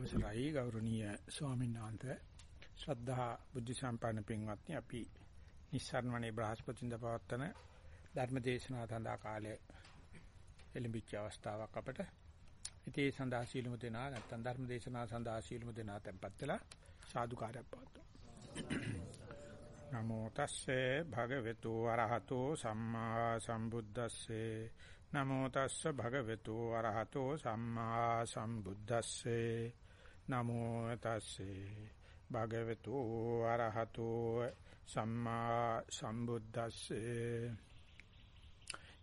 අවසරයි ගෞරවනීය ස්වාමීන් වහන්සේ. ශ්‍රද්ධා බුද්ධ සම්පන්න පින්වත්නි අපි නිස්සාරණමණේ බ්‍රහස්පතින්ද පවත්තන ධර්ම දේශනාව සඳහා කාලය එළඹිච්ච අවස්ථාවක් අපට. ඉතී සඳහා සීලමු දෙනා නැත්නම් ධර්ම දේශනාව සඳහා සීලමු දෙනා tempත් වෙලා සාදුකාරයක් පවත්වමු. නමෝ තස්සේ භගවතු වරහතෝ සම්මා සම්බුද්දස්සේ. නමෝ තස්ස භගවතු අරහතෝ සම්මා සම්බුද්දස්සේ. නමෝ තස්සේ භගවතු අරහතෝ සම්මා සම්බුද්දස්සේ.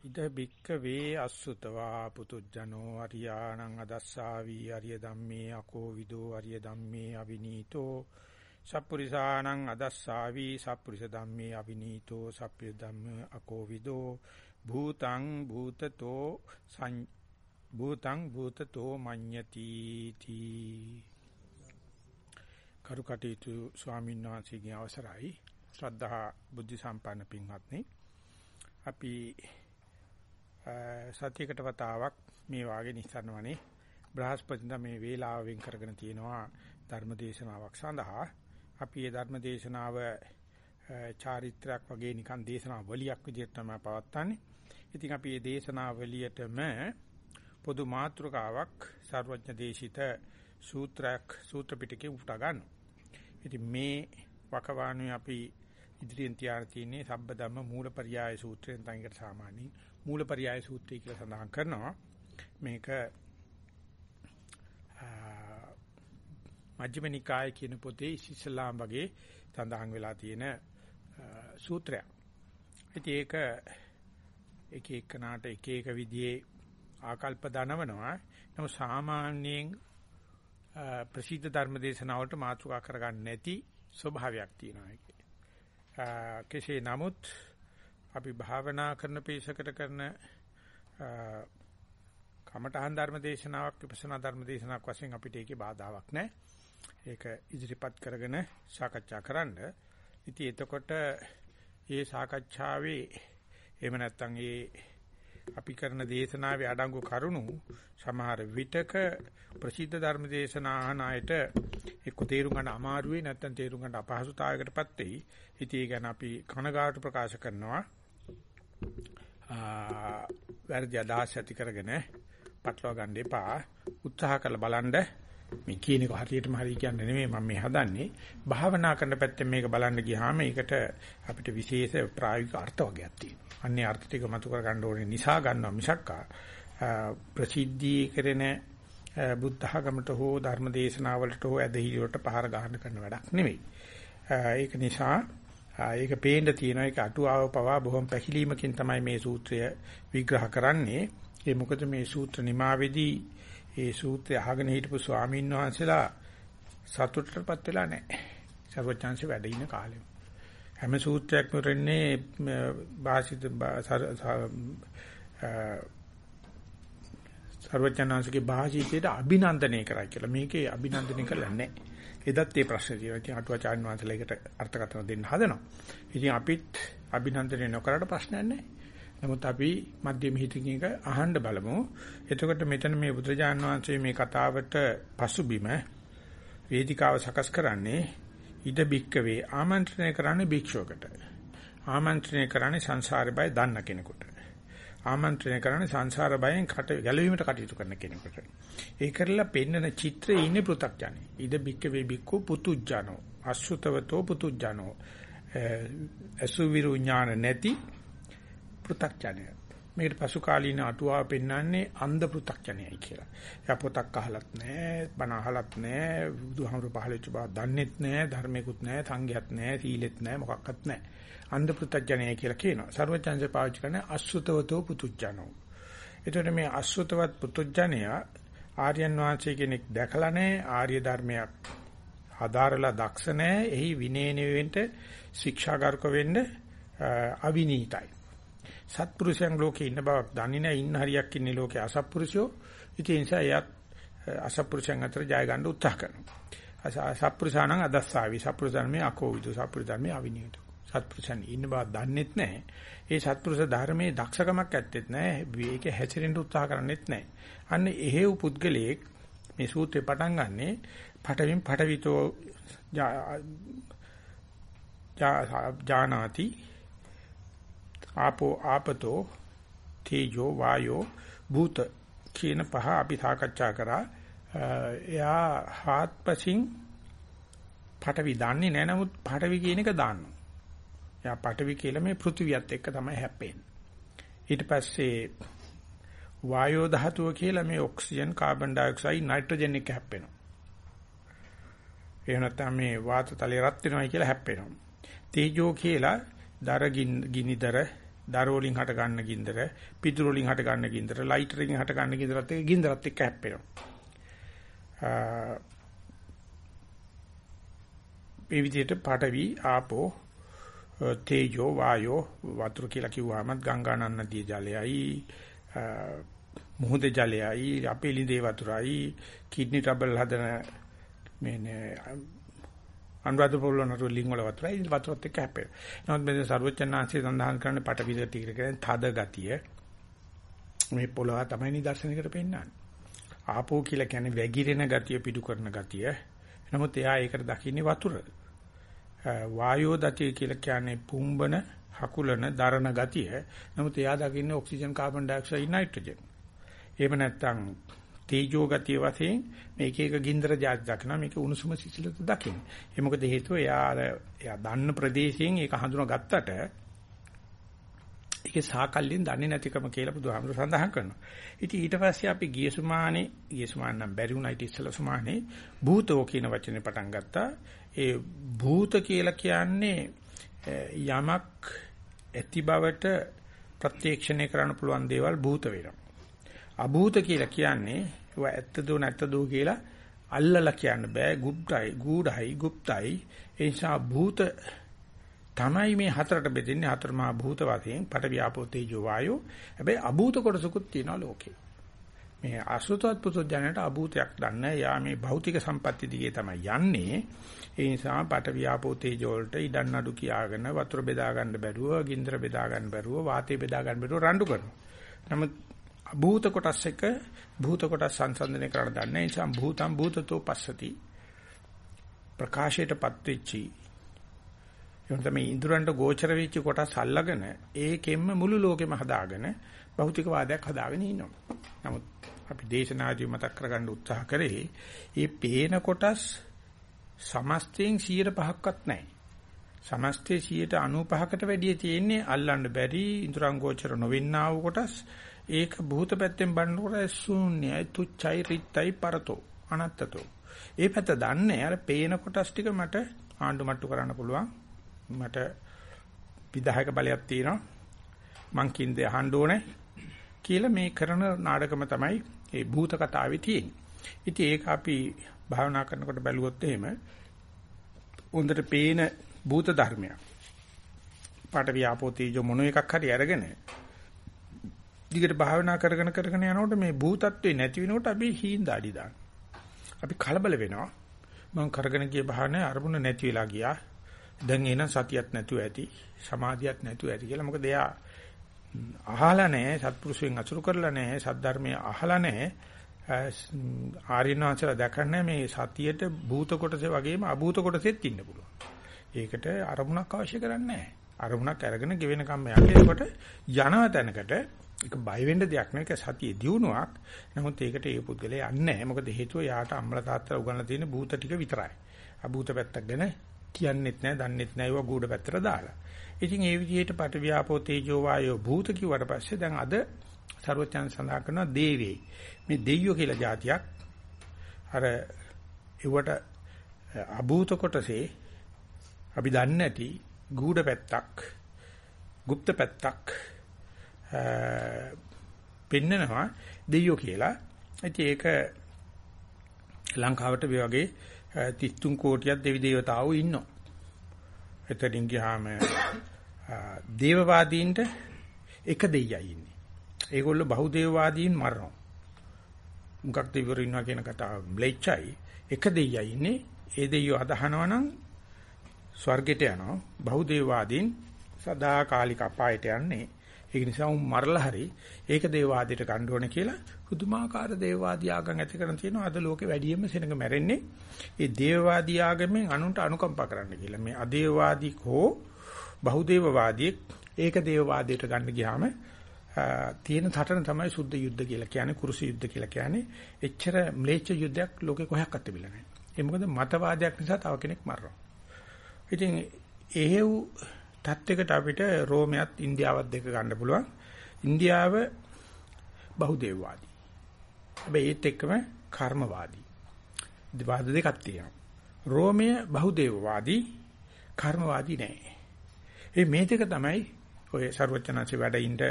ඉද බික්ක වේ අසුතවා පුතුජනෝ අරියාණං අදස්සාවි අරිය ධම්මේ අකෝ විදෝ අරිය ධම්මේ අවිනීතෝ. සප්පුරිසාණං අදස්සාවි සප්පුරිස ධම්මේ අවිනීතෝ සප්පුරිස ධම්ම අකෝ විදෝ. භූතං භූතතෝ සං භූතං භූතතෝ මඤ්ඤති තී. කරුකටීතු ස්වාමීන් වහන්සේගේ අවසරයි ශ්‍රද්ධා බුද්ධ සම්පන්න පින්වත්නි අපි සතියකට වතාවක් මේ වාගේ නිස්සarnවනේ බ්‍රහස්පතින්දා මේ වේලාව වෙන් කරගෙන තියෙනවා ධර්ම දේශනාවක් සඳහා අපි මේ ධර්ම දේශනාව චාරිත්‍රාක් වගේ නිකන් දේශනාවලියක් විදිහට තමයි පවත්වන්නේ. ඉතින් අපි මේ දේශනාවලියටම පොදු මාතෘකාවක් සර්වඥ දේශිත සූත්‍රයක් සූත්‍ර පිටකේ උපුටා ගන්නවා. ඉතින් මේ වකවානුවේ අපි ඉදිරියෙන් තියාගෙන තියෙන්නේ සබ්බදම්ම මූලපරියාය සූත්‍රයෙන් තනිකට සාමාන්‍යයෙන් මූලපරියාය සූත්‍රය කියලා සඳහන් කරනවා. මේක මජ්ක්‍ධිම නිකාය කියන පොතේ ඉස්ලාම් වගේ සඳහන් වෙලා තියෙන සූත්‍රයක්. ඉතින් ඒක එක එකනාට එක එක විදිහේ ආකල්ප දනවනවා. නමුත් සාමාන්‍යයෙන් ප්‍රසිද්ධ ධර්ම දේශනාවලට මාතෘකා කරගන්න නැති ස්වභාවයක් තියෙනවා ඒකේ. කෙසේ නමුත් අපි භාවනා කරන පිරිසකට කරන කමඨහන් ධර්ම දේශනාවක් විපස්සනා ධර්ම දේශනාවක් වශයෙන් අපිට ඒකේ බාධාවක් නැහැ. ඒක ඉදිරිපත් කරගෙන සාකච්ඡා කරන්න. ඉතින් එතකොට මේ සාකච්ඡාවේ එහෙම නැත්නම් ඒ අපි කරන දේශනාවේ අඩංගු කරුණු සමහර විටක ප්‍රසිද්ධ ධර්ම දේශනා අහන අයට එක්ක තේරුම් ගන්න අමාරු වෙයි නැත්නම් තේරුම් ගන්න අපහසුතාවයකටපත් වෙයි. ඉතින් ඒ ගැන අපි කනගාටු ප්‍රකාශ කරනවා. ආ වැඩි අදහස් ඇති කරගෙන පටලවා ගන්න එපා. උත්සාහ කරලා බලන්න මේ කියන එක හරියටම හරිය කියන්නේ නෙමෙයි මම මේ හදන්නේ. භාවනා කරන පැත්තෙන් මේක බලන්න ගියාම ඒකට අපිට විශේෂ ප්‍රායෝගික අර්ථ වර්ගයක් තියෙනවා. අන්නේ අර්ථ ටික මතු කර ගන්න ඕනේ නිසා ගන්නවා මිසක්කා ප්‍රසිද්ධී කරන බුද්ධ ධර්මයට හෝ ධර්ම දේශනාවලට හෝ ඇදහිලි වලට පහර ගන්න කරන වැඩක් නෙමෙයි. ඒක නිසා ඒක පේන්න තියෙන එක අටුවාව පවා බොහොම පැකිලීමකින් තමයි මේ සූත්‍රය විග්‍රහ කරන්නේ. ඒ මොකද මේ සූත්‍ර නිමාවේදී ඒ සූත්‍රය අහගෙන හිටපු ස්වාමීන් වහන්සේලා සතුටටපත් වෙලා නැහැ. සර්වඥාන්සේ වැඩ ඉන්න කාලෙම. හැම සූත්‍රයක්ම රෙන්නේ භාෂිත සර්වඥාන්සේගේ භාෂිතයට අභිනන්දනය කරයි කියලා. මේකේ අභිනන්දනය කරලා නැහැ. එදත් ඒ ප්‍රශ්නේ තියෙනවා. ඉතින් අටුවාචාර්ය වහන්සේලා ඒකට අර්ථකථන දෙන්න හදනවා. ඉතින් අපිත් අභිනන්දනය නොකරට ප්‍රශ්නයක් නැහැ. නමුත් අපි මධ්‍යම හිතකින් එක අහන්න බලමු. එතකොට මෙතන මේ බුදුරජාණන් වහන්සේ මේ කතාවට පසුබිම වේදිකාව සකස් කරන්නේ ඉද බික්කවේ ආමන්ත්‍රණය කරන්නේ භික්ෂුවකට. ආමන්ත්‍රණය කරන්නේ සංසාර බය දන්න කෙනෙකුට. ආමන්ත්‍රණය කරන්නේ සංසාර බයෙන් කට ගැලවීමට කටයුතු කරන කෙනෙකුට. ඒ කරලා පෙන්නන චිත්‍රයේ ඉන්නේ පෘ탁ජනෙ. ඉද බික්කවේ බික්කු පුතුජනෝ අසුතවතෝ පුතුජනෝ අසුවිරු ඥාන නැති පෘ탁ඥය. මේකට පසු කාලීන අටුවාව පෙන්වන්නේ අන්ධ පෘ탁ඥයයි කියලා. එයා පොතක් අහලත් නැහැ, බණ අහලත් නැහැ, බුදුහාමුදුරු පහලෙච්ච බව දන්නෙත් නැහැ, ධර්මයකුත් නැහැ, සංඝයත් නැහැ, සීලෙත් නැහැ, මොකක්වත් නැහැ. අන්ධ පෘ탁ඥයයි කියලා කියනවා. සර්වචන්සේ පාවිච්චි කරන්නේ අසුතවතෝ පුතුජනෝ. එතකොට මේ අසුතවත් පුතුජනයා ආර්යයන් වහන්සේ කෙනෙක් දැකලා නැහැ, ආර්ය ධර්මයක් හදාරලා දක්ෂ නැහැ. එහි විනේනෙවෙන්ට ශික්ෂාගාරක වෙන්න අවිනීතයි. සත්පුරුෂයන් ලෝකේ ඉන්න බවක් දන්නේ නැහැ. ඉන්න හරියක් ඉන්නේ ලෝකේ අසත්පුරුෂයෝ. ඉතින් ඒ නිසා එයත් අසත්පුරුෂයන් අතර ජය ගන්න උත්සාහ කරනවා. සත්පුරුෂාණන් අදස්සාවි. සත්පුරුෂයන් අකෝවිදු සත්පුරුෂයන් අවිනියතු සත්පුරුෂයන් ඉන්න බව දන්නෙත් නැහැ. ඒ සත්පුරුෂ ධර්මයේ දක්ෂකමක් ඇත්තෙත් නැහැ. ඒකේ හැසිරෙන්න උත්සාහ කරන්නෙත් නැහැ. අන්න එහෙව් පුද්ගලයෙක් මේ සූත්‍රේ පටන් ගන්නෙ පටවින් පටවිතෝ ජානාති ආපෝ ආපතෝ තේජෝ වායෝ භූත කියන පහ අපි සාකච්ඡා කරා. එයා හාත්පසින් පටවි දන්නේ නැහැ නමුත් පටවි කියන එක දාන්නවා. එයා පටවි කියලා මේ පෘථිවියත් එක්ක තමයි හැප්පෙන්නේ. ඊට පස්සේ වායෝ ධාතුව කියලා මේ ඔක්සිජන්, කාබන් ඩයොක්සයිඩ්, නයිට්‍රජන් එක හැප්පෙනවා. එහෙම නැත්නම් මේ වාත තලයේ රත් වෙනවයි කියලා හැප්පෙනවා. තේජෝ කියලා දර ගිනිදර දර වලින් හට ගන්න ගින්දර, පිටුරු වලින් හට ගන්න ගින්දර, ලයිටර් එකෙන් හට ගන්න ගින්දරත් එක්ක ගින්දරත් එක්ක හැප්පෙනවා. මේ විදිහට පාඨවි ආපෝ තේජෝ වායෝ වතුර කියලා කිව්වම ගංගා නන්නදී ජලයයි මුහුදේ ජලයයි අපේ ලිඳේ වතුරයි කිඩ්නි ට්‍රබල් හදන මේ අනුරාධපුර වල ලිංග වල වතුරයි වතුරත් එක්ක හැපෙනවා. නමුත් මේ සර්වචන්නාංශය සඳහන් කරන්නේ පටවිද ටික කියන්නේ තද ගතිය. මේ පොළව තමයි නිදර්ශනයකට පෙන්නන්නේ. ආපෝ කියලා කියන්නේ වැగిරෙන ගතිය පිටු කරන ගතිය. නමුත් එයා ඒකට දකින්නේ වතුර. වායෝ දතිය කියලා කියන්නේ පුම්බන හකුලන දරන ගතිය. නමුත් එයා දකින්නේ ඔක්සිජන් කාබන් ඩයොක්සයිඩ් නයිට්‍රජන්. එහෙම නැත්නම් තේජෝ ගතිය වශයෙන් මේක එක ගින්දර જાති දක්නවා මේක උණුසුම සිසිලත දකින්න. ඒ මොකද හේතුව එයා අර එයා දන්න ප්‍රදේශයෙන් ඒක හඳුනා ගත්තට ඒකේ සාකල්යෙන් දන්නේ නැතිකම කියලා බුදුහාමුදුර සඳහන් කරනවා. ඉතින් ඊට පස්සේ අපි ගිය සුමානේ ගිය සුමාන නම් බැරි වුණා ඊට ඉස්සෙල්ලා සුමානේ භූතෝ කියන වචනේ පටන් ගත්තා. ඒ භූත කියලා කියන්නේ යමක් ඇති බවට ප්‍රත්‍යක්ෂණය කරන්න පුළුවන් දේවල් භූත වෙනවා. අභූත කියලා කියන්නේ ඒවා ඇත්තද නැත්තද කියලා අල්ලලා කියන්න බෑ. ගුප්තයි, ගූඩයි, ගුප්තයි. ඒ නිසා භූත තමයි මේ හතරට බෙදෙන්නේ හතර මහා භූත වශයෙන් පටවියාපෝ තේජෝ වායෝ. හැබැයි අභූත කොටසකුත් තියෙනවා ලෝකේ. මේ අසුතවත් පුසොජනයට අභූතයක් දන්නේ. යා මේ භෞතික සම්පත්‍ය දිගේ තමයි යන්නේ. ඒ නිසා පටවියාපෝ තේජෝ වලට ඉඩන් අඩු කියාගෙන වතුර බෙදා ගන්න බැරුව, ගින්දර බෙදා ගන්න බැරුව, වාතය බෙදා ගන්න බැරුව රණ්ඩු කරනවා. නමුත් භූත කොටස් එක භූත කොටස් සංසන්දනය කරන්න දන්නේ නිසා භූතම් භූතතෝ පස්සති ප්‍රකාශයටපත් වෙච්චි එවන තමයි ඉන්ද්‍රයන්ට ගෝචර වෙච්ච කොටස් අල්ලගෙන ඒකෙන්ම මුළු ලෝකෙම හදාගෙන භෞතික වාදයක් හදාගෙන ඉන්නවා. නමුත් අපි දේශනාදී මතක් කරගන්න උත්සාහ කරේ මේ පේන කොටස් සමස්තයෙන් 105ක්වත් නැහැ. සමස්තයේ 95කට වැඩිය තියෙන්නේ අල්ලන්න බැරි ඉන්ද්‍රයන් ගෝචර නොවෙන්නා වූ කොටස් ඒක භූත පැත්තෙන් බලනකොට ශූන්‍යයි තුච්චයි රිත්යි පරතෝ අනත්තතෝ. ඒ පැත්ත දන්නේ අර පේන කොටස් ටික මට ආණ්ඩු මට්ටු කරන්න පුළුවන්. මට විධායක බලයක් තියෙනවා. මං කින්ද අහන්න ඕනේ කියලා මේ කරන නාටකම තමයි ඒ භූත කතාවේ තියෙන්නේ. ඉතින් ඒක අපි භාවනා කරනකොට බැලුවොත් එහෙම හොඳට පේන භූත ධර්මයක්. පාට වියාපෝ තීජෝ මොන එකක් හරි අරගෙන දිගට භාවනා කරගෙන කරගෙන යනකොට මේ භූතත්වේ නැති වෙනකොට අපි හීන්දාඩි දාන. අපි කලබල වෙනවා. මම කරගෙන ගිය භාවනාවේ අරමුණ නැති වෙලා ගියා. දැන් එන සතියක් නැතුව ඇති, සමාධියක් නැතුව ඇති කියලා. මොකද එයා අහලා නැහැ, සත්පුරුෂයන් අසුරු කරලා නැහැ, සද්ධර්මයේ අහලා නැහැ. ආර්යනාචර දැකන්නේ මේ සතියට භූත කොටසේ වගේම අභූත කොටසෙත් ඉන්න පුළුවන්. ඒකට අරමුණක් අවශ්‍ය කරන්නේ නැහැ. අරමුණක් අරගෙන ගෙවෙන කම්ම යන්නේ. ඒකට යනව තැනකට ඒක බය වෙන්න දෙයක් නෙවෙයි ඒක සතිය දියුණුවක්. නමුත් ඒකට ඒ පුද්ගලයා යන්නේ නැහැ. මොකද හේතුව යාට අම්ල තාත්තලා උගන්ලා තියෙන භූත ටික විතරයි. අභූත පැත්තක් ගැන කියන්නෙත් නැහැ, දන්නෙත් නැහැ ඒවා ගුඩ පැත්තට දාලා. ඉතින් ඒ විදිහට පට ව්‍යාපෝ තේජෝ වායෝ භූත කිව්වට පස්සේ දැන් අද ਸਰවචන් සඳහන් කරනවා දේවේ. මේ දෙයියෝ කියලා જાතියක් අර ඒවට අභූත කොටසේ අපි දන්නේ නැති ගුඩ පැත්තක්, গুপ্ত පැත්තක් පෙන්නනවා දෙයියෝ කියලා. ඉතින් ඒක ලංකාවට මේ වගේ 33 කෝටියක් දෙවි දේවතාවෝ ඉන්නවා. එතනින් ගියාම දේවවාදීන්ට එක දෙයියයි ඉන්නේ. ඒගොල්ලෝ බහුදේවවාදීන් මරනවා. මුගක් දෙවිවරු ඉන්නවා කියන කතාව බ්ලෙච්චයි. එක දෙයියයි ඉන්නේ. ඒ දෙයියෝ අදහනවා නම් ස්වර්ගයට යනවා. බහුදේවවාදීන් සදාකාලික අපායට යන්නේ. ඒක නිසා උන් මරලා හරි ඒක දේවවාදයට ගන්න ඕනේ කියලා පුදුමාකාර දේවවාදී ආගම් ඇති කරන තියෙනවා. අද ලෝකේ වැඩියෙන්ම සෙනඟ මැරෙන්නේ ඒ දේවවාදී ආගමෙන් අනුන්ට අනුකම්පා කරන්න කියලා. මේ අදේවවාදී හෝ බහුදේවවාදී ඒක දේවවාදයට ගන්න ගියාම තියෙන තටන තමයි සුද්ධ යුද්ධ කියලා කියන්නේ කුරුසි යුද්ධ කියලා කියන්නේ. එච්චර ම්ලේච්ඡ යුද්ධයක් ලෝකේ කොහොක්වත් තිබිලා නැහැ. ඒ මොකද මතවාදයක් නිසා තව කෙනෙක් මරනවා. ඉතින් එහෙව් තත්යකට අපිට රෝමයත් ඉන්දියාවත් දෙක ගන්න පුළුවන්. ඉන්දියාව බහුදේවවාදී. හැබැයි ඒත් එක්කම කර්මවාදී. වාද දෙකක් තියෙනවා. රෝමය බහුදේවවාදී කර්මවාදී නෑ. ඒ මේ දෙක තමයි ඔය ਸਰවඥාන්සේ වැඩ ඉඳ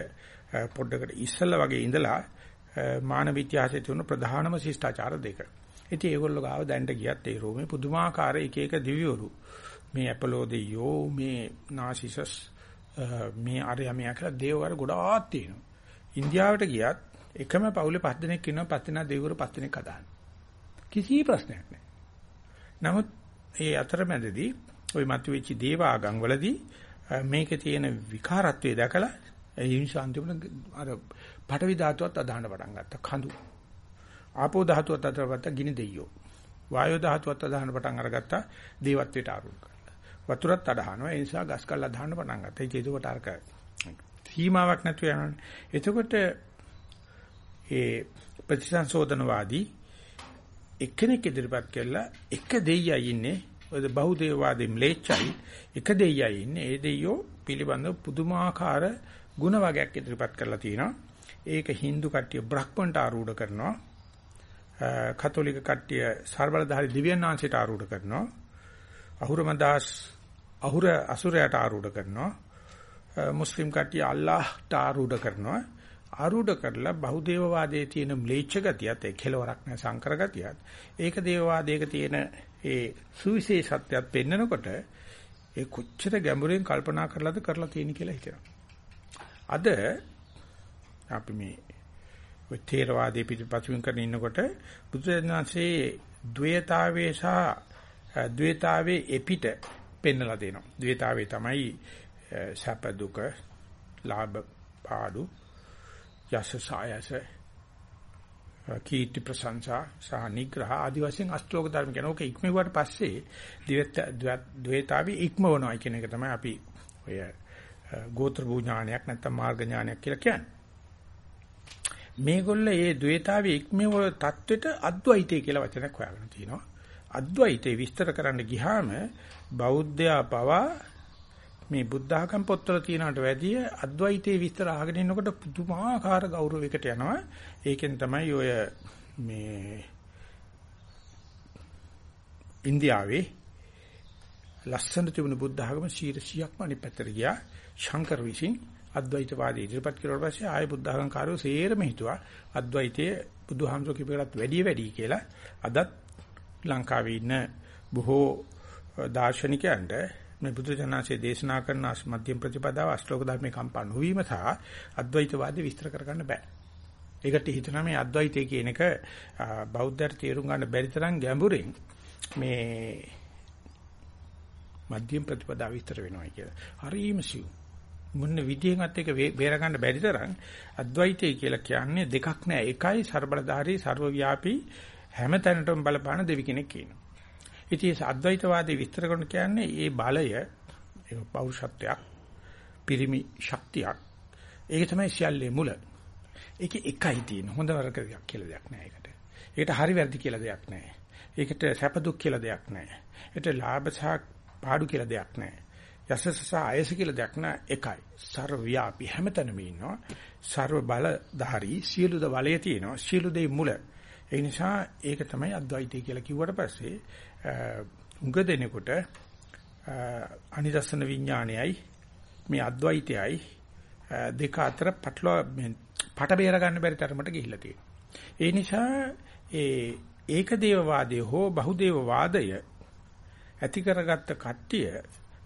පොඩ්ඩකට ඉස්සලා වගේ ඉඳලා මානව ඉතිහාසයේ තියෙන ප්‍රධානම ශිෂ්ටාචාර දෙක. ඉතින් ඒගොල්ලෝ ගාව දැන්ට ගියත් ඒ රෝමේ පුදුමාකාර එක එක දිව්‍යවරු මේ ඇපලෝ දෙයියෝ මේ නාසිසස් මේ අරයමියා කියලා දේවවර ගොඩාක් තියෙනවා. ඉන්දියාවට ගියත් එකම පවුලේ පස් දෙනෙක් ඉන්නවා පස් දෙනා දෙවිවරු පස් දෙනෙක් අදහන. කිසි ප්‍රශ්නයක් නැහැ. නමුත් ඒ අතරමැදදී ওই මතුවෙච්ච දේව ආගම් වලදී මේකේ තියෙන විකාරත්වය දැකලා ඒ නිසා අන්තිමට අර පටවි ධාතුවත් අදහන්න පටන් ගත්තා කඳු. ආපෝ ධාතුවත් අතරපත්ත ගිනි දෙයියෝ. වායෝ ධාතුවත් අදහන්න පටන් අරගත්තා දේවත්වයට ආරූඪ කරලා. වතුරත් අදහනවා ඒ නිසා ගස් කල් අදහන්න පටන් ගත්තා. ඒක ඒකට අරක සීමාවක් නැතුව යනවනේ. එතකොට ඒ ප්‍රතිසංශෝධනවාදී එක්කෙනෙක් ඉදිරිපත් කළා. එක දෙයියයි ඉන්නේ. ඔය බහුදේවවාදී ම්ලේච්චයි එක දෙයියයි ඉන්නේ. ඒ දෙයියෝ පිළිබඳව පුදුමාකාර ಗುಣ වර්ගයක් ඉදිරිපත් කරලා තිනවා ඒක Hindu කට්ටිය බ්‍රහ්මන්ට ආරූඪ කරනවා. කතෝලික කට්ටිය සර්බලධාරි දිව්‍යන් වහන්සේට ආරූඪ කරනවා. අහුරමදාස් අහුර අසුරයට ආරූඪ කරනවා මුස්ලිම් කට්ටිය අල්ලාහ්ට ආරූඪ කරනවා ආරූඪ කරලා බහුදේවවාදයේ තියෙන ම්ලේච්ඡ ගතියත් ඒ කෙලවරක් නැ සංකර ගතියත් ඒක දේවවාදයක තියෙන ඒ සුවිශේෂත්වයක් පෙන්නකොට ඒ කොච්චර ගැඹුරින් කල්පනා කරලාද කරලා තියෙන කියලා හිතනවා. අද අපි මේ ඔය තේරවාදයේ පිටපසුන් කරන ඉන්නකොට බුදුරජාණන්සේ ද්වේතාවේ සහ ද්වේතාවේ එපිට පෙන්නලා දෙනවා. ද්වේතාවේ තමයි සැප දුක, ලාභ පාඩු, යස සායස, කීර්ති ප්‍රශංසා සහ නිග්‍රහ ආදි වශයෙන් අෂ්ටෝක ධර්ම කියන ඕක ඉක්මවුවට පස්සේ ද්වේතාවේ ඉක්මවනවා කියන එක තමයි අපි ඔය ගෝත්‍ර භූ ඥානයක් නැත්නම් මාර්ග ඥානයක් කියලා කියන්නේ. මේගොල්ල මේ ද්වේතාවේ ඉක්මවල தത്വෙට අද්වෛතය කියලා වචනයක් හොයාගෙන තිනවා. අද්වෛතය විස්තර කරන්න ගියාම බෞද්ධයා පවා මේ බුද්ධ ආගම් පොත්වල තියෙනවට වැඩිය අද්වෛතයේ විස්තර අහගෙන ඉන්නකොට පුදුමාකාර ගෞරවයකට යනවා. ඒකෙන් තමයි ඔය මේ ඉන්දියාවේ ලස්සන තිබුණු බුද්ධ ආගම 100%ක්ම අනිත් පැත්තට ගියා. ශංකර විසින් අද්වෛතවාදී ඉදිරිපත් කරුවාට පස්සේ ආය බුද්ධ ආගම් කාර්යෝ සේරම හිතුවා අද්වෛතයේ බුදුහාමුදුරුවෝ කියපේකට වැඩි වැඩි කියලා. අදත් ලංකාවේ ඉන්න බොහෝ දාර්ශනිකයන්ට මේ බුදුජානසේ දේශනා කරන මධ්‍යම ප්‍රතිපදාව අෂ්ටෝක ධර්මේ කම්පා නොවීම සහ අද්වෛතවාදය විස්තර කරගන්න බෑ. ඒකට හිතනවා මේ අද්වෛතය කියන එක බෞද්ධයට තේරුම් ගන්න බැරි තරම් ගැඹුරින් මේ මධ්‍යම ප්‍රතිපදාව විස්තර වෙනවා කියලා. හරීම සිව්. මොන විදියෙන්වත් ඒක බේර ගන්න බැරි තරම් අද්වෛතය කියලා කියන්නේ දෙකක් නෑ. එකයි ਸਰබලධාරී, ਸਰවව්‍යාපී හැම තැනටම බලපාන දෙවි කෙනෙක් කියනවා. ඉතින් සාද්වෛතවාදී විස්තර කරන කියන්නේ මේ බලය ඒක පෞරුෂත්වයක් පිරිමි ශක්තියක්. ඒක තමයි සියල්ලේ මුල. ඒක එකයි තියෙන. හොඳ වරක දෙයක් කියලා දෙයක් නෑ ඒකට. ඒකට හරි වැරදි කියලා දෙයක් නෑ. ඒකට සැප දුක් කියලා දෙයක් නෑ. ඒකට ලාභ සහ පාඩු කියලා දෙයක් නෑ. යසස සහ ආයස කියලා දෙයක් නෑ එකයි. ਸਰව්‍යාපි හැමතැනම ඉන්නවා. ਸਰව බලධාරී සියලු ද බලය තියෙනවා. සියලු දේ මුල. ඒ නිසා ඒක තමයි අද්වෛතය කියලා කිව්වට පස්සේ උඟ දෙනකොට අනිදස්සන විඥානයයි මේ අද්වෛතයයි දෙක අතර පටලවා පට බේර ගන්න බැරි තරමට ගිහිල්ලා තියෙනවා. ඒ නිසා ඒ ඒක දේවවාදය හෝ බහුදේව වාදය ඇති කරගත්ත කට්ටිය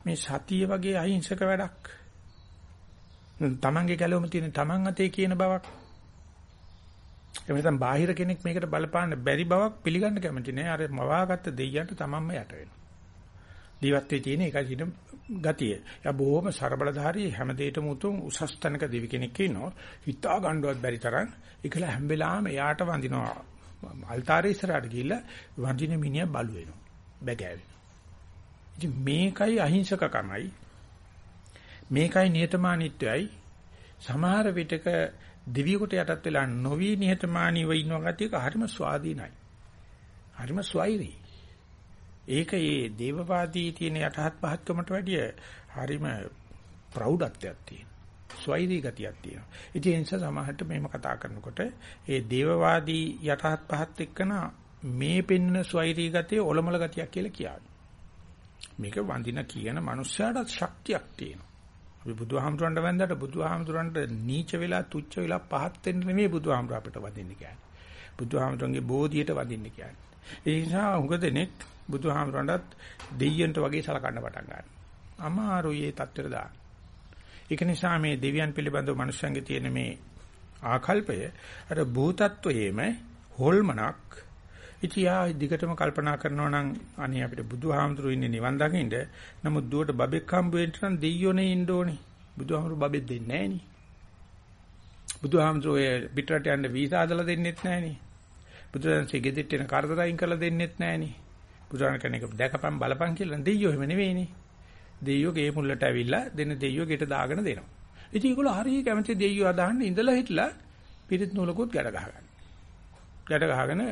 මේ සතිය වගේ අහිංසක වැඩක් තමන්ගේ ගැලවෙම තියෙන තමන් අතේ කියන බවක් එහෙම නැත්නම් බාහිර කෙනෙක් මේකට බලපාන්න බැරි බවක් පිළිගන්න කැමති නෑ. අර මවාගත්ත දෙයියන්ට තමන්ම යට වෙනවා. දිවත්තේ තියෙන එකයි තියෙන ගතිය. යා බොහොම ਸਰබලධාරී හැම දෙයකම උතුම් උසස් තැනක දෙවි කෙනෙක් ඉන්නවා. හිතා ගන්නවත් බැරි තරම් ඒකල හැම වෙලාවෙම එයාට වඳිනවා. අල්තාරේ ඉස්සරහට ගිහිල්ලා වඳින මිනිහා බලු වෙනවා. බැගෑවෙනවා. ඉතින් මේකයි අහිංසකකමයි. මේකයි නියතමානීත්වයයි. සමහර විටක දිවියකට යටත් වෙලා නොවි නිහතමානීව ඉන්නවා ගැතියක හරිම ස්වාධීනයි. හරිම ස්වෛරී. ඒක ඒ දේවවාදී තියෙන යටහත් පහත්කමට වැඩිය හරිම ප්‍රෞಢත්වයක් තියෙනවා. ස්වෛරී ගතියක් තියෙනවා. ඉතින් ඒ නිසා සමහරට මේව කතා කරනකොට ඒ දේවවාදී යටහත් පහත් එක්කන මේ පෙන්න ස්වෛරී ගතිය ඔලමල ගතියක් කියලා කියනවා. මේක වඳින කියන මනුස්සයාට ශක්තියක් තියෙනවා. අපි බුදුහාමුදුරන්ට වැන්දට බුදුහාමුදුරන්ට නීච වෙලා තුච්ච වෙලා පහත් වෙන්න නෙමෙයි බුදුහාමුදුර අපිට වදින්න කියන්නේ. බුදුහාමුදුරන්ගේ බෝධියට වදින්න කියන්නේ. ඒ නිසා උඟ දෙනෙක් බුදුහාමුදුරන්ටත් දෙයියන්ට වගේ සලකන්න පටන් ගන්නවා. අමාරුයි ඒ தත්තර දාන්න. ඒක නිසා මේ දෙවියන් පිළිබඳව මනුෂ්‍යයන්ගේ තියෙන මේ ආකල්පය අර භූතත්වයේම හොල්මනක් ඉතියා දිගටම කල්පනා කරනවා නම් අනේ අපිට බුදුහාමුදුරු ඉන්නේ නිවන් දකින්න. නමුත් දුවට බබෙක් හම්බ වෙන්න නම් දෙයියෝනේ ඉන්න ඕනේ. බුදුහාමුදුරු බබෙක් දෙන්නේ නැහැ නේ. බුදුහාමුදුරු ඒ පිටරට යන්න වීසා හදලා දෙන්නෙත් නැහැ නේ. බුදුරජාණන්සේ ගෙදෙට්ට එන කරදරයින් කරලා දෙන්නෙත් නැහැ නේ. බුදුරජාණන් කෙනෙක් දැකපන් බලපන් කියලා දෙයියෝ එහෙම නෙවෙයිනේ. දෙයියෝ ගේ මුල්ලට ඇවිල්ලා දෙන දෙයියෝ ගෙට දාගෙන දෙනවා. ඉතින් ඒගොල්ලෝ හරිය කැමති දෙයියෝ අදහන්න ඉඳලා හිටලා පිරිත් නූලකුත් ගැට ගහගන්න. ගැට ගහගෙන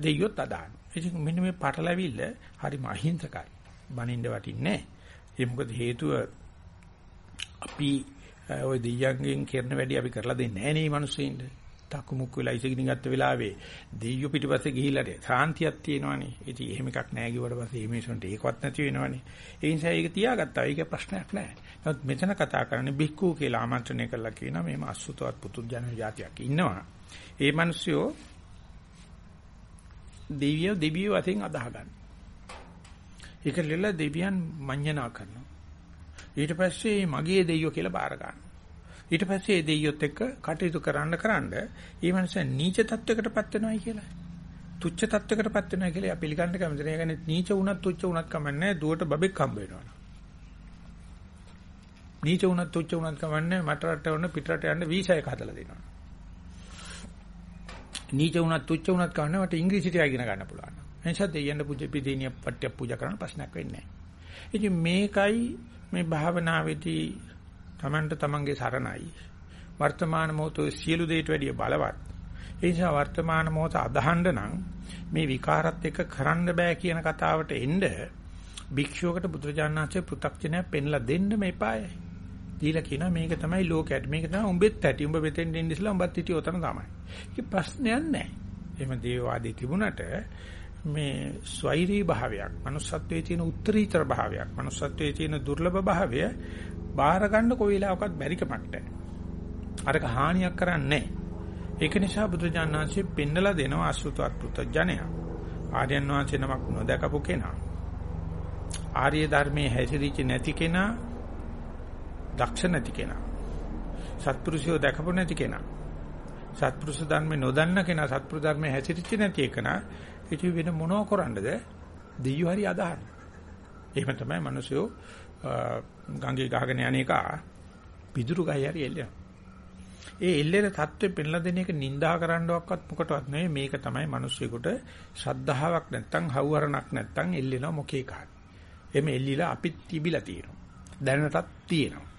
දෙයියොත් අදාන. ඉතින් මෙන්න මේ පටලැවිල්ල හරිම අහිංසකයි. බනින්න වටින්නේ නැහැ. මොකද හේතුව අපි ওই දෙයියන්ගෙන් කරන වැඩේ අපි කරලා දෙන්නේ නැහැ නේ මිනිස්සුන්ට. තකුමුක් වෙලා ඉසිගෙන ගත්ත වෙලාවේ දෙයියෝ පිටිපස්සේ ගිහිල්ලාට සාන්තියක් තියෙනවනේ. ඉතින් එහෙම එකක් නැහැ කිව්වට පස්සේ මේ මිනිස්සුන්ට ඒකවත් නැති වෙනවනේ. ඒ නිසා ඒක තියාගත්තා. ඒක ප්‍රශ්නයක් නැහැ. නමුත් මෙතන කතා කරන්නේ බික්කු කියලා ආමන්ත්‍රණය කළා කියනවා. මෙහෙම අසුතවත් පුතුත් ජන జాතියක් ඉන්නවා. ඒ මිනිස්සුયો දෙවියෝ දෙවියෝ වශයෙන් අදාහ ගන්න. ඒක ලෙල දෙවියන් මඤ්ඤණා කරනවා. ඊට පස්සේ මගේ දෙයියෝ කියලා බාර ගන්නවා. ඊට පස්සේ ඒ දෙයියොත් එක්ක කටයුතු කරන්න කරන්න ඒ මනුස්සයා නීච තත්වයකටපත් වෙනවයි කියලා. තුච්ච තත්වයකටපත් වෙනවා කියලා අපි පිළිගන්න කැමති නෑ. ඒ කියන්නේ නීච වුණත් තුච්ච වුණත් කමන්නේ දුවට බබෙක් හම්බ වෙනවා. නීච වුණත් තුච්ච වුණත් කමන්නේ මට රට වුණ පිටරට යන්න වීසා එක හදලා දෙනවා. නීච වුණත් තුච්ච වුණත් කවන්න මට ඉංග්‍රීසියට ඉගෙන ගන්න පුළුවන්. එනිසා දෙයයන් පුජ පිදීනිය පට්‍ය පූජා කරන්න ප්‍රශ්නයක් වෙන්නේ නැහැ. ඉතින් මේකයි මේ භාවනාවේදී Tamanට Tamanගේ සරණයි. වර්තමාන මොහොතේ සියලු දේට වැඩිය බලවත්. ඒ නිසා වර්තමාන මොහොත අදහන්න නම් මේ විකාරත් එක්ක කරන්න බෑ කියන කතාවට එන්න භික්ෂුවකට බුදුරජාණන් වහන්සේ පෘ탁ජනය පෙන්ලා දෙන්න මේපායයි. දීලා කියනවා මේක තමයි ලෝකයට. මේක තමයි උඹෙත් ඇති. උඹ මෙතෙන් දෙන්න ඉස්සලා උඹත් හිටිය උතන තමයි. ඒක ප්‍රශ්නයක් නැහැ. එහෙම දේවවාදී තිබුණට මේ ස්වෛරී භාවයක්, manussත්වයේ තියෙන උත්තරීතර භාවයක්, manussත්වයේ තියෙන දුර්ලභ භාවය බාහිර ගන්න කොයි වෙලාවකත් බැරි කමක් නැහැ. අරක හානියක් කරන්නේ ඒක නිසා බුදුජානනාංශයෙන් පෙන්නලා දෙනවා අසුතවත් පුතඥය. ආර්යයන් වහන්සේ නමක් නොදකපු කෙනා. ආර්ය ධර්මයේ හැසිරීච්ච නැති කෙනා දක්ෂ නැති කෙනා. සත්පුරුෂයෝ දැකපො නැති කෙනා. සත්පුරුෂ ධර්මේ නොදන්න කෙනා සත්පුරුෂ ධර්මේ හැසිරෙච්ච නැති එකනා ඉති වෙන මොනව කරන්නද? දෙයියෝ හරි අදහන. එහෙම තමයි මිනිස්සු ගංගේ ගහගෙන යන එක පිදුරු ගහයි හරි එල්ලන. ඒ එල්ලෙන தත්ත්වෙ පෙන්ලා දෙන එක නිඳා කරන්නවක්වත් මොකටවත් නෙවෙයි මේක තමයි මිනිස්සුෙකුට ශ්‍රද්ධාවක් නැත්තම් හවුහරණක් නැත්තම් එල්ලෙනවා මොකේ කාට. එමෙ එල්ලිලා අපිත් තිබිලා තියෙනවා. දැනටත් තියෙනවා.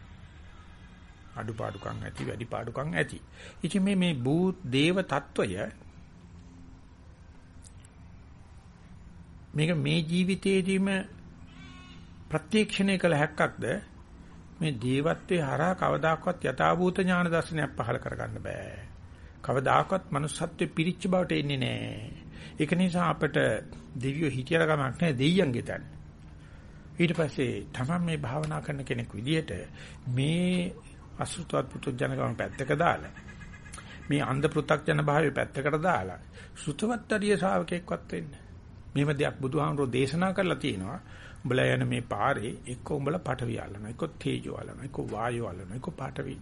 අඩුපාඩුකම් ඇති වැඩි පාඩුකම් ඇති. ඉතින් මේ මේ භූත දේව తত্ত্বය මේක මේ ජීවිතයේදීම ප්‍රත්‍යක්ෂණය කළ හැක්කක්ද මේ දේවත්වයේ හරහා කවදාකවත් යථාභූත ඥාන දර්ශනයක් පහළ කරගන්න බෑ. කවදාකවත් manussත්වයේ පිරිච්ච බවට එන්නේ නෑ. ඒක නිසා අපට දෙවියෝ හිතියර ගමක් නෑ දෙයියන්ගේ තැන. ඊට පස්සේ තමයි මේ භාවනා කරන කෙනෙක් විදියට මේ අසෘතවත් පුතුජනකම පැත්තක දාලා මේ අන්ධ පෘ탁ජන භාවය පැත්තකට දාලා සුතවත්තරිය ශාවකෙක්වත් වෙන්න. මේව දෙයක් බුදුහාමුදුරෝ දේශනා කරලා තියෙනවා. උඹලා යන මේ පාරේ එක්ක උඹලා පටවිය අල්ලනවා, එක්ක තේජෝ අල්ලනවා, එක්ක වායෝ අල්ලනවා, එක්ක පටවි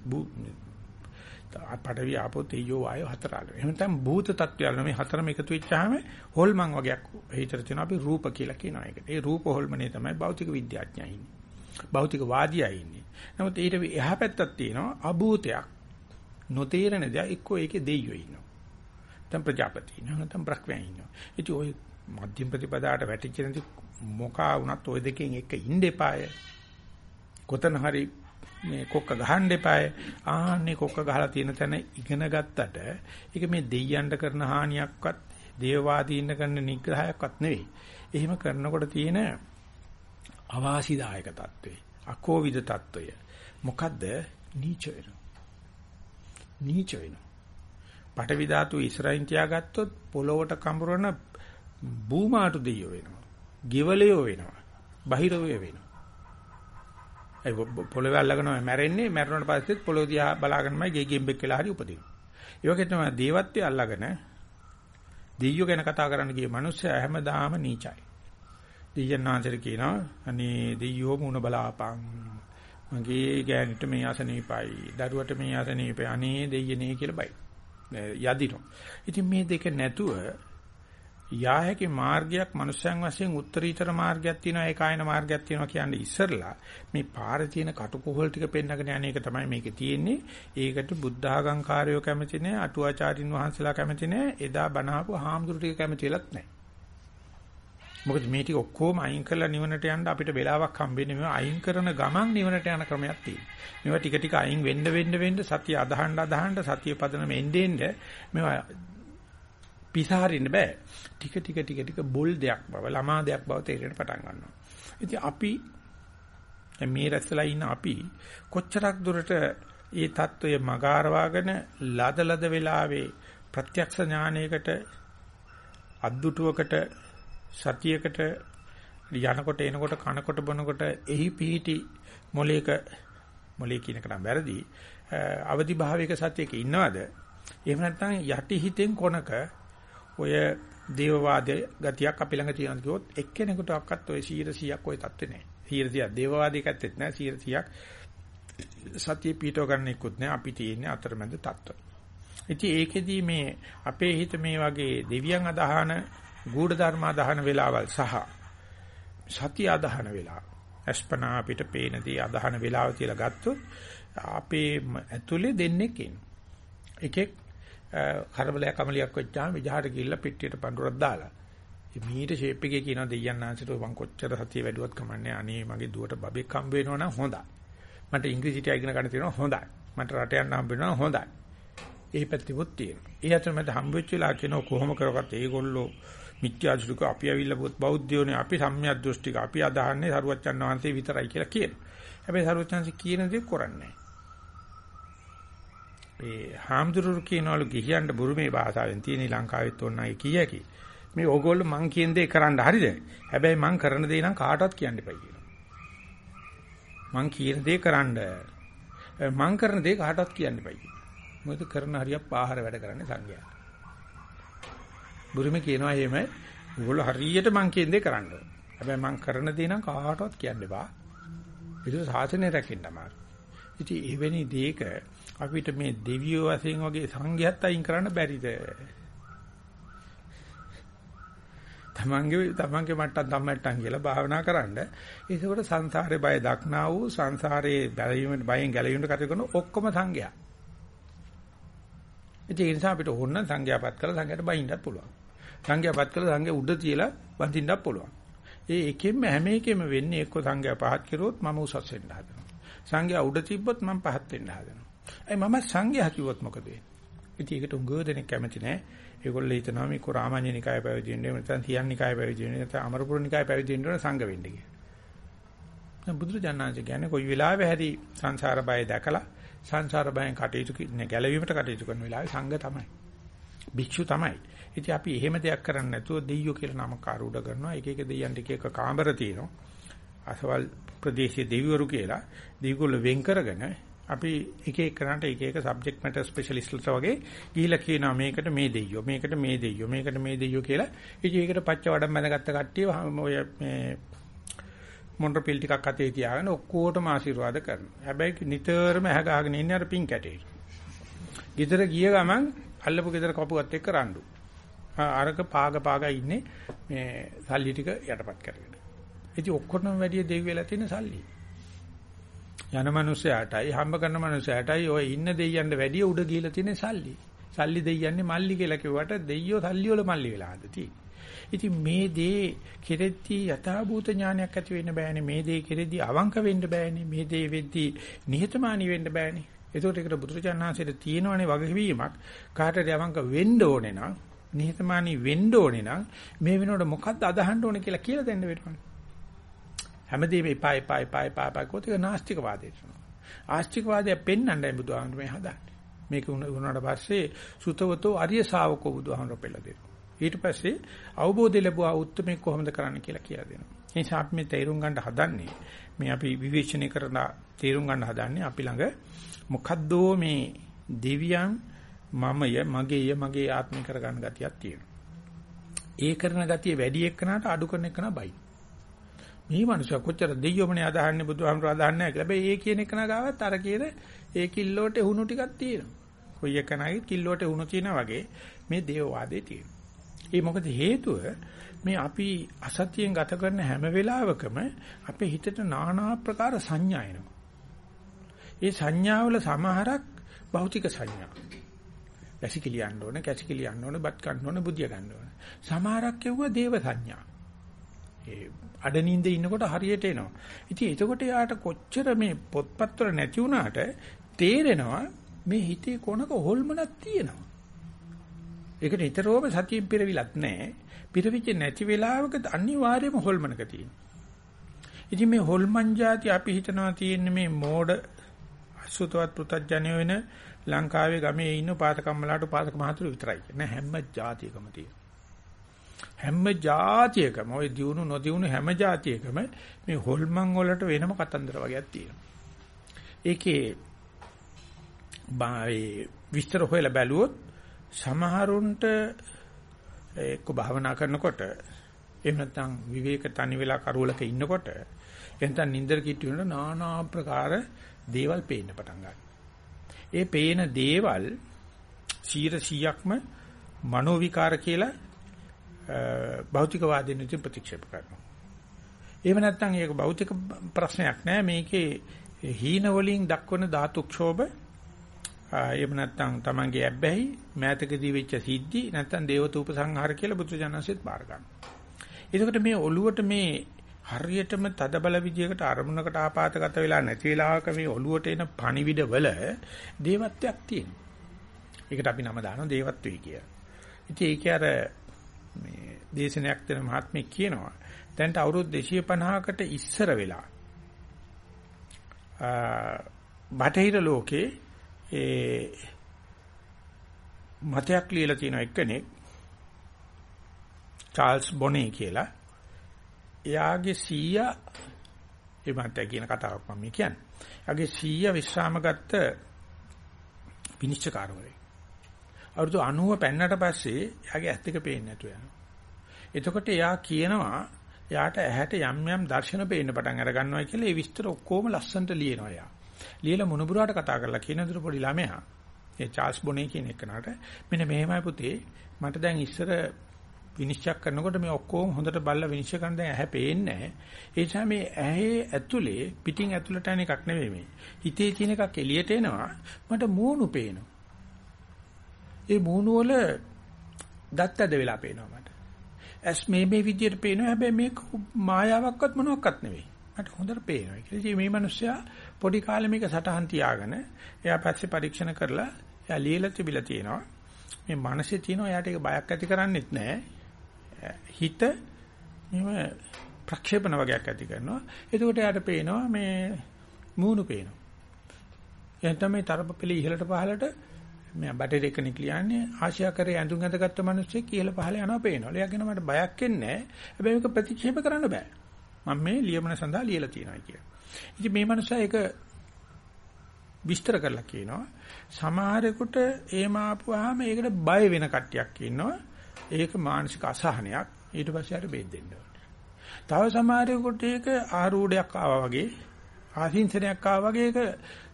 පඩවි ආපෝ තේජෝ වායෝ හතර අල්ලන. එහෙම නැත්නම් භූත තත්ත්වය අල්ලන මේ හතරම එකතු වෙච්චාම හොල්මන් වගේක් හිතට තියෙනවා අපි රූප කියලා කියනවා ඒකට. ඒ රූප හොල්මනේ තමයි භෞතික විද්‍යාඥයා ඉන්නේ. භෞතික වාදියා ඉන්නේ. නමුත් ඊට එහා පැත්තක් තියෙනවා අභූතයක්. නොතේරෙන දේ එක්කෝ ඒකේ දෙයියෝ ඉන්නවා. නැත්නම් ප්‍රජාපති ඉන්නවා. නැත්නම් බ්‍රහ්මයා ඉන්නවා. ඉතින් ওই මධ්‍යම ප්‍රතිපදාට වැටිච්ච නැති මොකා වුණත් ওই දෙකෙන් එක ඉන්න එපාය. කොතන හරි මේ කොක්ක ගහන්න එපාය. ආන්නේ කොක්ක ගහලා තියෙන තැන ඉගෙන ගත්තට ඒක මේ දෙයයන්ට කරන හානියක්වත් දේවවාදීන් කරන නිග්‍රහයක්වත් නෙවෙයි. එහෙම කරනකොට තියෙන අවාසිදායක తত্ত্বය, අකෝවිද తত্ত্বය. මොකද්ද? නීච වෙනවා. නීච වෙනවා. පටවි ධාතු ඉස්රායින් තියාගත්තොත් පොළොවට කඹරන බූමාටු දෙයෝ වෙනවා. ගෙවලයෝ වෙනවා. බහිරවය වෙනවා. ඒ පොළොවේ අල්ලගෙනම මැරෙන්නේ මැරුණාට පස්සෙත් පොළොව දිහා බලාගෙනමයි ගේ ගෙම්බෙක් වෙලා හරි උපදිනවා. ඒ වගේ තමයි දේවත්වයේ අල්ලගෙන දෙයියෝ ගැන කතා කරන්න ගිය මිනිස්සයා හැමදාම නීචයි. දෙයයන්ාන්තර කියනවා අනේ දෙයියෝ මුණ බලාපන්. මගේ ගෑනිට මේ අසනීපයි. දරුවට මේ අසනීපයි. අනේ දෙයියනේ කියලා බයි. යදිනවා. ඉතින් මේ දෙක නැතුව යායකේ මාර්ගයක් මනුෂ්‍යයන් වශයෙන් උත්තරීතර මාර්ගයක් තියෙනවා ඒකායන මාර්ගයක් තියෙනවා කියන්නේ ඉස්සරලා මේ පාරේ තියෙන කටුකොහල් ටික පෙන්නගෙන යන එක තමයි මේකේ තියෙන්නේ ඒකට බුද්ධ ආගම්කාරයෝ කැමති නැහැ අටුවාචාරින් වහන්සේලා කැමති නැහැ එදා බණහපු හාමුදුරු ටික කැමතිලත් නැහැ මොකද මේ ටික ඔක්කොම අයින් කරලා නිවනට යන්න අපිට වෙලාවක් හම්බෙන්නේ මේවා අයින් කරන ගමන් නිවනට යන ක්‍රමයක් තියෙනවා. මේවා ටික ටික අයින් වෙන්න වෙන්න වෙන්න සතිය අදහන්න අදහන්න සතිය පදනම එන්නේ එන්නේ මේවා පිසාරින්න බෑ. ටික ටික ටික ටික බොල් දෙයක් බව ළමා දෙයක් බව තේරෙන්න පටන් ගන්නවා. ඉතින් අපි මේ රැස්ලා ඉන්න අපි කොච්චරක් දුරට ඒ தত্ত্বය මගාරවාගෙන ලදලද වෙලාවේ ප්‍රත්‍යක්ෂ ඥානයකට අද්දුටුවකට සතියකට යනකොට එනකොට කනකොට බොනකොට එහි පිහිටි මොලේක මොලේ කියන එක නම් වැරදි අවදි භාවයක සතියක ඉන්නවද එහෙම නැත්නම් යටි හිතෙන් කොනක ඔය දේවවාදයේ ගතියක් අපි ළඟ තියෙනවා කිව්වොත් එක්කෙනෙකුට අක්කත් ඔය 100%ක් ඔය තත්ත්වේ නැහැ. 100%ක් දේවවාදයක ඇත්තෙත් නැහැ 100%ක් සතිය පීඨව ගන්න එක්කුත් නැහැ. අපි තියෙන්නේ අතරමැද තත්ත්ව. ඉතින් ඒකෙදි මේ අපේ හිත මේ වගේ දෙවියන් අදහන ගුඪ ධර්ම අදහන වෙලාවල් සහ සතිය අදහන වෙලාව අස්පනා අපිට පේන දේ අදහන වෙලාව කියලා ගත්තොත් අපේ ඇතුලේ දෙන්නෙක් ඉන්නවා. එකෙක් කරබලයක් අමලියක් වෙච්චාම විජහට ගිහිල්ලා පිටියට පඳුරක් දාලා. මීට ෂේප් එකේ කියන දෙයයන් ආන්සිට මං කොච්චර සතිය වැඩුවත් කමන්නේ අනේ මගේ දුවට බබෙක් හම්බ වෙනවා නම් හොඳයි. මට ඉංග්‍රීසිට ඉගෙන ගන්න තියෙනවා හොඳයි. මට රට යන්න හම්බ වෙනවා හොඳයි. ඒ පැතිමුත් තියෙනවා. ඒ අතර මට හම්බ වෙච්ච වෙලාව කියනවා කොහොම කරවත් ඒගොල්ලෝ මිත්‍යා දෘෂ්ටික අපි ඇවිල්ලා බෞද්ධයෝනේ අපි සම්මිය දෘෂ්ටික අපි අදහන්නේ සරුවච්චන් වහන්සේ විතරයි කියලා කියනවා. හැබැයි සරුවච්චන්සේ කියන දේ කරන්නේ නැහැ. ඒ හාමුදුරුවෝ කියනවලු ගිහියන්ට බුරුමේ භාෂාවෙන් තියෙන ලංකාවෙත් ඕනයි කියකි. මේ ඕගොල්ලෝ මං කියන දේ කරන්න හරිද? හැබැයි මං කරන දේ නම් කාටවත් කියන්න එපා කියනවා. මං කියන දේ කරන්න. මං කරන දේ කාටවත් කියන්න එපා කියනවා. මොකද කරන හරියක් පාහර වැඩ කරන්නේ සංඝයා. බුරුමේ කියනවා එහෙම ඕගොල්ලෝ හරියට මං කියන දේ කරන්න. හැබැයි මං කරන දේ නම් කාටවත් කියන්න එපා. ඒක සාසනය රැකෙන්න අමාරු. ඉතින් එවැනි දෙයක අපිට මේ දෙවියෝ වශයෙන් වගේ සංඝයාත් අයින් කරන්න බැරිද? තමන්ගේ තමන්ගේ මට්ටම් ධම්මට්ටම් කියලා භාවනා කරන්න. ඒකෝට සංසාරේ බය දක්නා වූ සංසාරේ බැලීමෙන් බයෙන් ගැලවීමට කටයුතු කරන ඔක්කොම සංඝයා. ඒ නිසා අපිට ඕන සංඝයාපත් කරලා සංඝයාට බයින්නත් පුළුවන්. සංඝයාපත් කරලා සංඝයා උඩ තියලා බඳින්නත් පුළුවන්. ඒ එකෙන්ම හැම එකෙම වෙන්නේ එක්ක සංඝයා පහත් කරුවොත් මම උසස් වෙන්න හදනවා. සංඝයා උඩ තිබ්බොත් මම පහත් වෙන්න හදනවා. ඒ මම සංඝයා කිව්වොත් මොකද වෙන්නේ? ඉතින් ඒකට උගව දෙනෙක් කැමති නැහැ. ඒගොල්ලෝ හිතනවා මේ කොරාමඤ්ඤ නිකාය පැවිදි වෙන්න නැත්නම් තියන් නිකාය පැවිදි වෙන්න නැත්නම් අමරපුර නිකාය පැවිදි වෙන්න ඕන සංඝ වෙන්න කියලා. දැන් බුදුරජාණන් කියන්නේ කොයි වෙලාවෙ හැරි සංසාර බය දැකලා සංසාර බයෙන් කටයුතු ගැලවීමට කටයුතු කරන වෙලාවේ සංඝ තමයි. භික්ෂු තමයි. ඉතින් අපි එහෙම දෙයක් කරන්නේ නැතුව දෙයියෝ කියලා නම කාරුඩ කරනවා. එක එක දෙයියන්ට එක එක කාමර තියෙනවා. අසවල් ප්‍රදේශයේ දෙවිවරු කියලා දෙවිගොල්ල වෙන් කරගෙන අපි එක එකනට එක එක සබ්ජෙක්ට් මැටර් ස්පෙෂලිස්ට්ලා වගේ ගිහිලා කියනවා මේකට මේ දෙයියෝ මේකට මේ දෙයියෝ මේකට මේ දෙයියෝ කියලා. ඉතින් ඒකට පච්ච වඩම් බැඳගත්ත කට්ටිය ඔය මේ මොන්ඩර් පිල් ටිකක් අතේ තියාගෙන ඔක්කොටම ආශිර්වාද කරනවා. හැබැයි නිතරම ඇහ ගහගෙන ඉන්නේ අර පින් කැටේ. ගෙදර ගිය ගමන් අල්ලපු ගෙදර කපුවත් එක්ක රණ්ඩු. අරක පාග පාග ඉන්නේ මේ සල්ලි ටික යටපත් කරගෙන. ඉතින් ඔක්කොටම වැඩි දෙවි වෙලා තියෙන සල්ලි. යන මනුස්සයාටයි හම්බ කරන මනුස්සයාටයි ඔය ඉන්න දෙයියන්ට වැඩිය උඩ ගිහිලා තියෙන සල්ලි. සල්ලි දෙයියන්නේ මල්ලි කියලා කිව්වට දෙයියෝ සල්ලි වල මල්ලි වෙලාද තියෙන්නේ. ඉතින් මේ දේ කෙරෙද්දී යථාභූත ඥානයක් ඇති වෙන්න බෑනේ. මේ දේ කෙරෙද්දී අවංක වෙන්න බෑනේ. මේ දේ වෙද්දී නිහතමානී වෙන්න බෑනේ. ඒකට ඒකට බුදුරජාණන්සේට තියෙනවනේ වගකීමක් කාටද අවංක වෙන්න ඕනේ නම් නිහතමානී වෙන්න ඕනේ නම් මේ වෙනකොට මොකද්ද අදහන්න ඕනේ කියලා කියලා දෙන්න වෙනවා. හැමදේම එපා එපා එපා එපා එපා කොටික නාස්තික වාදයට යනවා. ආස්තික වාදය පෙන්වන්නයි බුදුහාමුදුරු මේ හදාන්නේ. මේක වුණාට පස්සේ සුතවතෝ අරිය ශාවකෝ බුදුහාමුදුරු පෙළ දෙනවා. ඊට පස්සේ අවබෝධය ලැබුවා උත්මේ කොහොමද කරන්න කියලා කියලා දෙනවා. ඒ නිසා අපි මේ තේරුම් ගන්න හදන්නේ මේ අපි විවේචනය කරන තේරුම් ගන්න හදන්නේ අපි ළඟ මොකද්දෝ මේ දෙවියන් මමය මගේය මගේ ආත්මය කරගන්න ගතියක් තියෙනවා. ඒ කරන ගතිය වැඩි එක්කනට අඩු කරන එකන බයි. මේ මනුස්සයා කොච්චර දෙයියොමනේ අදහන්නේ බුදුහාමර අදහන්නේ නැහැ කියලා. හැබැයි ඒ කියන එකන ගාවත් අර කියන ඒ කිල්ලෝට හුණු ටිකක් තියෙනවා. කොයි එකනයි කිල්ලෝට හුණු තියෙනා වගේ මේ දේවවාදේ තියෙනවා. ඒ මොකද හේතුව මේ අපි අසතියෙන් ගත කරන හැම වෙලාවකම අපේ හිතට নানা ආකාර සංඥා එනවා. ඒ සංඥාවල සමහරක් භෞතික සංඥා. වැසිකිලි යන්න ඕන, කැසිකිලි යන්න ඕන, බත් ගන්න ඕන, බුදිය ගන්න ඕන. සමහරක් කියුවා දේව සංඥා. ඒ අඩනින්ද ඉන්නකොට හරියට එනවා. ඉතින් එතකොට යාට කොච්චර මේ පොත්පත්වල නැති වුණාට තේරෙනවා මේ හිතේ කොනක හොල්මනක් තියෙනවා. ඒකට නිතරම සතියෙන් පිරවිලත් නැහැ. පිරවිච්ච නැති වෙලාවක අනිවාර්යයෙන්ම හොල්මනක තියෙනවා. ඉතින් මේ හොල්මන් જાති අපි හිතනවා තියෙන්නේ මේ මෝඩ අසුතවත් පුතඥය වෙන ලංකාවේ ගමේ ඉන්න පාතකම්මලාට පාතක මහතුරු විතරයි. නෑ හැම જાතියකම හැම જાතියකම ওই දියුණු නොදියුණු හැම જાතියකම මේ හොල්මන් වලට වෙනම කතන්දර වගේක් තියෙනවා. ඒකේ බාවේ විස්තර හොයලා බැලුවොත් සමහරුන්ට එක්ක භාවනා කරනකොට එහෙම නැත්නම් විවේක තනි වෙලා කරවලක ඉන්නකොට එහෙනම් නින්දර කිට්ටු වෙනකොට নানা ආකාර දේවල් පේන්න පටන් ගන්නවා. ඒ පේන දේවල් 100%ක්ම මනෝ විකාර කියලා භෞතිකවාදීන් විසින් ප්‍රතික්ෂේප කරනවා. එහෙම නැත්නම් ඒක භෞතික ප්‍රශ්නයක් නෑ මේකේ හීන වලින් දක්වන ධාතු ක්ෂෝභ එහෙම නැත්නම් Tamange ඇබ්බැහි මෑතකදී වෙච්ච සිද්ධි නැත්නම් දේවතූප සංහාර කියලා බුදුජානසෙත් බාර ගන්නවා. එතකොට මේ ඔළුවට මේ හරියටම තද බල විදියකට අරමුණකට ආපాతගත වෙලා නැති වෙලාවක මේ ඔළුවට එන පණිවිඩ වල දේවත්වයක් තියෙනවා. ඒකට අපි නම දානවා දේවත්වයි කියලා. ඉතින් ඒක අර මේ දේශනයක් දෙන මහත්මයෙක් කියනවා. දැන්ට අවුරුදු 250කට ඉස්සර වෙලා බටහිර ලෝකේ ඒ මතයක් ලියලා තියෙන එක්කෙනෙක් චාල්ස් බොනේ කියලා එයාගේ සීයා ඒ මතය කියන කතාවක් මම කියන්නේ. එයාගේ සීයා විශ්‍රාම ගත්ත විනිශ්චයකාරවරයෙක්. අවුරුදු 90 පෙන්නට පස්සේ එයාගේ ඇස් දෙක පේන්නේ නැතු යනවා. එතකොට එයා කියනවා එයාට ඇහැට යම් යම් දර්ශන පේන්න පටන් අර ගන්නවා කියලා ඒ විස්තර ඔක්කොම ලස්සනට ලියනවා එයා. ලියලා මුණුබුරාට කතා කරලා කියන දේ පොඩි ළමයා ඒ චාල්ස් බොනේ කියන එකනට මෙන්න මෙහෙමයි පුතේ මට දැන් ඉස්සර විනිශ්චය කරනකොට මේ ඔක්කොම හොඳට බලලා විනිශ්චය කරන දැන් ඇහැ පේන්නේ නැහැ. ඒ නිසා මේ ඇහි ඇතුලේ පිටින් ඇතුලට යන එකක් නෙවෙයි මේ. හිතේ තියෙන එකක් එළියට එනවා. මට මූණු පේනවා. ඒ මූණු වල දත් ඇද වෙලා පේනවා මට. ඇස් මේ මේ විදියට පේනවා. හැබැයි මේක මායාවක්වත් මොනවත් නෙවෙයි. මට හොඳට පේනවා. ඒ කියන්නේ මේ මිනිස්සයා පොඩි කාලේ මේක සටහන් තියාගෙන එයා පස්සේ පරීක්ෂණ කරලා එයා ලියලා තිබිලා තියෙනවා. මේ මනසේ තියෙනවා එයාට ඒක බයක් ඇති කරන්නේත් නැහැ. හිත මෙව ප්‍රක්ෂේපණ වගේක් ඇති කරනවා. එතකොට එයාට පේනවා මේ මූණු පේනවා. එහෙනම් තමයි තරප පෙළ ඉහළට පහළට මම බටර් එක නිකලියන්නේ ආශාකරේ ඇඳුම් ඇඳගත්තු මිනිස්සෙක් ඉහළ පහළ යනවා පේනවා. එයා කියන මට බයක් එන්නේ නැහැ. හැබැයි මේක ප්‍රතික්ෂේප කරන්න බෑ. මම මේ ලියමන සඳහා ලියලා තියෙනවා කියලා. ඉතින් මේ මනුස්සයා ඒක විස්තර කරලා කියනවා. සමහරෙකුට එහෙම ආපුවාම ඒකට බය වෙන කට්ටියක් ඉන්නවා. ඒක මානසික අසහනයක්. ඊට පස්සේ ආට බෙහෙත් දෙන්න ඕනේ. තව සමහරෙකුට ඒක ආරූಢයක් ආවා වගේ ආහිංසනයක් ආවා වගේ ඒක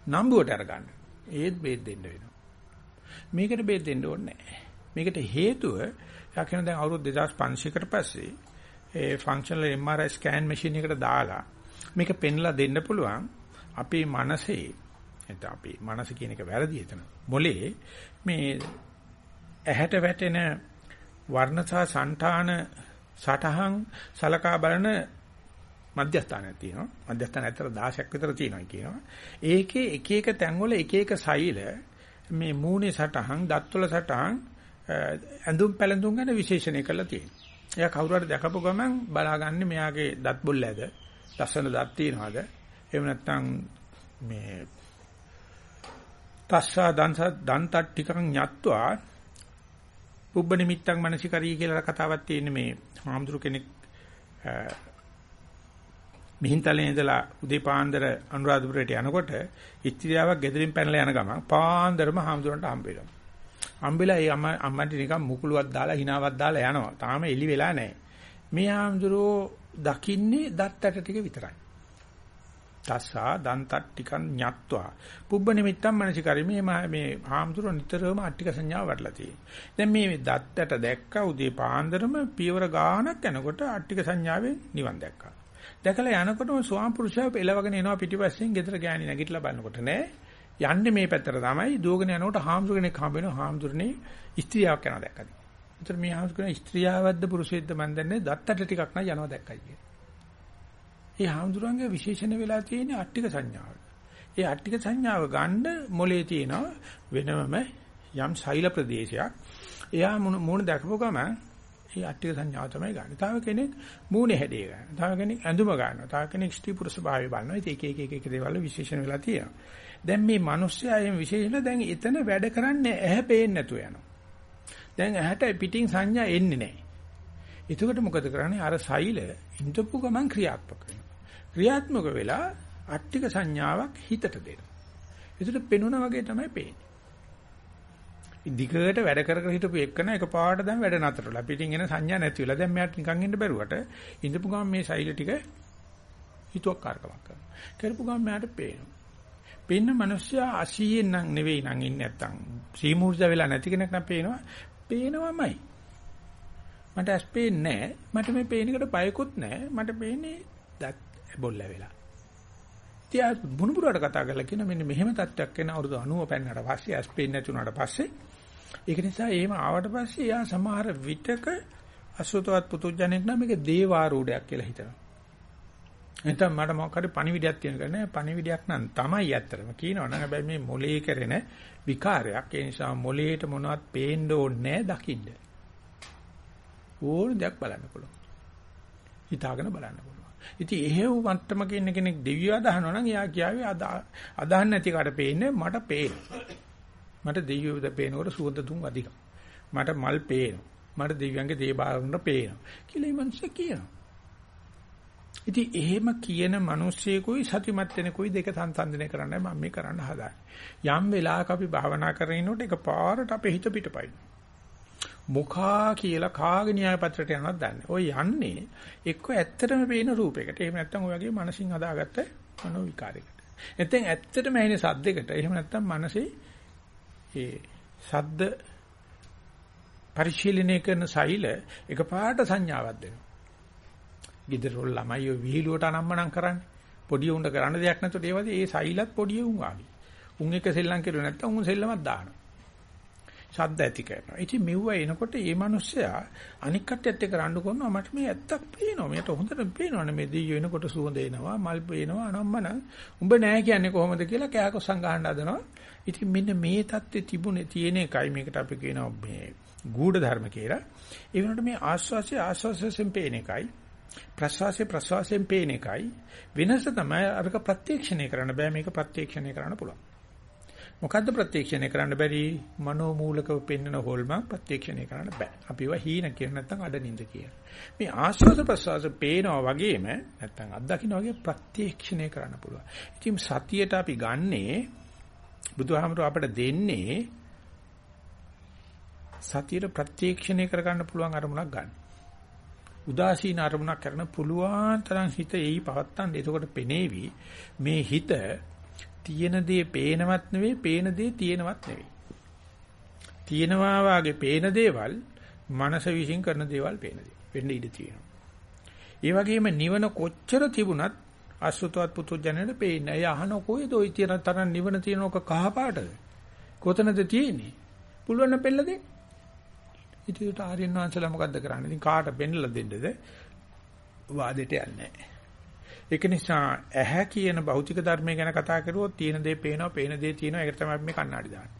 නම්බුවට අරගන්න. ඒත් බෙහෙත් දෙන්න වෙනවා. මේකට බෙහෙත් දෙන්න ඕනේ නැහැ. මේකට හේතුව යකින දැන් අවුරුදු 2500කට පස්සේ ඒ ෆන්ක්ෂනල් MRI ස්කෑන් මැෂින් එකට දාලා මේක පෙන්ලා දෙන්න පුළුවන් අපේ මනසේ නැත්නම් අපේ මනස කියන එක වැරදි එතන. මොලේ මේ ඇහැට වැටෙන වර්ණ සහ సంతාන සටහන් සලකා බලන මධ්‍යස්ථානයක් තියෙනවා. මධ්‍යස්ථාන ඇතර 16ක් විතර තියෙනවා කියනවා. ඒකේ එක එක තැන්වල එක එක සෛල මේ මූණේ සටහන්, දත්වල සටහන් ඇඳුම් පැළඳුම් ගැන විශේෂණය කරලා තියෙනවා. එයා කවුරු හරි දැකපු ගමන් බලාගන්නේ මෙයාගේ දත් බොල් ඇද, ලස්සන දත් තියනවාද? එහෙම නැත්නම් මේ තස්සා දන්ස දන්තත් ටිකක් ඤත්වා පුබ්බ නිමිත්තක් මනසිකරී කියලා කතාවක් තියෙන්නේ මේ හාමුදුරු කෙනෙක් මිහින්තලේ ඉඳලා උදේ පාන්දර අනුරාධපුරයට යනකොට ඉස්ත්‍රියාවක් ගෙදරින් පැනලා යන ගමන් පාන්දරම හාමුදුරන්ට හම්බෙලා. හම්බෙලා ඒ අම්මා අම්මන්ට නිකන් මුකුලුවක් දාලා හිනාවක් දාලා යනවා. තාම එලි වෙලා නැහැ. මේ හාමුදුරෝ දකින්නේ දත් ඇට ටික විතරයි. තස්සා දන්තත් ටිකන් ඤත්වා පුබ්බ නිමිත්තම් මනසිකරි මේ මේ හාමුදුරුවෝ නිතරම අට්ටික සංඥාව වඩලා තියෙනවා. දැන් මේ දත්තට දැක්ක උදේ පාන්දරම පියවර ගානක් යනකොට අට්ටික සංඥාවෙන් නිවන් දැක්කා. දැකලා යනකොටම ස්වාම පුරුෂයා එලවගෙන එනවා පිටිපස්සෙන් ගෙදර ගෑණි නැගිටලා බලනකොට නෑ යන්නේ මේ පැත්තට තමයි දුවගෙන යනකොට හාමුදුර කෙනෙක් හම්බ වෙනවා හාමුදුරනේ ස්ත්‍රියක් යනවා දැක්කද. ඒතර මේ හාමුදුර ස්ත්‍රියවද්ද පුරුෂයෙක්ද මන් දන්නේ දත්තට ටිකක් නෑ යනවා දැක්කයි කියන්නේ. ඒ හාමුදුරන්ගේ විශේෂණ වෙලා තියෙන අට්ටික සංඥාව. ඒ අට්ටික සංඥාව ගන්න මොලේ තියෙනවා වෙනම යම් ශෛල ප්‍රදේශයක්. එයා මූණ දැකපුව ගමන් ඒ අට්ටික සංඥාව තමයි ගන්න. තව කෙනෙක් මූණේ හැඩය ගන්න. තව කෙනෙක් ඇඳුම ගන්නවා. තව කෙනෙක් ස්ත්‍රී පුරුෂ භාවය බලනවා. ඉතින් එක එක එක එක දේවල් විශේෂණ වෙලා තියෙනවා. දැන් මේ මිනිස්සයා එම් විශේෂණ දැන් එතන වැඩ කරන්නේ ඇහැ පේන්නේ නැතුව යනවා. දැන් ඇහැට පිටින් සංඥා එන්නේ නැහැ. එතකොට මොකද කරන්නේ? අර සෛල ඉඳපු ගමන් ක්‍රියාත්මක වෙනවා. ක්‍රියාත්මක වෙලා අට්ටික සංඥාවක් හිතට දෙනවා. ඒකට පෙනුනා වගේ තමයි පේන්නේ. දිගට වැඩ කර කර හිටපු එක්කන එකපාරට දැන් වැඩ නතරලා පිටින් එන සංඥා නැති වෙලා දැන් මෙයාට නිකන් ඉන්න බැරුවට ඉඳපු ගමන් මේ සෛල ටික හිතුවක් කාර්කමක් කරනවා. කරපු ගමන් මෙයාට පේනවා. පේන මිනිස්සයා 80 නම් නෙවෙයි නම් ඉන්නේ නැත්තම් සීමුර්ජ වෙලා නැති කෙනෙක් නම් පේනවා. පේනවමයි. මට ඇස් පේන්නේ නැහැ. මට මේ පේන එකට බයකුත් නැහැ. මට පේන්නේ දත් බොල්ල වෙලා. ඉතින් බුනුපුරට කතා කරලා කියන මෙන්න මෙහෙම තත්ත්වයක් වෙන අවුරුදු 90 පෙන්නට පස්සේ ඇස් පේන්නේ නැති වුණාට පස්සේ ඒක නිසා එහෙම ආවට පස්සේ යා සමහර විටක අසුතවත් පුතුජණෙක් නම් මේක දේවාරූಢයක් කියලා හිතනවා. එතන මට මොකක් හරි පණිවිඩයක් තියෙන කරන්නේ පණිවිඩයක් නම් තමයි ඇත්තටම කියනවනම් හැබැයි මේ මොලේ කරන විකාරයක් ඒ නිසා මොලේට මොනවත් පේන්න ඕනේ දකින්න. ඕන දෙයක් බලන්න පුළුවන්. හිතාගෙන බලන්න පුළුවන්. ඉතින් එහෙව් මට්ටමක ඉන්න කෙනෙක් දෙවියව අදහනවා නම් එයා කියාවේ අදහන්න නැති කාට පේන්නේ මට පේනවා. මට දෙවියෝද පේනකොට සුවඳ තුන් අධිකයි. මට මල් පේනවා. මට දෙවියන්ගේ දේබාරුන්න පේනවා. කියලා මේ මිනිස්සු කියනවා. ඉතින් එහෙම කියන මිනිස්සෙකුයි සතිමත් වෙනකුයි දෙක සංසන්දනය කරන්නයි මම මේ කරන්න හදාන්නේ. යම් වෙලාවක අපි භාවනා කරගෙන ඉනකොට එකපාරට අපේ හිත පිටපයින්. මුඛා කියලා කාගේ න්‍යාය පත්‍රයට යනවද දන්නේ. ඔය යන්නේ එක්ක ඇත්තටම පේන රූපයකට. එහෙම නැත්නම් ඔය වගේ මනසින් හදාගත්ත මනෝ විකාරයකට. නැත්නම් ඇත්තටම ඇහෙන සද්දයකට. එහෙම නැත්නම් මනසේ ඒ සද්ද පරිශීලනය කරන සෛල එකපාරට සංඥාවක් දෙනවා. ගෙදරවල ළමයි ඔය විහිළුවට අනම්මනම් කරන්නේ. පොඩි උණ්ඩ කරන්න දෙයක් නැතුව ඒ වගේ ඒ සෛලත් පොඩි උන් ආවි. උන් එක සෙල්ලම් කරුවේ නැත්නම් උන් සෙල්ලමක් දානවා. ශබ්ද ඇති කරනවා. ඉතින් මෙව්ව එනකොට මේ මිනිස්සයා අනික් කට්ටියත් එක්ක රණ්ඩු කරනවා මට මේ ඇත්තක් පේනවා. මට හොඳට පේනවනේ මේ දෙයියෝ එනකොට සුවඳ එනවා, මල් පේනවා, අනම්මන. උඹ නෑ කියන්නේ කොහොමද කියලා කෑකොස්සන් ගහන්න හදනවා. ඉතින් මෙන්න මේ தත්ත්වයේ තිබුණේ තියෙන එකයි මේකට අපි කියනවා මේ ගූඪ ධර්ම කියලා. ඒ වෙනකොට මේ ආස්වාසිය ආස්වාසයෙන් පේන එකයි ප්‍රසවාසය ප්‍රසවාසයෙන් පේන එකයි වෙනස තමයි අරක ප්‍රත්‍යක්ෂණය කරන්න බෑ මේක ප්‍රත්‍යක්ෂණය කරන්න පුළුවන්. මොකද්ද ප්‍රත්‍යක්ෂණය කරන්න බැරි මනෝමූලකව පෙන්වන හොල්මන් ප්‍රත්‍යක්ෂණය කරන්න බෑ. අපි ඒවා හීන කියන නැත්නම් අඩනින්ද කියන. මේ ආස්වාද ප්‍රසවාස පේනවා වගේම නැත්නම් අත්දකින්න වගේ ප්‍රත්‍යක්ෂණය කරන්න පුළුවන්. ඉතින් සතියට අපි ගන්නේ බුදුහාමර අපිට දෙන්නේ සතියට ප්‍රත්‍යක්ෂණය කරගන්න පුළුවන් අරමුණක් ගන්න. උදාසීන අරමුණක් කරන පුළුවන් තරම් හිත එයි පවත්තන්න. එතකොට පෙනේවි මේ හිත තියෙන දේ පේනවත් නෙවෙයි, පේන දේ තියෙනවත් නෙවෙයි. තියෙනවා වාගේ පේන දේවල් මනස විශ්ින් කරන දේවල් පේන දේ. වෙන්න ඉඩ තියෙනවා. ඒ වගේම නිවන කොච්චර තිබුණත් අසුතවත් පුතුජනට පේන්නේ. එයා අහන කොයිද ওই තියෙන තරම් නිවන තියෙනක කහ පාටද? කොතනද තියෙන්නේ? පුළුවන් නම් පෙළ දෙන්න. ඉතින් ආර්යයන් වහන්සේලා මොකද්ද කරන්නේ? ඉතින් කාට පෙන්නලා දෙන්නද? වාදෙට යන්නේ නැහැ. ඒක නිසා ඇහැ කියන භෞතික ධර්මය ගැන කතා කරුවොත් තියෙන දේ පේනවා, පේන දේ තියෙනවා. ඒක තමයි අපි මේ කණ්ණාඩි දාන්නේ.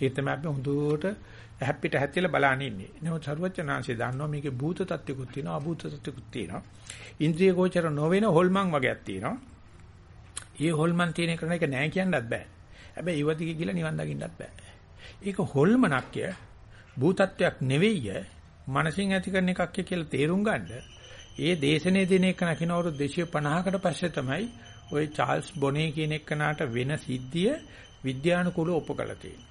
ඒක තමයි අපි හොඳට හැප්පිට හැතිලා බලන්න ඉන්නේ. නමුත් සරුවචනාංශය දන්නවා මේකේ භූත තත්ත්විකුත් තියෙනවා, අභූත තත්ත්විකුත් තියෙනවා. ඉන්ද්‍රිය ගෝචර නොවන හොල්මන් වගේක් තියෙනවා. ඊ හොල්මන් තියෙන කරන එක නෑ කියන්නත් බෑ. හැබැයි ඊවතික කියලා නිවන් දකින්නත් බෑ. ඒක හොල්මනක්ය භූතත්වයක් නෙවෙයි මනසින් ඇති කරන එකක් කියලා තේරුම් ගන්න. ඒ දේශනේ දින එක නකින අවුරුදු 250කට පස්සේ තමයි ওই චාල්ස් බොනේ කියන එකනට වෙන සිද්ධිය විද්‍යානුකූලව ඔපකලා තියෙන්නේ.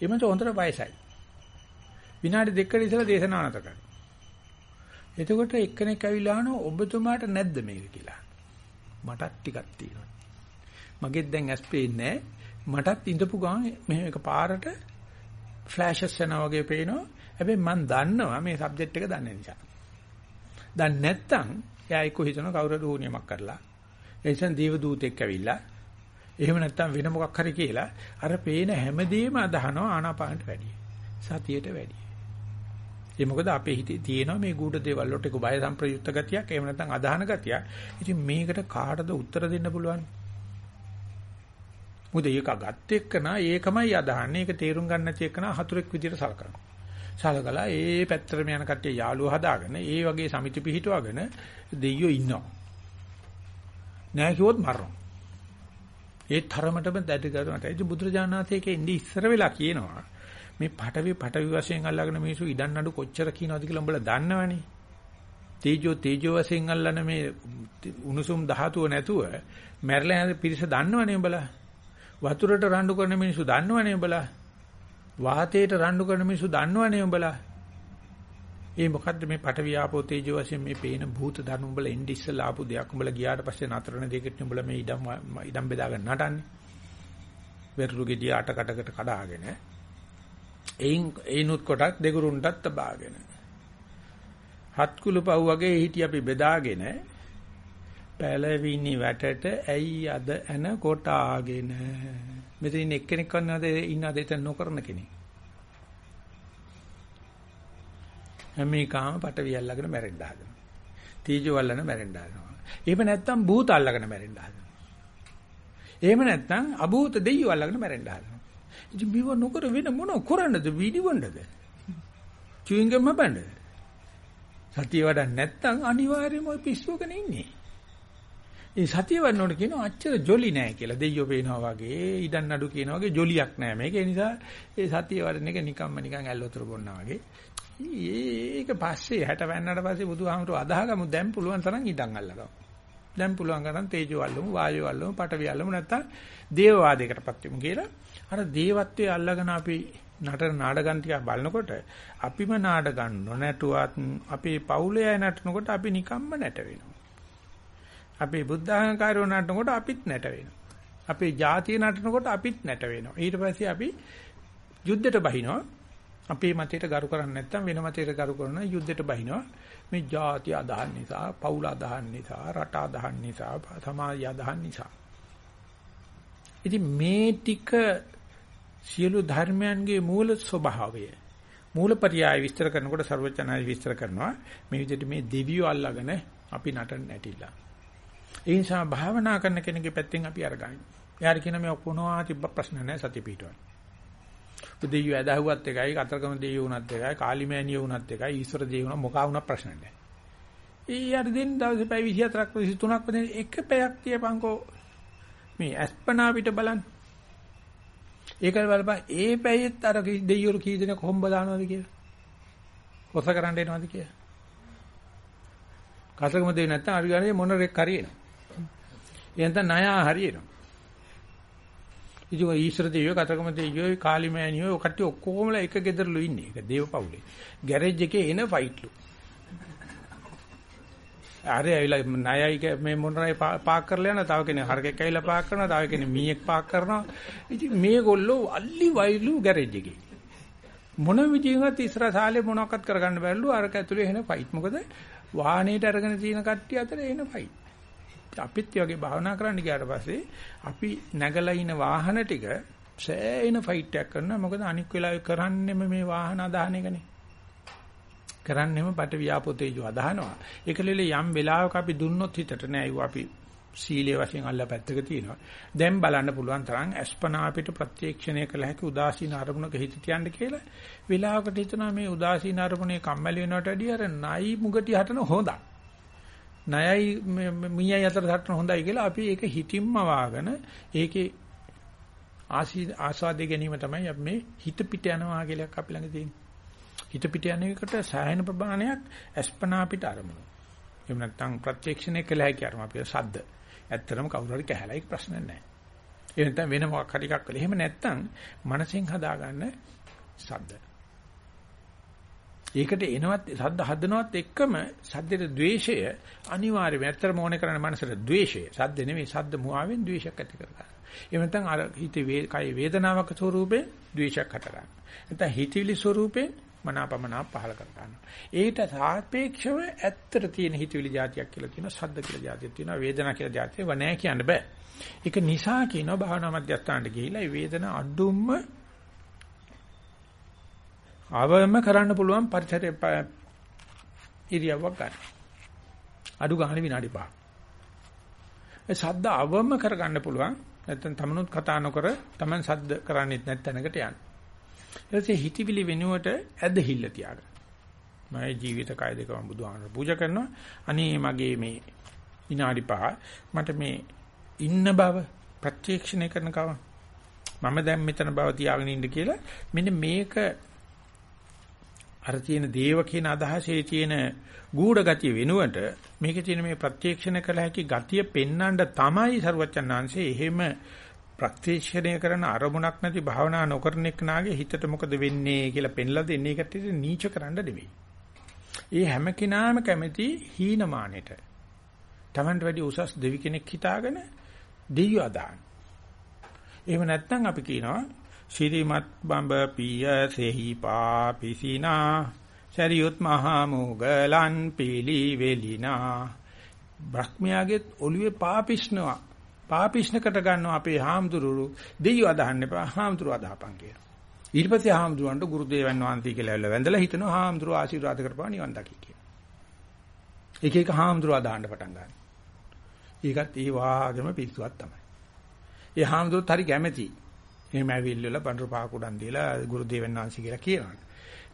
එමන්ට හොඳට වයසයි. විනාඩි දෙකකට ඉස්සෙල්ලා දේශනාව නැත කරනවා. එතකොට එක්කෙනෙක් ඇවිල්ලා අහනවා ඔබතුමාට නැද්ද මේක කියලා. මටත් ටිකක් තියෙනවා. මගෙත් දැන් ඇස් පේන්නේ මටත් ඉඳපු ගමන් මෙහෙම එක පාරට ෆ්ලෑෂස් යනවා වගේ පේනවා. හැබැයි මම දන්නවා මේ සබ්ජෙක්ට් එක දන්න නිසා. දන්නේ නැත්තම් එයා එක්ක හිතන කවුරුද ඌනියමක් කරලා. ඒ නිසා දේව දූතෙක් ඇවිල්ලා එහෙම නැත්තම් වෙන මොකක් හරි කියලා අර පේන හැමදේම අදහනවා ආනාපානට වැඩිය. සතියට වැඩිය. ඒ මොකද අපේ හිතේ තියෙනවා මේ ගුඩ දේවල් වලට බය සම්ප්‍රයුක්ත ගතියක් එහෙම නැත්නම් අදහන ගතියක්. ඉතින් මේකට කාටද උත්තර දෙන්න පුළුවන්? මොකද ඒක ගත්ත එක්කන ඒකමයි අදහන්නේ. ඒක තේරුම් ගන්න නැති එක්කන හතුරෙක් විදියට සලකනවා. සලකලා ඒ පැත්තටම යන කට්ටිය යාළුවෝ හදාගෙන ඒ වගේ සමිති පිහිටුවගෙන දෙයියෝ ඉන්නවා. නෑ කිව්වොත් මරනවා. ඒ තරමටම දැඩි කරනට. ඒ බුදුරජාණන්සේක ඉඳි ඉස්සර වෙලා කියනවා මේ පටවි පටවි වශයෙන් අල්ලගෙන මිනිස්සු ඉඩන් නඩු කොච්චර කියනවද කියලා උඹලා දන්නවනේ. තේජෝ තේජෝ වශයෙන් අල්ලන මේ උණුසුම් ධාතුව නැතුව මැරලා යන පිරිස දන්නවනේ උඹලා. වතුරට රණ්ඩු කරන මිනිස්සු දන්නවනේ උඹලා. වාතයට රණ්ඩු කරන මිනිස්සු දන්නවනේ උඹලා. ඒ මොකද්ද මේ පටවි ආපෝ තේජෝ වශයෙන් මේ පේන භූත ධර්ම උඹලා එන්නේ ඉස්සලා ආපු දෙයක් උඹලා ගියාට පස්සේ නතරන දෙයකට උඹලා මේ ඉඩම් ඉඩම් බෙදාගෙන නටන්නේ. වෙරුළු ගෙඩිය අට කටකට කඩාගෙන එයින් එයිනුත් කොටක් දෙගුරුන්ටත් තබාගෙන හත් කුළු පව් වගේ හිටි අපි බෙදාගෙන පළවිනි වැටට ඇයි අද එන කොටාගෙන මෙතන එක්කෙනෙක් කන්නද ඉන්නද එතන නොකරන කෙනෙක් හැම එකම පටවිය අල්ලගෙන මැරෙන්න හදනවා. තීජෝ අල්ලන මැරෙන්න හදනවා. එහෙම නැත්නම් භූත අල්ලගෙන මැරෙන්න හදනවා. එහෙම නැත්නම් අභූත දෙයියෝ අල්ලගෙන මැරෙන්න හදනවා. ඉතින් බිව නොකර වෙන මොන කරන්නද විනිවන්නද? චුවින්ගම් හපන්නද? සතිය වඩා නැත්නම් අනිවාර්යයෙන්ම ඔය පිස්සුවකනේ ඉන්නේ. ඒ සතිය වන්නෝට කියනවා අච්චර ජොලි නෑ කියලා. දෙයියෝ පේනවා වගේ, ඉඩන් නඩු කියනවා වගේ ජොලියක් නෑ මේක. ඒ නිසා ඒ සතිය වඩන එක නිකම්ම නිකන් ඇල්වතුර බොන්නා වගේ. ඒක පස්සේ 60 වෙන්නට පස්සේ බුදුහාමුදුරුව අදාහගමු දැන් පුළුවන් තරම් ඉඩම් අල්ලගමු. දැන් පුළුවන් තරම් තේජෝ අල්ලමු, වායෝ අල්ලමු, පඨවි අල්ලමු නැත්තම් දේවවාදයකටපත් වෙමු කියලා. අර දේවත්වයේ අල්ලගෙන අපි නටන නාටකම් ටික බලනකොට අපිම නාටකම් නොනැටුවත් අපේ පවුලේ අය නටනකොට අපි නිකම්ම නැට වෙනවා. අපේ බුද්ධ අහංකාරය නටනකොට අපිත් නැට වෙනවා. අපේ ජාතිය නටනකොට අපිත් නැට වෙනවා. ඊට පස්සේ අපි යුද්ධයට බහිනවා. අපේ මතයට ගරු කරන්නේ නැත්නම් වෙන මතයට ගරු කරනවා යුද්ධයට බහිනවා. මේ ජාතිය අදහන් නිසා, පවුල අදහන් නිසා, රට අදහන් නිසා, සමාජය අදහන් නිසා. ඉතින් මේ ටික සියලු ධර්මයන්ගේ මූල ස්වභාවය මූලපරියාය විස්තර කරනකොට ਸਰවචනායි විස්තර කරනවා මේ විදිහට මේ දෙවියෝ අල්ලාගෙන අපි නටන්න නැටිලා ඒ නිසා භාවනා කරන කෙනෙකුගේ පැත්තෙන් අපි අරගන්නේ. එයාට කියන මේ ඔක්කොනවා තිබ්බ ප්‍රශ්න නැහැ සතිය පිටවන්න. දෙයියෝ ඇදහුවත් එකයි, කතරගම දෙයියෝ වුණත් එකයි, කාලිමෑනියෝ වුණත් එකයි, ඊශ්වර දෙයියෝ වුණා මොකා වුණා ප්‍රශ්න නැහැ. ඊ යට දෙන්න දවසේ පැය 24ක් 23ක් වදින එක පැයක් තියපන්කෝ මේ අස්පනා පිට බලන්න. ඒකල් බලපන් ඒ පැයෙත් අර දෙයියෝ කී දෙනෙක් හොම්බ දානවද කියලා. කොස කරන්න එනවද කියලා. කතරගම දෙයි නැත්තම් අර ගානේ මොනරෙක් හරියනවා. එහෙනම් ණය හරියනවා. ඉතින් ඔය ඊශ්වර දෙවියෝ කතරගම දෙවියෝ කාලිමෑනියෝ ඔය කට්ටිය ඔක්කොමලා එක ගෙදරලු ඉන්නේ. ඒක දේවපවුලේ. ගෑරේජ් එකේ එන ෆයිට්ලු. අර ඇවිල්ලා ණයයි මේ මොනරයි පාක් කරලා යනවා. තව කෙනෙක් හරකෙක් ඇවිල්ලා පාක් කරනවා. තව කෙනෙක් මීයක් පාක් කරනවා. ඉතින් මේගොල්ලෝ අල්ලි වයිලු ගෑරේජ් එකේ. මොන විදිහකට ඉස්සර සාලේ මොනවක්වත් කරගන්න බැරිලු අරක ඇතුලේ එන ෆයිට්. මොකද වාහනේට අරගෙන තියෙන කට්ටිය අතර එන ෆයිට්. අපිත් වගේ භාවනා කරන්න ගියාට පස්සේ අපි නැගලා ඉන වාහන ටික සෑහෙන ෆයිට් එකක් කරනවා. මොකද අනික් වෙලාවෙ කරන්නේම මේ වාහන අදහන එකනේ. කරන්නේම පට ව්‍යාපෝතේජු අදහනවා. ඒකලෙල යම් වෙලාවක අපි දුන්නොත් හිතට නෑ අපි සීලයේ වශයෙන් අල්ල පැත්තක තියෙනවා. දැන් බලන්න පුළුවන් තරම් අස්පනා අපිට ප්‍රත්‍යක්ෂණය කළ හැකි උදාසීන අරමුණක හිත තියන්න කියලා වෙලාවකට හිතනවා මේ උදාසීන අරමුණේ කම්මැලි වෙනවට වැඩිය අර නයි මුගටි හටන හොඳයි. ණයයි මීයයි අතර හටන හොඳයි කියලා අපි ඒක හිතින්ම වාගෙන ඒකේ ආස්වාදේ ගැනීම තමයි අපි මේ හිත පිට යනවා කියලා අපි ළඟ තියෙන්නේ. හිත පිට යන එකට සායන ප්‍රමාණයක් අස්පනා පිට අරමුණු. එහෙම නැත්නම් ප්‍රත්‍යක්ෂණය කළ හැකි අරමුණ අපේ සද්ද. ඇත්තටම කවුරු හරි කැහැලා ඒක ප්‍රශ්න නැහැ. ඒ නැත්නම් වෙන මොකක් හරි එකක් කළේ. එහෙම නැත්නම් මනසෙන් හදාගන්න සද්ද. ඒකට එනවත් සද්ද හදනවත් එක්කම සද්දේට द्वේෂය අනිවාර්යයෙන්ම ඇත්තම ඕනේ කරන මනසට द्वේෂය සද්ද නෙමෙයි සද්ද මුවාවෙන් द्वේෂයක් ඇති කරගන්න. එහෙම නැත්නම් අර හිතේ වේ කය වේදනාවක ස්වරූපේ द्वේෂයක් හට ගන්න. නැත්නම් හිතවිලි ස්වරූපේ මනාපමනා පහල කර ගන්නවා. ඒට සාපේක්ෂව ඇත්තට තියෙන හිතවිලි જાතියක් කියලා කියනවා සද්ද කියලා જાතියක් තියෙනවා වේදනා කියලා જાතියක් වනෑ කියන්න බෑ. ඒක නිසා කියනවා භාවනා මධ්‍යස්ථානට ගිහිලා මේ වේදන අඩුම අවම කරන්න පුළුවන් පරිසරය ඉරියව්වක් ගන්න. අඩු ගන්න විනාඩි 5. ඒ ශබ්ද අවම කරගන්න පුළුවන්. නැත්නම් තමනුත් කතා නොකර Taman ශබ්ද කරන්නේත් නැත්නම්කට යන්න. ඊට හිතවිලි වෙනුවට ඇදහිල්ල තියාගන්න. මම ජීවිත කය දෙකම බුදුහාමර පූජා කරනවා. අනේ මගේ මේ විනාඩි 5 මට මේ ඉන්න බව ප්‍රත්‍යක්ෂණය කරන කව මම දැන් මෙතන බව තියාගෙන ඉන්න කියලා මෙන්න මේක අර තියෙන දේව කියන අදහසේ තියෙන ගූඪ ගතිය වෙනුවට මේකේ තියෙන මේ ප්‍රත්‍යක්ෂණ කළ හැකි ගතිය පෙන්වන්න තමයි සරුවච්චන් ආංශේ එහෙම ප්‍රත්‍යක්ෂණය කරන අරමුණක් නැති භාවනා නොකරන එක්නාගේ හිතට මොකද වෙන්නේ කියලා පෙන්ලා දෙන්නේ ඒකට නීච කරන්න නෙවෙයි. ඒ හැම කෙනාම කැමති හීනමානෙට. Tamanට වැඩි උසස් දෙවි කෙනෙක් හිතාගෙන දෙවියෝ අදාන. එහෙම නැත්නම් අපි කියනවා ශිරිමත් බඹ පිය සෙහි පාපිසිනා සරියුත් මහා මුගලන් පිලි වෙලිනා බ්‍රහ්මයාගේ ඔළුවේ පාපිෂ්නවා පාපිෂ්ණකට ගන්නවා අපේ හාමුදුරුවෝ දෙයියෝ අදහන්න එපා හාමුදුරුවෝ අදහපන් කියලා. ඊට පස්සේ හාමුදුරුවන්ට ගුරුදේවයන් වහන්සේ කියලා ඇවිල්ලා වැඳලා හිතනවා හාමුදුරුවෝ ආශිර්වාද කරපුවා නිවන් දකි කියලා. එක එක හාමුදුරුවෝ අදහන්න පටන් ගන්නවා. ඒකත් ඒ වාගේම පිස්සුවක් තමයි. ඒ හාමුදුරුවෝත් හරි කැමැති. එහෙම ඇවිල්ලා පඳුරු පහ කුඩන් දීලා ගුරුදේවයන් වහන්සේ කියලා කියනවා.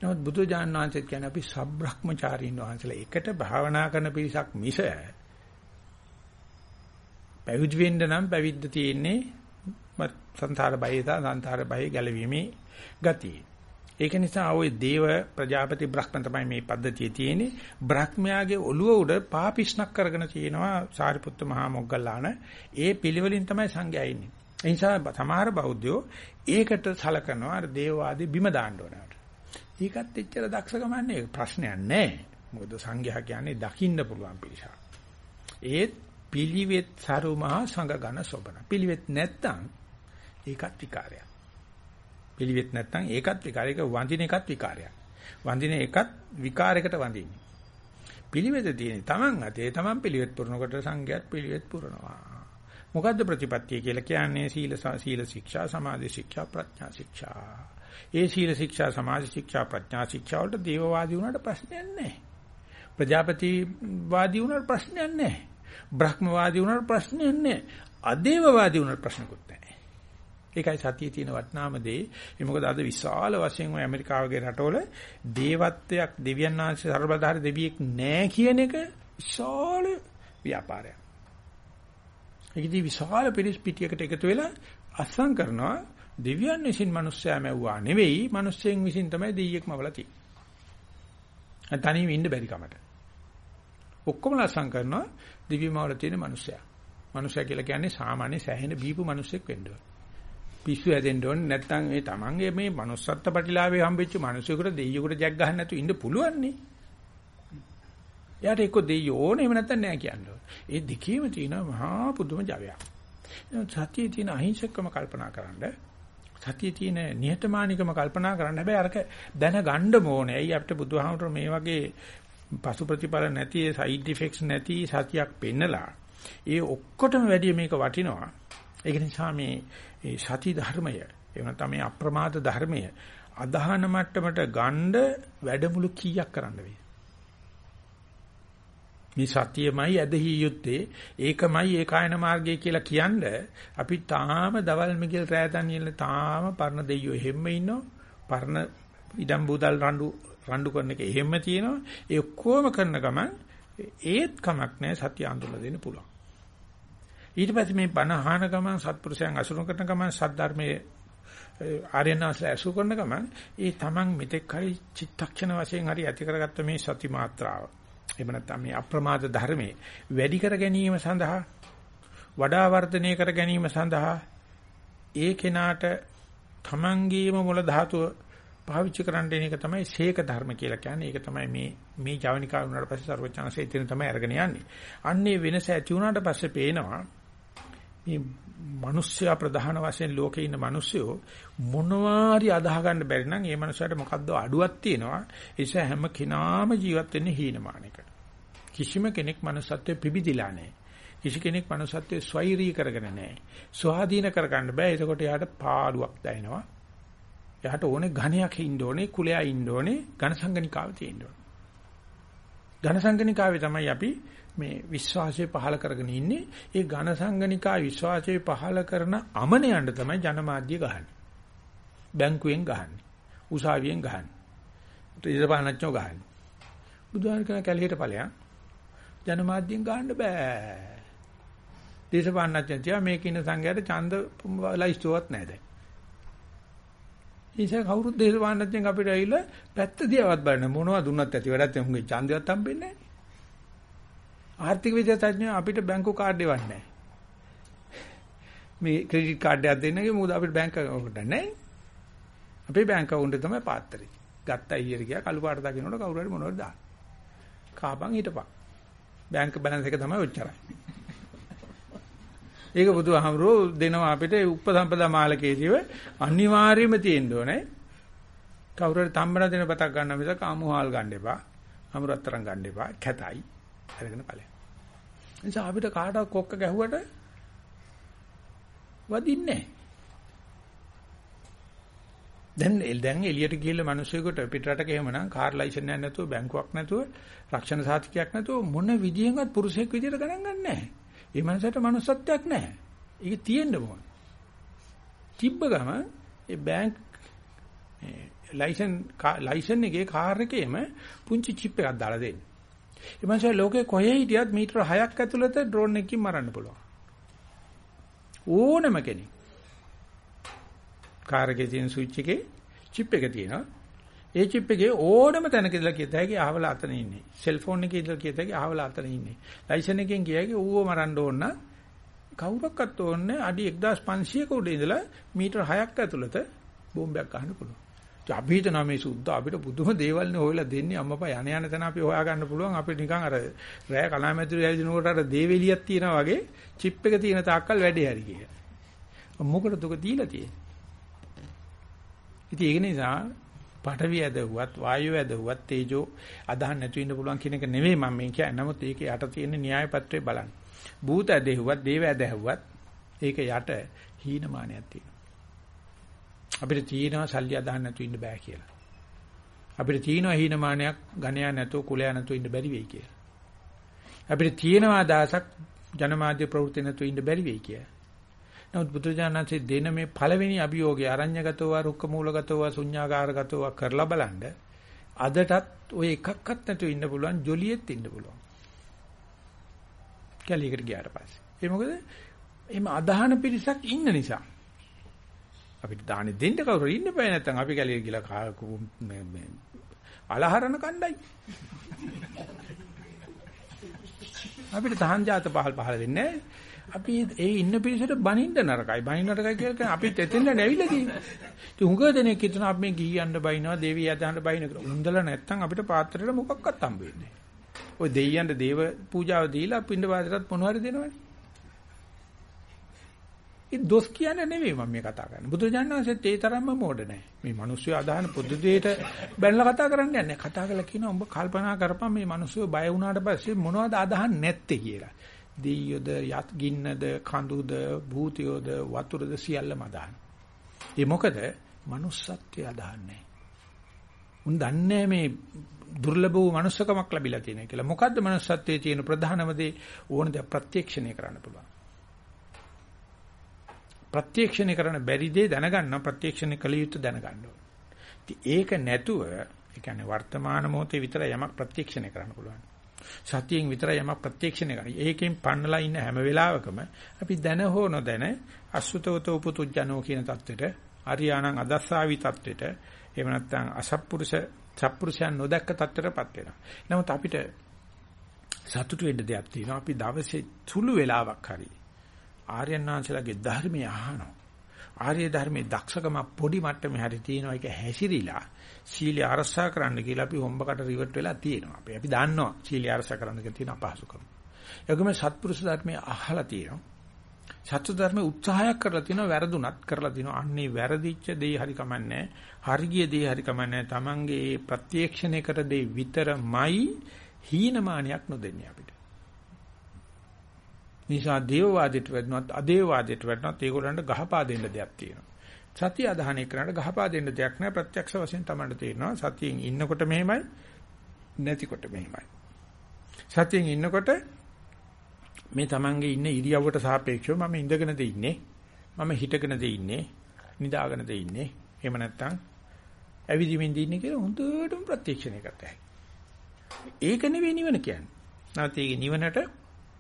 නමුත් බුදුජානක වහන්සේත් කියන්නේ අපි සබ්‍රහ්මචාරීන් වහන්සේලා එකට භාවනා කරන පිරිසක් මිස පැවිදි වෙන්න නම් පැවිද්ද තියෙන්නේ සංසාර බය සහ සංසාර බය ගැලවීමේ ගතිය. ඒක නිසා ওই දේව ප්‍රජාපති බ්‍රහ්ම තමයි මේ පද්ධතිය තියෙන්නේ. බ්‍රහ්මයාගේ ඔළුව උඩ පාපිෂ්ණක් කරගෙන තියෙනවා සාරිපුත්ත මහා මොග්ගල්ලාන. ඒ පිළිවෙලින් තමයි සංඝයා ඉන්නේ. ඒ නිසා සමහර බෞද්ධයෝ ඒකට සලකනවා අර දේවවාදී බිම දාන්න ඕනකට. ඒකත් එච්චර දක්ෂකම නැහැ ප්‍රශ්නයක් නැහැ. මොකද සංඝයා කියන්නේ දකින්න පුළුවන් පිරිසක්. ඒත් පිළිවෙත් සරුමහා සංගගන සොබන. පිළිවෙත් නැත්තම් ඒකත් විකාරයක්. පිළිවෙත් නැත්තම් ඒකත් විකාරයක වඳින එකත් විකාරයක්. වඳින එකත් විකාරයකට වඳින්නේ. පිළිවෙත තියෙන තමන් අතේ තමන් පිළිවෙත් පුරනකොට සංඝයාත් පිළිවෙත් පුරනවා. මොකද්ද ප්‍රතිපත්තිය කියලා කියන්නේ සීල සීල ශික්ෂා සමාධි ශික්ෂා ප්‍රඥා ශික්ෂා. ඒ සීල ශික්ෂා සමාධි ශික්ෂා ප්‍රඥා ශික්ෂා වලට දේවවාදී වුණාට ප්‍රශ්නයක් නැහැ. ප්‍රජාපති වාදී වුණාට ප්‍රශ්නයක් නැහැ. බ්‍රහ්මවාදී වුණාට ප්‍රශ්නයක් නැහැ. අදේවවාදී වුණාට ප්‍රශ්නකුත් නැහැ. ඒකයි සතියේ තියෙන වටිනාම දේ. ඒ මොකද අද විශාල වශයෙන් ඔය ඇමරිකාවගේ රටවල දේවත්වයක් දෙවියන් වහන්සේ ਸਰබලධාරී දෙවියෙක් නැහැ කියන එක විශාල ව්‍යාපාරයක්. ඒකදී විශාල පිරිස් පිටියකට එකතු වෙලා අස්සම් කරනවා දෙවියන් විසින් මිනිස්සයා මැව්වා නෙවෙයි මිනිස්සෙන් විසින් තමයි දෙයියෙක් මවලා තියෙන්නේ. තනියම ඉන්න බැරි කමට. ඔක්කොම ලස්සම් කරනවා දිව්‍යමවල තියෙන මිනිස්සයා. මිනිස්සයා කියලා කියන්නේ සාමාන්‍ය සැහෙන බීපු මිනිස්සෙක් වෙන්න ඕන. පිස්සු හැදෙන්න ඕනේ නැත්නම් මේ තමන්ගේ මේ manussත්ත්ව ප්‍රතිලාභේ හම්බෙච්ච මිනිසෙකුට දෙයියෙකුට ජග් ගහන්න නැතුව ඉන්න පුළුවන් නේ. එයාට එක්ක දෙයියෝ ඕනේ එහෙම නැත්නම් නෑ කියන්නේ. ඒ දෙකේම තියෙන මහා පුදුම ජවයක්. සතියේ තියෙන අහිංසකම කල්පනා කරන්න සතියේ තියෙන නිහතමානීකම කල්පනා කරන්න හැබැයි අරක දැනගන්න ඕනේ. ඇයි අපිට බුදුහාමුදුර මේ වගේ පසු ප්‍රතිඵල නැති සයිඩ් ඉෆෙක්ට්ස් නැති සතියක් පෙන්නලා ඒ ඔක්කොටම වැඩිය මේක වටිනවා. ඒක නිසා මේ සති ධර්මය එහෙම නැත්නම් මේ අප්‍රමාද ධර්මය අදහන මට්ටමට ගන්න වැඩමුළු කීයක් කරන්න වෙයි. මේ සතියමයි ඇදහිය යුත්තේ. ඒකමයි ඒකායන මාර්ගය කියලා කියන්නේ. අපි තාම දවල් මිගිල් රෑතන් ඉන්න තාම පරණ දෙයියෝ එහෙම්ම ඉන්නෝ පරණ ඉඩම් බුදල් රණ්ඩු රණ්ඩු කරන එක එහෙම්ම තියෙනවා. ඒ ඔක්කොම කරන ගමන් ඒත් කමක් නැහැ සත්‍ය අඳුරලා දෙන්න පුළුවන්. ඊට පස්සේ මේ බණ අහන ගමන් සත්පුරුෂයන් අසුරු කරන ගමන් සද්ධර්මයේ ආර්යනාසල අසු කරන ගමන් ඒ තමන් මෙතෙක් හරි චිත්තක්ෂණ වශයෙන් හරි ඇති කරගත්ත මේ සති මාත්‍රාව එහෙම නැත්නම් මේ අප්‍රමාද ධර්මයේ වැඩි කර ගැනීම සඳහා වඩා වර්ධනය කර ගැනීම සඳහා ඒ කෙනාට තමන්ගේම මුල ධාතුව පාවිච්චි කරන්න දෙන එක තමයි ශේක ධර්ම කියලා කියන්නේ. ඒක තමයි මේ මේ ජවනිකා වුණාට පස්සේ ਸਰවඥාන්සේ ඉතින් තමයි අරගෙන යන්නේ. අන්නේ වෙනස ඇති වුණාට පස්සේ පේනවා මේ මිනිස්සයා ප්‍රධාන වශයෙන් ලෝකේ ඉන්න මිනිස්සයෝ මොනවාරි අදාහ ගන්න බැරි නම් ඒ මනුස්සයාට මොකද්ද අඩුවක් තියෙනවා. ඒ නිසා හැම කෙනාම ජීවත් වෙන්නේ හීනමානයක. කිසිම කෙනෙක් මනුස්සත්වයේ පිබිදිලා නැහැ. කිසි කෙනෙක් මනුස්සත්වයේ ස්වෛරී කරගෙන නැහැ. ස්වාධීන කරගන්න බෑ. එතකොට යාට පාළුවක් දැනෙනවා. යාට ඕනේ ඝණයක් ඉන්න ඕනේ කුලයා ඉන්න ඕනේ ඝන සංගණිකාව තියෙන්න ඕනේ. ඝන සංගණිකාවේ තමයි අපි මේ විශ්වාසය පහල කරගෙන ඉන්නේ. ඒ ඝන සංගණිකා විශ්වාසය පහල කරන අමනයන්ට තමයි ජනමාධ්‍ය ගහන්නේ. බැංකුවෙන් ගහන්නේ. උසාවියෙන් ගහන්නේ. ඊටපානච්චෝ ගහන්නේ. බුදුහාර කරන කැලියට ඵලයන් ජනමාධ්‍යෙන් ගහන්න බෑ. දේශපාලනඥයන් තියා මේක ඉන්න සංඝයාට ඡන්ද ලයිස්තුවක් නැහැ දැන්. ඉතින් කවුරුත් දේශපාලනඥයන් අපිට ඇවිල්ලා පැත්ත දිහාවත් බලන්න මොනවද දුන්නත් ඇති වැඩක් නැහැ. උන්ගේ ඡන්දයක් හම්බෙන්නේ නැහැ. ආර්ථික විද්‍යාඥයෝ අපිට බැංකු කාඩ් දෙවන්නේ නැහැ. මේ ක්‍රෙඩිට් කාඩ් එකක් දෙන්නගේ මොකද අපිට බැංක account නැහැ. අපේ බැංක account තමයි පාත්‍රේ. ගත්තා ඊයේ ගියා කළු පාට දකින්නකොට කවුරු හරි මොනවද දාන්න. කාපන් හිටපන්. බැංක බැලන්ස් එක තමයි ඔච්චරයි. ඒක බුදුහාමරෝ දෙනවා අපිට උපසම්පදා මාලකයේදීව අනිවාර්යයෙන්ම තියෙන්න ඕනේ. කවුරු හරි තම්බන දෙන පතක් ගන්න මිසක් අමුහාල් ගන්න එපා. අමුරත්තරන් ගන්න එපා. කැතයි. අරගෙන ඵලයක්. නිසා අපිට කාටවත් කොක්ක ගැහුවට වදින්නේ දැන් දැන් එළියට ගිහිල්ලා මිනිස්සුෙකුට පිටරටක එහෙමනම් කාර් ලයිසන් එකක් නැතුව බැංකුවක් නැතුව රක්ෂණ සාතිකයක් නැතුව මොන විදියෙන්වත් පුරුෂයෙක් විදියට ගණන් ගන්නෑ නැහැ. ඒ මනසට manussත්වයක් නැහැ. ඒක තියෙන්න ඕන. තිබ්බ ගම ඒ බැංක් ලයිසන් ලයිසන් එකේ කාර් එකේම පුංචි චිප් එකක් දාලා දෙන්න. ඒ මනස ලෝකේ කොහේ හිටියත් මීටර 6ක් ඇතුළත ඩ්‍රෝන් එකකින් මරන්න පුළුවන්. ඕනම කෙනෙක්. කාර් එකේ තියෙන ස්විච් එකේ චිප් එක තියෙනවා. ඒ චිප් එකේ ඕනම තැනක ඉඳලා කියත හැකි අහවල අතන ඉන්නේ. සෙල්ෆෝන් එකේ ඉඳලා කියත හැකි අහවල අතන ඉන්නේ. ලයිසන් එකෙන් කිය හැකි ඌව මරන්න ඕන කවුරක්වත් ඕනේ අඩි 1500ක උඩ ඉඳලා මීටර 6ක් ඇතුළත බෝම්බයක් ගන්න පුළුවන්. අපි හිතනවා මේ සුද්ධ අපිට පුදුම දේවල් නේ හොයලා දෙන්නේ අම්මපා යන යන තැන අපි හොයා ගන්න පුළුවන් අපිට නිකන් අර රෑ කලාමැදිරි ඇවිදිනකොට අර දේවෙලියක් තියනා වගේ චිප් එක තියෙන තාක්කල් වැඩේ හරි කියලා. මොකටද උක දීලා තියෙන්නේ? ඉතින් ඒක නිසා පඨවි ඇදහුවත් වායුව ඇදහුවත් තේජෝ අදහන් නැතු වෙන්න පුළුවන් කියන එක නෙවෙයි මම මේ කියන්නේ. නමුත් ඒකේ යට තියෙන න්‍යාය පත්‍රය බලන්න. භූත ඇදහුවත් දේව ඇදහුවත් ඒක යට හීනමානයක් තියෙනවා. අපිට තියෙනවා සල්ලි අදහන් නැතු ඉන්න බෑ කියලා. අපිට තියෙනවා හීනමානයක් ගණයා නැතුව කුලයා නැතුව ඉන්න බැරි වෙයි කියලා. අපිට තියෙනවා අදහසක් ජනමාධ්‍ය ප්‍රවෘත්ති නැතුව ඉන්න බැරි වෙයි කියලා. නමුත් බුදුජානන්සේ දෙන මේ පළවෙනි අභියෝගය අරඤ්‍යගතව රුක්ක මූලගතව ශුඤ්ඤාකාරගතව කරලා බලන්න අදටත් ওই එකක්වත් නැතුව ඉන්න පුළුවන් ජොලියෙත් ඉන්න පුළුවන්. කැලියකට ගියාට පස්සේ. ඒ මොකද එහෙම අදහන පිරිසක් ඉන්න නිසා. අපිට දාන්නේ දෙන්න කවුරු ඉන්න බෑ නැත්තම් අපි කැලිය ගිලා මේ අලහරන කණ්ඩායි. අපිට තහන් ජාත පහල් පහල වෙන්නේ නැහැ. අපි ඒ ඉන්න පිරිසට බනින්න නරකයි. බනින්න නරකයි කියලා අපිත් එතෙන්ද නැවිලා තියෙන්නේ. ඉතින් උඟ දෙනෙක් හිතන අපි මේ ගිහියන්ට බයිනවා, දේවිය යදහන්න බයින කියලා. උන්දලා නැත්තම් අපිට පාත්‍රයට මොකක්වත් හම්බ වෙන්නේ ඔය දෙයියන්ට දේව පූජාව දීලා පින්ඩ වාදයටත් මොනවාරි දෙනවනේ. ඒ දොස් කියන්නේ නෙවෙයි මම මේ කතා කරන්නේ. බුදුරජාණන් වහන්සේත් ඒ තරම්ම මෝඩ නැහැ. මේ මිනිස්සු අදහන පොදු දෙයට බැලලා කතා කරන්නේ නැහැ. කතා කරලා කියනවා උඹ කල්පනා කරපන් මේ මිනිස්සු බය වුණාට පස්සේ මොනවද අදහන්නේ නැත්තේ කියලා. දෙයියොද යත් ගින්නද කඳුද භූතයෝද වතුරද සියල්ලම අදහන. ඒ මොකද manussත්වය අදහන්නේ. උන් දන්නේ මේ දුර්ලභ වූ manussකමක් ලැබිලා තියෙනවා කියලා. මොකද්ද manussත්වයේ තියෙන ප්‍රධානම දේ ඕන දේ ප්‍රත්‍යක්ෂණය කරන්න පුළුවන්. ප්‍රත්‍යක්ෂණය කරන්න බැරි දේ දැනගන්න ප්‍රත්‍යක්ෂණය කළ යුතු දැනගන්න ඒක නැතුව ඒ කියන්නේ වර්තමාන මොහොතේ විතර යමක් ප්‍රත්‍යක්ෂණය කරන්න පුළුවන්. සතියෙන් විතර යමක් ප්‍රත්‍යක්ෂණය කරයි. ඒකෙන් පන්නලා ඉන්න හැම වෙලාවකම අපි දැන හෝ නොදැන අසුතවතෝ පුතුජනෝ කියන தത്വෙට අරියාණං අදස්සාවි தത്വෙට එහෙම නැත්නම් අසත්පුරුෂ සත්පුරුෂයන් නොදැක්ක தത്വෙටපත් වෙනවා. නමුත් අපිට සතුටු වෙන්න දෙයක් තියෙනවා. අපි දවසේ සුළු වෙලාවක් හරියි ආර්යයන් වහන්සේලාගේ ධර්මය අහනවා. ආර්ය ධර්මයේ දක්ෂකම පොඩි මට්ටමේ හරි තියෙනවා ඒක හැසිරිලා සීලය ආරක්ෂා කරන්න කියලා අපි හොම්බකට රිවර්ට් වෙලා තියෙනවා. අපි අපි දන්නවා සීලය ආරක්ෂා කරන්න කියලා තියෙන අපහසුකම. ඒකම සත්පුරුෂ ධර්මයේ අහලා තියෙනවා. සත්‍ය ධර්මයේ උත්සාහයක් කරලා තියෙනවා වැරදුනත් කරලා තියෙනවා. අන්නේ වැරදිච්ච දේ හරි කමන්නේ. හරිගිය දේ හරි කමන්නේ. Tamange ප්‍රත්‍යක්ෂණය කර දේ විතරමයි හීනමානයක් නොදෙන්නේ අපිට. නිසා දේවවාදයට වැටුණත් අදේවවාදයට වැටුණත් ඒගොල්ලන්ට ගහපා දෙන්න දෙයක් තියෙනවා. සතිය අධහානය කරනට ගහපා දෙන්න දෙයක් නැහැ ප්‍රත්‍යක්ෂ වශයෙන් තමයි තේරෙනවා. සතියෙන් ඉන්නකොට මෙහෙමයි නැතිකොට මෙහෙමයි. සතියෙන් ඉන්නකොට මේ Tamange ඉන්න ඉරියව්වට සාපේක්ෂව මම ඉඳගෙනද ඉන්නේ මම හිටගෙනද ඉන්නේ නිදාගෙනද ඉන්නේ එහෙම නැත්නම් ඇවිදිමින්ද ඉන්නේ කියලා හොඳටම ප්‍රත්‍යක්ෂණය කරතයි. ඒක නෙවෙයි නිවන කියන්නේ. නැත්නම් ඒක නිවනට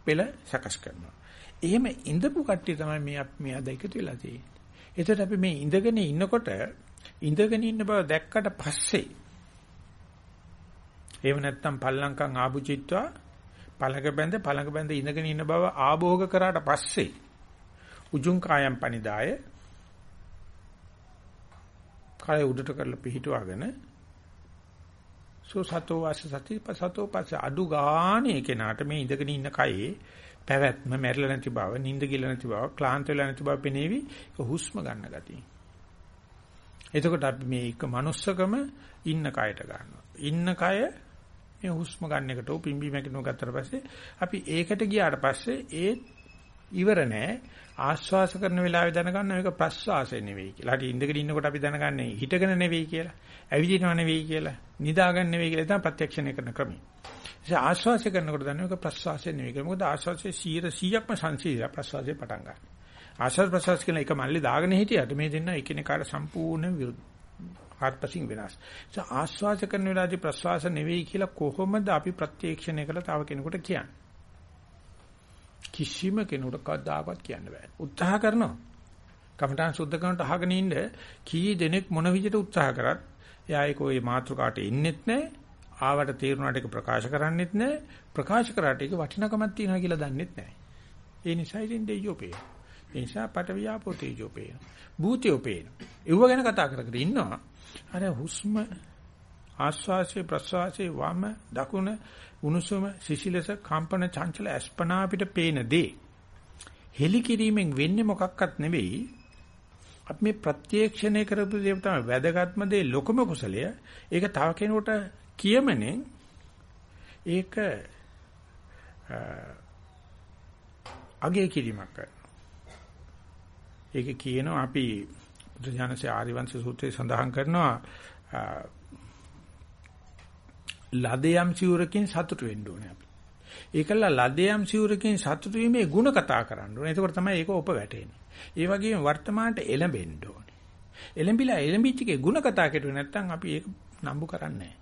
පෙළ සකස් කරනවා. එහෙම ඉඳපු කට්ටිය තමයි මේ මේ අද එකතු වෙලා තියෙන්නේ. එතකොට අපි මේ ඉඳගෙන ඉන්නකොට ඉඳගෙන ඉන්න බව දැක්කට පස්සේ එහෙම නැත්නම් පල්ලංකම් ආභුචිත්වා පළඟ බැඳ පළඟ බැඳ ඉඳගෙන ඉන්න බව ආභෝග කරාට පස්සේ උජුං කායම් පනිදාය කය උඩට කරලා පිහිටුවාගෙන සෝ සතෝ වාස සති සතෝ පස්ස අඩු ගානේ කෙනාට මේ ඉඳගෙන ඉන්න කයේ පැවැත්ම මැරිලා නැති බව, නිින්ද ගිල නැති බව, ක්ලාන්ත වෙලා නැති බව පෙනේවි. ඒක හුස්ම ගන්න ගතිය. එතකොට අපි මේ එක manussකම ඉන්න කයට ගන්නවා. ඉන්න කය මේ හුස්ම ගන්න එකට පිම්බි මැකිනු ගත්තට පස්සේ අපි ඒකට ගියාට පස්සේ ඒ ඉවර නෑ ආශ්වාස කරන වෙලාවේ දැනගන්න මේක ප්‍රශ්වාසය නෙවෙයි කියලා. හරි ඉඳගෙන ඉන්නකොට අපි දැනගන්නේ හිටගෙන නෙවෙයි කියලා. ඇවිදිනව නෙවෙයි කියලා. නිදාගන්න නෙවෙයි කියලා තමයි ප්‍රත්‍යක්ෂණය කරන ක්‍රමය. ඒ ආශ්වාසය කරනකොට දන්නේ මේක ප්‍රශ්වාසය නෙවෙයි කියලා. මොකද ආශ්වාසයේ 100%ක්ම සංසිඳලා ප්‍රශ්වාසය පටන් ගන්නවා. ආශ්වාස ප්‍රශ්වාස කියන එක මල්ලි දාගෙන හිටියට මේ දෙන්න එකිනෙකාට සම්පූර්ණ විරුද්ධ. ආත්පසින් වෙනස්. ඒ ආශ්වාස කරන වෙලාවේදී ප්‍රශ්වාස නෙවෙයි කියලා කොහොමද අපි ප්‍රත්‍යක්ෂණය කළා තව කෙනෙකුට කියන්නේ? කිසිම කෙනෙකුට කවදාකවත් කියන්න බෑ. උත්සාහ කරනවා. කමඨාන් සුද්ධ කරනට අහගෙන ඉන්න කී දෙනෙක් මොන විදිහට උත්සාහ කරත් එයා ඒක ওই මාත්‍රකාට එන්නෙත් නැහැ. ආවට තීරණාට ඒක ප්‍රකාශ කරන්නෙත් නැහැ. ප්‍රකාශ කරාට ඒක වටිනකමක් තියෙනවා කියලා දන්නෙත් නැහැ. ඒ නිසා ඉතින් දෙයියෝ පේන. ඒ නිසා පටවියාපෝ තේජෝ පේන. භූතයෝ පේන. ඒව ගැන කතා කර කර ඉන්නවා. අර හුස්ම ආශ්වාසයේ ප්‍රශ්වාසයේ වම දකුණ උණුසුම සිසිලස කම්පන චංචල අස්පනා අපිට පේන දේ හෙලි කිරීමෙන් වෙන්නේ මොකක්වත් නෙවෙයි අපි මේ ප්‍රත්‍යක්ෂණය කරපු දේ තමයි වැදගත්ම දේ ලොකම කුසලය ඒක තව කෙනෙකුට කියමනේ ඒක අගේ කිරීමක් කරනවා ඒක කියනවා අපි බුදුජානසේ ආරිවංශ සූත්‍රයේ සඳහන් කරනවා ලදයම් සිවුරකින් සතුටු වෙන්න ඕනේ අපි. ඒකලා ලදයම් සිවුරකින් සතුටු වීමේ ಗುಣ කතා කරන්න ඕනේ. එතකොට තමයි ඒක ඔප වැටෙන්නේ. ඒ වගේම වර්තමානට එළඹෙන්න ඕනේ. එළඹිලා එළඹිච්ච එකේ ಗುಣ කතා කෙරුවේ නැත්නම් අපි ඒක නම්බු කරන්නේ නැහැ.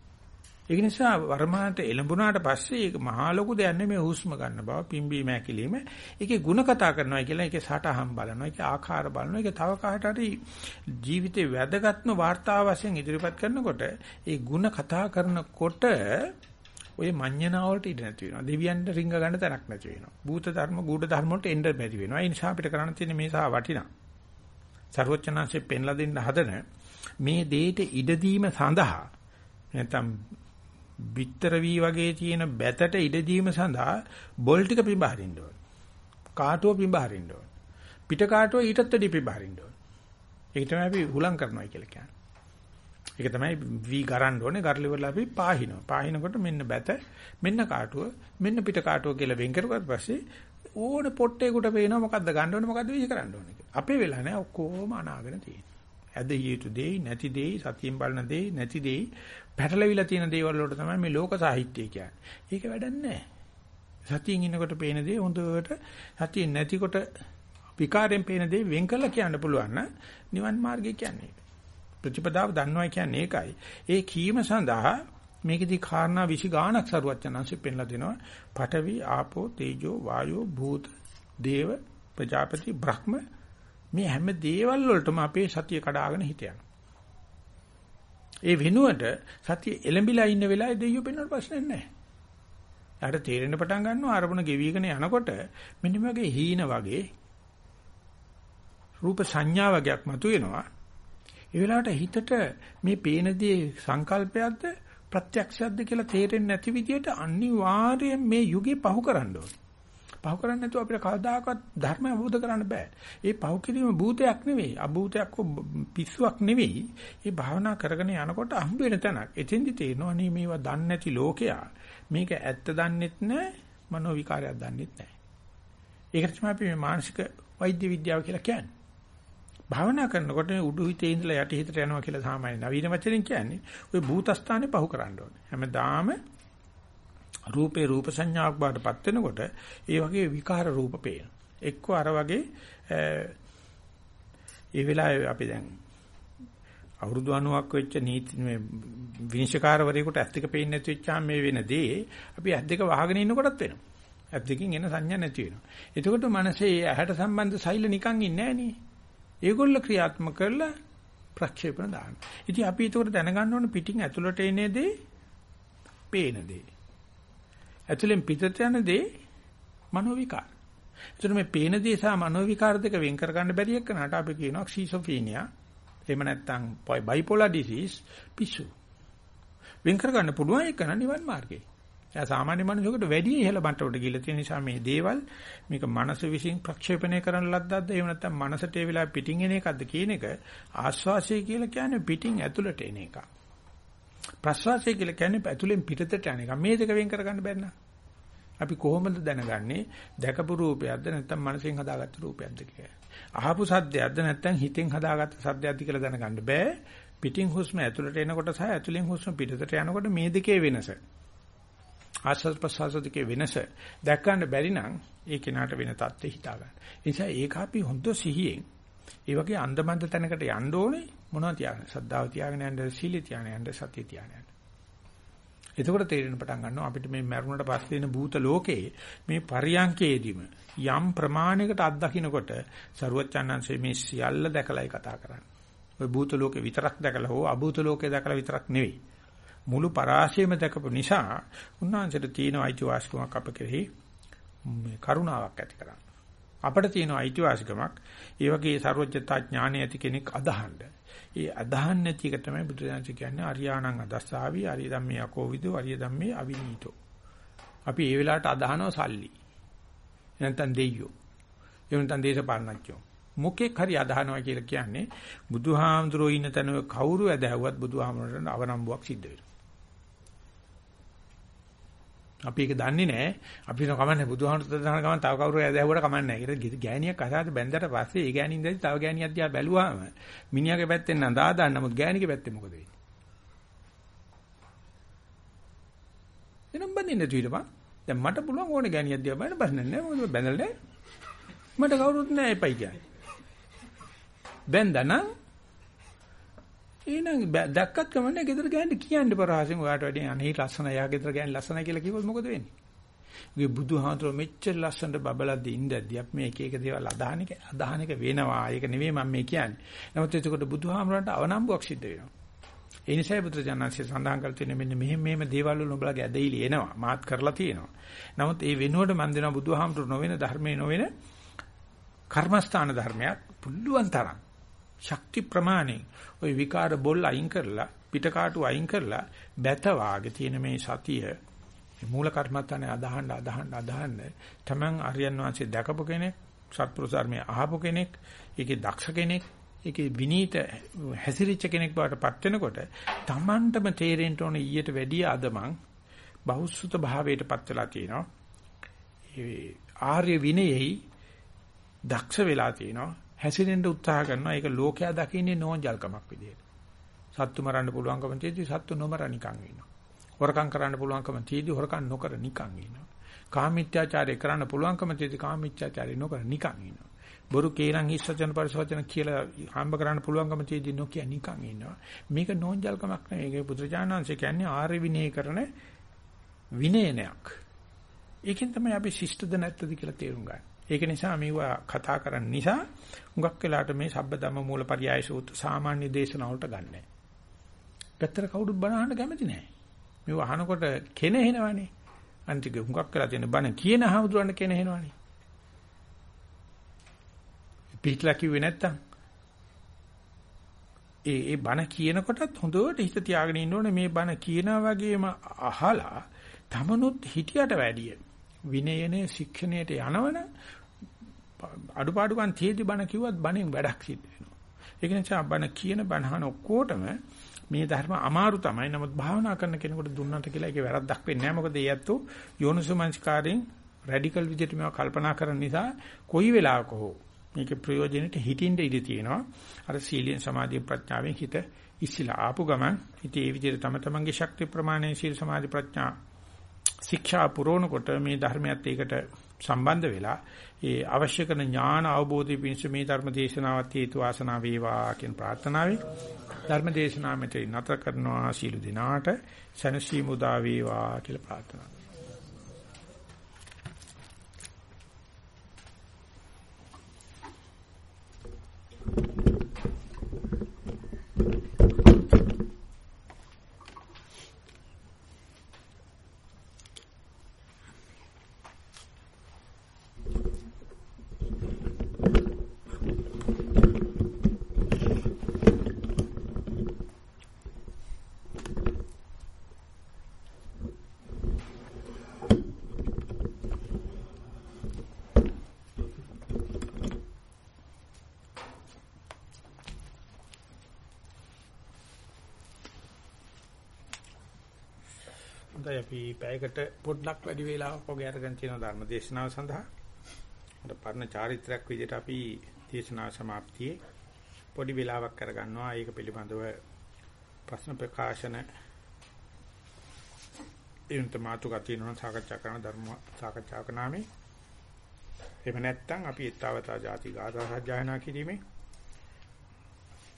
ඒක නිසා වර්මාන්ත එළඹුණාට පස්සේ ඒක මහා ලොකු දෙයක් නෙමෙයි හුස්ම ගන්න බව පිම්බීම ඇකිලිම ඒකේ ಗುಣ කතා කරනවා කියලා ඒකේ සටහන් බලනවා ඒකේ ආකාර බලනවා ඒක තව කාට හරි ජීවිතේ වැදගත්ම වාර්තාව වශයෙන් ඉදිරිපත් කරනකොට ඒ ಗುಣ කතා කරනකොට ඔය මඤ්ඤණා වලට ඉඩ නැති වෙනවා දෙවියන්ට රිංග ගන්න තැනක් නැති වෙනවා භූත ධර්ම ගුඪ ධර්ම වලට එන්න බැරි වෙනවා ඒ නිසා අපිට කරන්න තියෙන්නේ මේ සා වටිනා ਸਰවචනාංශයෙන් පෙන්ලා දෙන්න හදන මේ දෙයට ඉඩ දීම සඳහා නැත්නම් bitter වී වගේ තියෙන බැතට ඉඩ දීම සඳහා බොල් ටික පිඹහරින්න ඕන. කාටුව පිඹහරින්න ඕන. පිට කාටුව ඊටත් වැඩි පිඹහරින්න ඕන. ඒක තමයි අපි හුලං කරනවා කියලා කියන්නේ. ඒක තමයි වී ගරන්න ඕනේ. ගරලිවල අපි පාහිනවා. පාහිනකොට මෙන්න බැත, මෙන්න කාටුව, මෙන්න පිට කාටුව කියලා වෙන් කරුවාට පස්සේ ඕන පොට්ටේකට පේනවා මොකද්ද ගන්න ඕනේ මොකද්ද විහි කරන්න ඕනේ කියලා. අපේ වෙලා නැහැ ඔක්කොම අනාගෙන තියෙනවා. ඇද යුතු දෙයි නැති දෙයි සතියෙන් බලන දෙයි නැති දෙයි පැටලවිලා තියෙන දේවල් වලට තමයි මේ ලෝක සාහිත්‍යය කියන්නේ. ඒක වැඩක් නැහැ. සතියෙන් ඉන්නකොට පේන දේ හොඳට සතියෙන් නැතිකොට විකාරයෙන් පේන දේ වෙන් කරලා කියන්න පුළුවන් නම් නිවන් මාර්ගය කියන්නේ. ප්‍රතිපදාව දන්නවා කියන්නේ ඒකයි. ඒ කීම සඳහා මේකෙදි කාරණා 20 ගාණක් සරුවචනංශෙ පෙන්ලා දෙනවා. පඨවි, ආපෝ, තේජෝ, වායෝ, භූත, දේව, ප්‍රජාපති, බ්‍රහ්ම මේ හැම දේවල් වලටම අපේ සතිය කඩාගෙන හිත ඒ වෙනුවට සතිය එළඹිලා ඉන්න වෙලාවේ දෙයියෝ පෙන්වන්න ප්‍රශ්නයක් නැහැ. යාට තේරෙන්න පටන් ගන්නවා අරමුණ ගෙවිගෙන යනකොට මෙන්න මේ වගේ හීන වගේ රූප සංඥා වගේක් මතුවෙනවා. ඒ වෙලාවට හිතට මේ පේන දේ සංකල්පයක්ද ප්‍රත්‍යක්ෂයක්ද කියලා තේරෙන්නේ නැති විදිහට අනිවාර්යයෙන් මේ යුගේ පහු කරන්න ඕනේ. පහු කරන්නේ නැතුව අපිට කවදාකවත් ධර්ම අවබෝධ කරන්න බෑ. ඒ පහු කිරීම භූතයක් නෙවෙයි, අභූතයක් පිස්සුවක් නෙවෙයි. මේ භාවනා කරගෙන යනකොට හම්බ වෙන තැනක්. එතෙන්දි තේරෙනවා නේ මේවා දන්නේ නැති ලෝකයා. මේක ඇත්ත දන්නෙත් නැහැ, මනෝ විකාරයක් දන්නෙත් නැහැ. ඒකට තමයි අපි මේ මානසික වෛද්‍ය විද්‍යාව කියලා කියන්නේ. භාවනා කරනකොට උඩු හිතේ ඉඳලා යටි හිතට යනවා කියලා සාමාන්‍ය නවීන වචනෙන් කියන්නේ ওই භූතස්ථානේ පහු කරන්න ඕනේ. හැමදාම රූපේ රූප සංඥාවක් බාටපත් වෙනකොට ඒ වගේ විකාර රූප පේන. එක්ක අර වගේ ඒ වෙලාවේ අපි දැන් අවුරුදු 90ක් වෙච්ච නීති මේ විනිශ්චයකාරවරයෙකුට ඇස් දෙක පේන්නේ නැති වෙච්චාම මේ වෙන දේ අපි ඇස් දෙක වහගෙන ඉන්නකොටත් වෙනවා. ඇස් දෙකකින් එන සංඥා නැති වෙනවා. එතකොට මනසේ ඇහැට සම්බන්ධ සෛල නිකන් ඉන්නේ නැහැ ඒගොල්ල ක්‍රියාත්මක කරලා ප්‍රක්ෂේපණ දාන්න. ඉතින් අපි ඒකට දැනගන්න ඕන පිටින් ඇතුළට එන දේ පේන දේ. ඇතුලෙන් පිටට යන දේ මනෝ විකාර. එතකොට මේ පේන දේ සහ මනෝ විකාර දෙක වෙන් කර ගන්න බැරි එක්කනට අපි කියනවා ක්සිසොෆීනියා. එහෙම නැත්නම් බයිපෝලා ඩිසීස් පිස්සු. වෙන් කර ගන්න පුළුවන් එක නිවන් මාර්ගේ. එයා සාමාන්‍ය මනුස්සයෙකුට වැඩි ඉහළ මට්ටමකට ගිහිල්ලා තියෙන නිසා මේ දේවල් මේක මනස විසින් ප්‍රක්ෂේපණය කරන ලද්දක්ද එහෙම නැත්නම් මනසට ඒ වෙලාව පිටින් එන එකක්ද කියන එක ආස්වාසය කියලා කියන්නේ පිටින් ඇතුළට එන එකක්. ප්‍රස්වාසය කියලා කියන්නේ ඇතුලෙන් පිටතට යන එක. මේ දෙක වෙන් කරගන්න බැන්න. අපි කොහොමද දැනගන්නේ දැකපු රූපයක්ද නැත්නම් මනසෙන් හදාගත්ත රූපයක්ද කියලා. අහපු සද්දයක්ද නැත්නම් හිතෙන් හදාගත්ත සද්දයක්ද කියලා දැනගන්න බෑ. පිටින් හුස්ම ඇතුළට එනකොට සහ ඇතුලෙන් හුස්ම පිටතට යනකොට මේ දෙකේ වෙනස. ආස්වාද ප්‍රසවාස දෙකේ වෙනස දැක් ගන්න බැරි නම් ඒ කෙනාට වෙන தත්ත්වෙ හිතා ගන්න. ඒ නිසා ඒක අපි හොඳ සිහියෙන් ඒ වගේ අන්දමන්ද තැනකට යන්න ඕනේ මොනවද තියාගෙන? සද්ධාව තියාගෙන යන්න, සීලය තියාගෙන යන්න, සතිය තියාගෙන යන්න. එතකොට තේරෙන පටන් ගන්නවා අපිට මේ මරුණට පස්සේ එන භූත ලෝකයේ මේ පරියංකයේදීම යම් ප්‍රමාණයකට අත්දකින්නකොට සරුවච්චන්හන්සේ මේ සියල්ල දැකලායි කතා කරන්නේ. ওই භූත ලෝකේ විතරක් දැකලා හෝ අභූත ලෝකේ දැකලා විතරක් නෙවෙයි. මුළු පරාශයම දැකපු නිසා උන්වහන්සේට තියෙන අයිතිවාසිකමක් අප කෙරෙහි මේ කරුණාවක් ඇති කරගන්න. අපිට තියෙන අයිතිවාසිකමක් ඒ වගේ ਸਰවඥතා ඥානය ඇති කෙනෙක් අදහන්න. ඒ අදහන් නැති එක තමයි බුදුදහම කියන්නේ අරියාණං අදස්සාවි අරිය ධම්මේ අකෝවිදෝ අරිය ධම්මේ අවිනීතෝ. අපි ඒ වෙලාවට අදහනවා සල්ලි. නැත්නම් දෙයියෝ. එහෙම නැත්නම් දේශපාලනඥයෝ. මොකෙක් හරි අදහනවා කියලා කියන්නේ බුදුහාමුදුරෝ ඉන්න තැන කවුරු ඇදහුවත් බුදුහාමුදුරන්ට අවනම්බුවක් සිද්ධ වෙනවා. අපි ඒක දන්නේ නැහැ. අපි නෝ කමන්නේ බුදුහාමුදුරට දහන ගමන් තව කවුරු ඇදහුවට කමන්නේ නැහැ. ඒක ගෑණියක් අසාද බැන්දට පස්සේ ඒ ගෑණින් දැදි තව ගෑණියක් දිහා බැලුවාම මිනිහාගේ පැත්තෙන් නම් දාදාන්න නමුත් ගෑණිගේ පැත්තේ මොකද වෙන්නේ? එනම් බඳින්න තුීරපන්. දැන් මට පුළුවන් ඕනේ ගෑණියක් දිහා බලන්න බස්න්නේ නැහැ. මොකද බැඳලා නැහැ. මට කවුරුත් නැහැ එපයි කියන්නේ. බැන්දා නම් එහෙනම් දැක්කත් කමන්නේ ගෙදර ගෑනට කියන්න පරාසෙන් ඔයාට වැඩි අනේ ලස්සනයි යා ගෙදර ගෑනි ලස්සනයි කියලා කිව්වොත් මොකද වෙන්නේ? මේ බුදුහාමුදුරුවෝ මෙච්චර ලස්සනට බබලද්දී ඉඳද්දී අපි මේ එක එක දේවල් අදහන එක අදහන එක වෙනවා. ඒක නෙවෙයි මම මේ කියන්නේ. නමුත් එතකොට බුදුහාමුදුරන්ට අවනම්බුවක් සිද්ධ වෙනවා. ඒ නිසා බුදුරජාණන්සේ සඳහන් කර තියෙන මෙන්න මෙහෙම මෙහෙම දේවල් වල උඹලගේ ඇදහිලි එනවා. මාත් කරලා තියෙනවා. නමුත් ඒ වෙනුවට මම දෙනවා බුදුහාමුදුරු නොවන ධර්මයේ නොවන කර්මස්ථාන ධර්මයක් පුළුවන් තරම් ශක්ති ප්‍රමාණය ওই විකාර බොල් අයින් කරලා පිටකාටු අයින් කරලා බැත වාගේ තියෙන මේ සතිය මූල කර්මත්තානේ අදහන්න අදහන්න අදහන්න තමන් ආර්යයන් වහන්සේ දැකපු කෙනෙක් සත්පුරුෂ ධර්මයේ අහපු කෙනෙක් ඒකේ දක්ෂ කෙනෙක් ඒකේ විනීත හැසිරිච්ච කෙනෙක් බවට පත් වෙනකොට තමන්ටම තේරෙන්න ඕන ඊට වැඩිය අද මං බහුසුත භාවයට පත් වෙලා තියෙනවා. ඒ ආර්ය විනයෙහි දක්ෂ වෙලා තියෙනවා. හැසිරෙන්න උත්සාහ කරනවා. ඒක ලෝකයා දකින්නේ නෝන්ජල්කමක් විදියට සත්තු මරන්න පුළුවන්කම තියෙද්දි සත්තු නොමර නිකන් ඉන්නවා. හොරකම් කරන්න පුළුවන්කම තියෙද්දි හොරකම් නොකර නිකන් ඉන්නවා. කාමීත්‍යාචාරය කරන්න පුළුවන්කම තියෙද්දි කාමීත්‍යාචාරය නොකර නිකන් ඉන්නවා. බොරු කේරන් හිස් වචන පරිසවචන කියලා හම්බ කරන්න පුළුවන්කම තියෙද්දි නොකිය නිකන් ඉන්නවා. මේක නෝන්ජල්කමක් නෙවෙයි. ඒක පුදුජානංශ කියන්නේ ආර්ය විනය කරන විනයනයක්. ඒකෙන් තමයි අපි ශිෂ්ටද නැත්තද කියලා තේරුම් ගන්න. ඒක නිසා මේවා කතා කරන්න නිසා හුඟක් වෙලාට මේ සබ්බදම මූලපරියාය සූත්‍ර සාමාන්‍ය දේශන වලට ගන්නෑ. පැත්තට කවුරුත් බණ අහන්න කැමති නෑ. මේව අහනකොට කෙනෙහිනවනේ. අන්තික හුඟක් වෙලා තියෙන බණ කියන හමුදුරන්න කෙනෙහිනවනේ. පිටලා කිව්වේ නැත්තම් ඒ ඒ බණ කියනකොටත් හොඳට හිත තියාගෙන ඉන්න ඕනේ මේ බණ කියනා වගේම අහලා තමනුත් හිටියට වැඩිය විනයනේ ශික්ෂණයට යනවන අඩුපාඩුකම් තියෙදි බණ කිව්වත් බණෙන් වැඩක් සිද්ධ වෙනවා. ඒක නිසා බණ කියන බණහන ඔක්කොටම මේ ධර්ම අමාරු තමයි. නමුත් භාවනා කරන කෙනෙකුට දුන්නට කියලා ඒකේ වැරද්දක් වෙන්නේ නැහැ. මොකද ඒ ඇත්තෝ යෝනිසුමංස්කාරයෙන් රැඩිකල් විදිහට මේවා කල්පනා කරන නිසා කොයි වෙලාවක හෝ මේකේ ප්‍රයෝජනෙට හිතින්ද ඉඩ තියෙනවා. අර සීලෙන් සමාධිය ප්‍රඥාවෙන් හිත ඉස්සිලා ආපු ගමන් හිතේ ඒ විදිහට තම තමන්ගේ ශක්ති ප්‍රමාණය සීල සමාධි ප්‍රඥා ශික්ෂා පුරවනකොට මේ ධර්මයත් ඒකට සම්බන්ධ වෙලා ඒ අවශ්‍ය කරන ඥාන අවබෝධය පිණිස මේ ධර්ම දේශනාවත් හේතු වාසනා වේවා කියන ප්‍රාර්ථනාවයි ධර්ම දේශනාව මෙතන නතර කරනවා සීල දිනාට සනසීමු දා වේවා කියලා ප්‍රාර්ථනා හොඳයි අපි පැයකට පොඩ්ඩක් වැඩි වේලාවක් වගේ අරගෙන තියෙන ධර්ම දේශනාව සඳහා. අර පරණ චාරිත්‍රාක් විදිහට අපි දේශනා સમાප්තියේ පොඩි වේලාවක් අරගන්නවා. ඒක පිළිබඳව ප්‍රශ්න ප්‍රකාශන එන්ට මාතුකා තියෙනවා සාකච්ඡා කරන ධර්ම සාකච්ඡාක නාමේ එහෙම නැත්නම් අපි ඊතාවතා ಜಾති ගාථා සජ්ජායනා කිරීමේ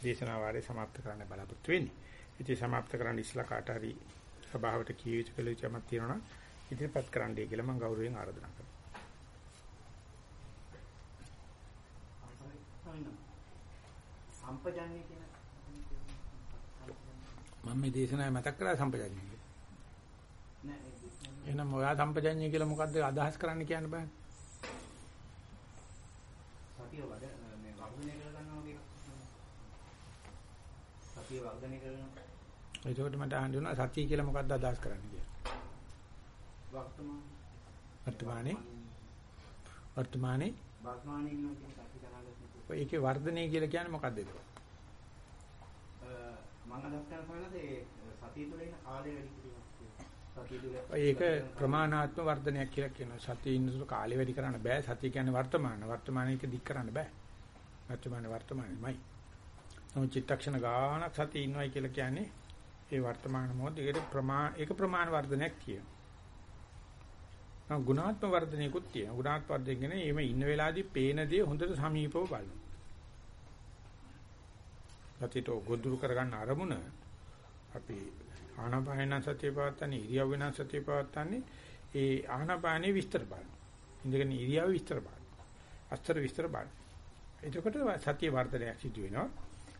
දේශනාවාරය સમાપ્ત කරන්න බලාපොරොත්තු වෙන්නේ. ඉතින් સમાપ્ત කරන්න ඉස්ලා කාට හරි සභාවට කිය යුතු කළ යුතු යමක් තියෙනවා නම් ඉදිරිපත් කරන්නයි කියලා මම ගෞරවයෙන් ආරාධනා කරනවා. සම්පජන්‍ය කියන මම මේ දේශනාවේ මතක් කරා සම්පජන්‍ය කියලා. නෑ එහෙනම් ඔයා සම්පජන්‍ය කියලා මොකද්ද අදහස් කරන්න කියන්න බෑ. සතිය වද මේ වර්ධනය කරගන්නවා වගේ සතිය වර්ධනය කරනවා එතකොට මට අහන්න වෙනවා සතිය කියලා මොකක්ද අදහස් කරන්නේ කියලා. වර්තමාන වර්තමානයේ වර්තමානයේ වර්තමානයේ ඉන්න කෙනෙක් කරන්නේ ඒකේ වර්ධනය කියලා කියන්නේ මොකක්ද ඒක? මම අදහස් කරන සමහරවිට ඒ සතිය තුළ ඉන්න කාලය වැඩි කිරීමක් සතිය තුළ ඒක ප්‍රමාණාත්මක වර්ධනයක් කියලා කියනවා. සතිය ඉන්නසුළු කාලය වැඩි කරන්න බෑ. සතිය කියන්නේ වර්තමාන. වර්තමානයේක දික් කරන්න බෑ. වර්තමාන වර්තමානයේමයි. නමුත් චිත්තක්ෂණ ගානක් සතිය ඉන්නවයි කියලා කියන්නේ ඒ වර්තමාන මොහොතේ ප්‍රමා ඒක ප්‍රමාණ වර්ධනයක් කියනවා. නම් ගුණාත්මක වර්ධනයකුත් තියෙනවා. ගුණාත්මක වර්ධනය කියන්නේ එimhe ඉන්න වෙලාවේදී පේන දේ හොඳට සමීපව බලනවා. සතියට ගොදුරු කරගන්න අරමුණ අපි ආනාපාන සතිය පවත්තන්නේ ඉරියව් වෙන සතිය පවත්තන්නේ ඒ ආනාපානේ විස්තර බලනවා. ඉඳගෙන ඉරියව් විස්තර බලනවා. අස්තර විස්තර බලනවා. එතකොට සතිය වර්ධනයක් සිදු වෙනවා.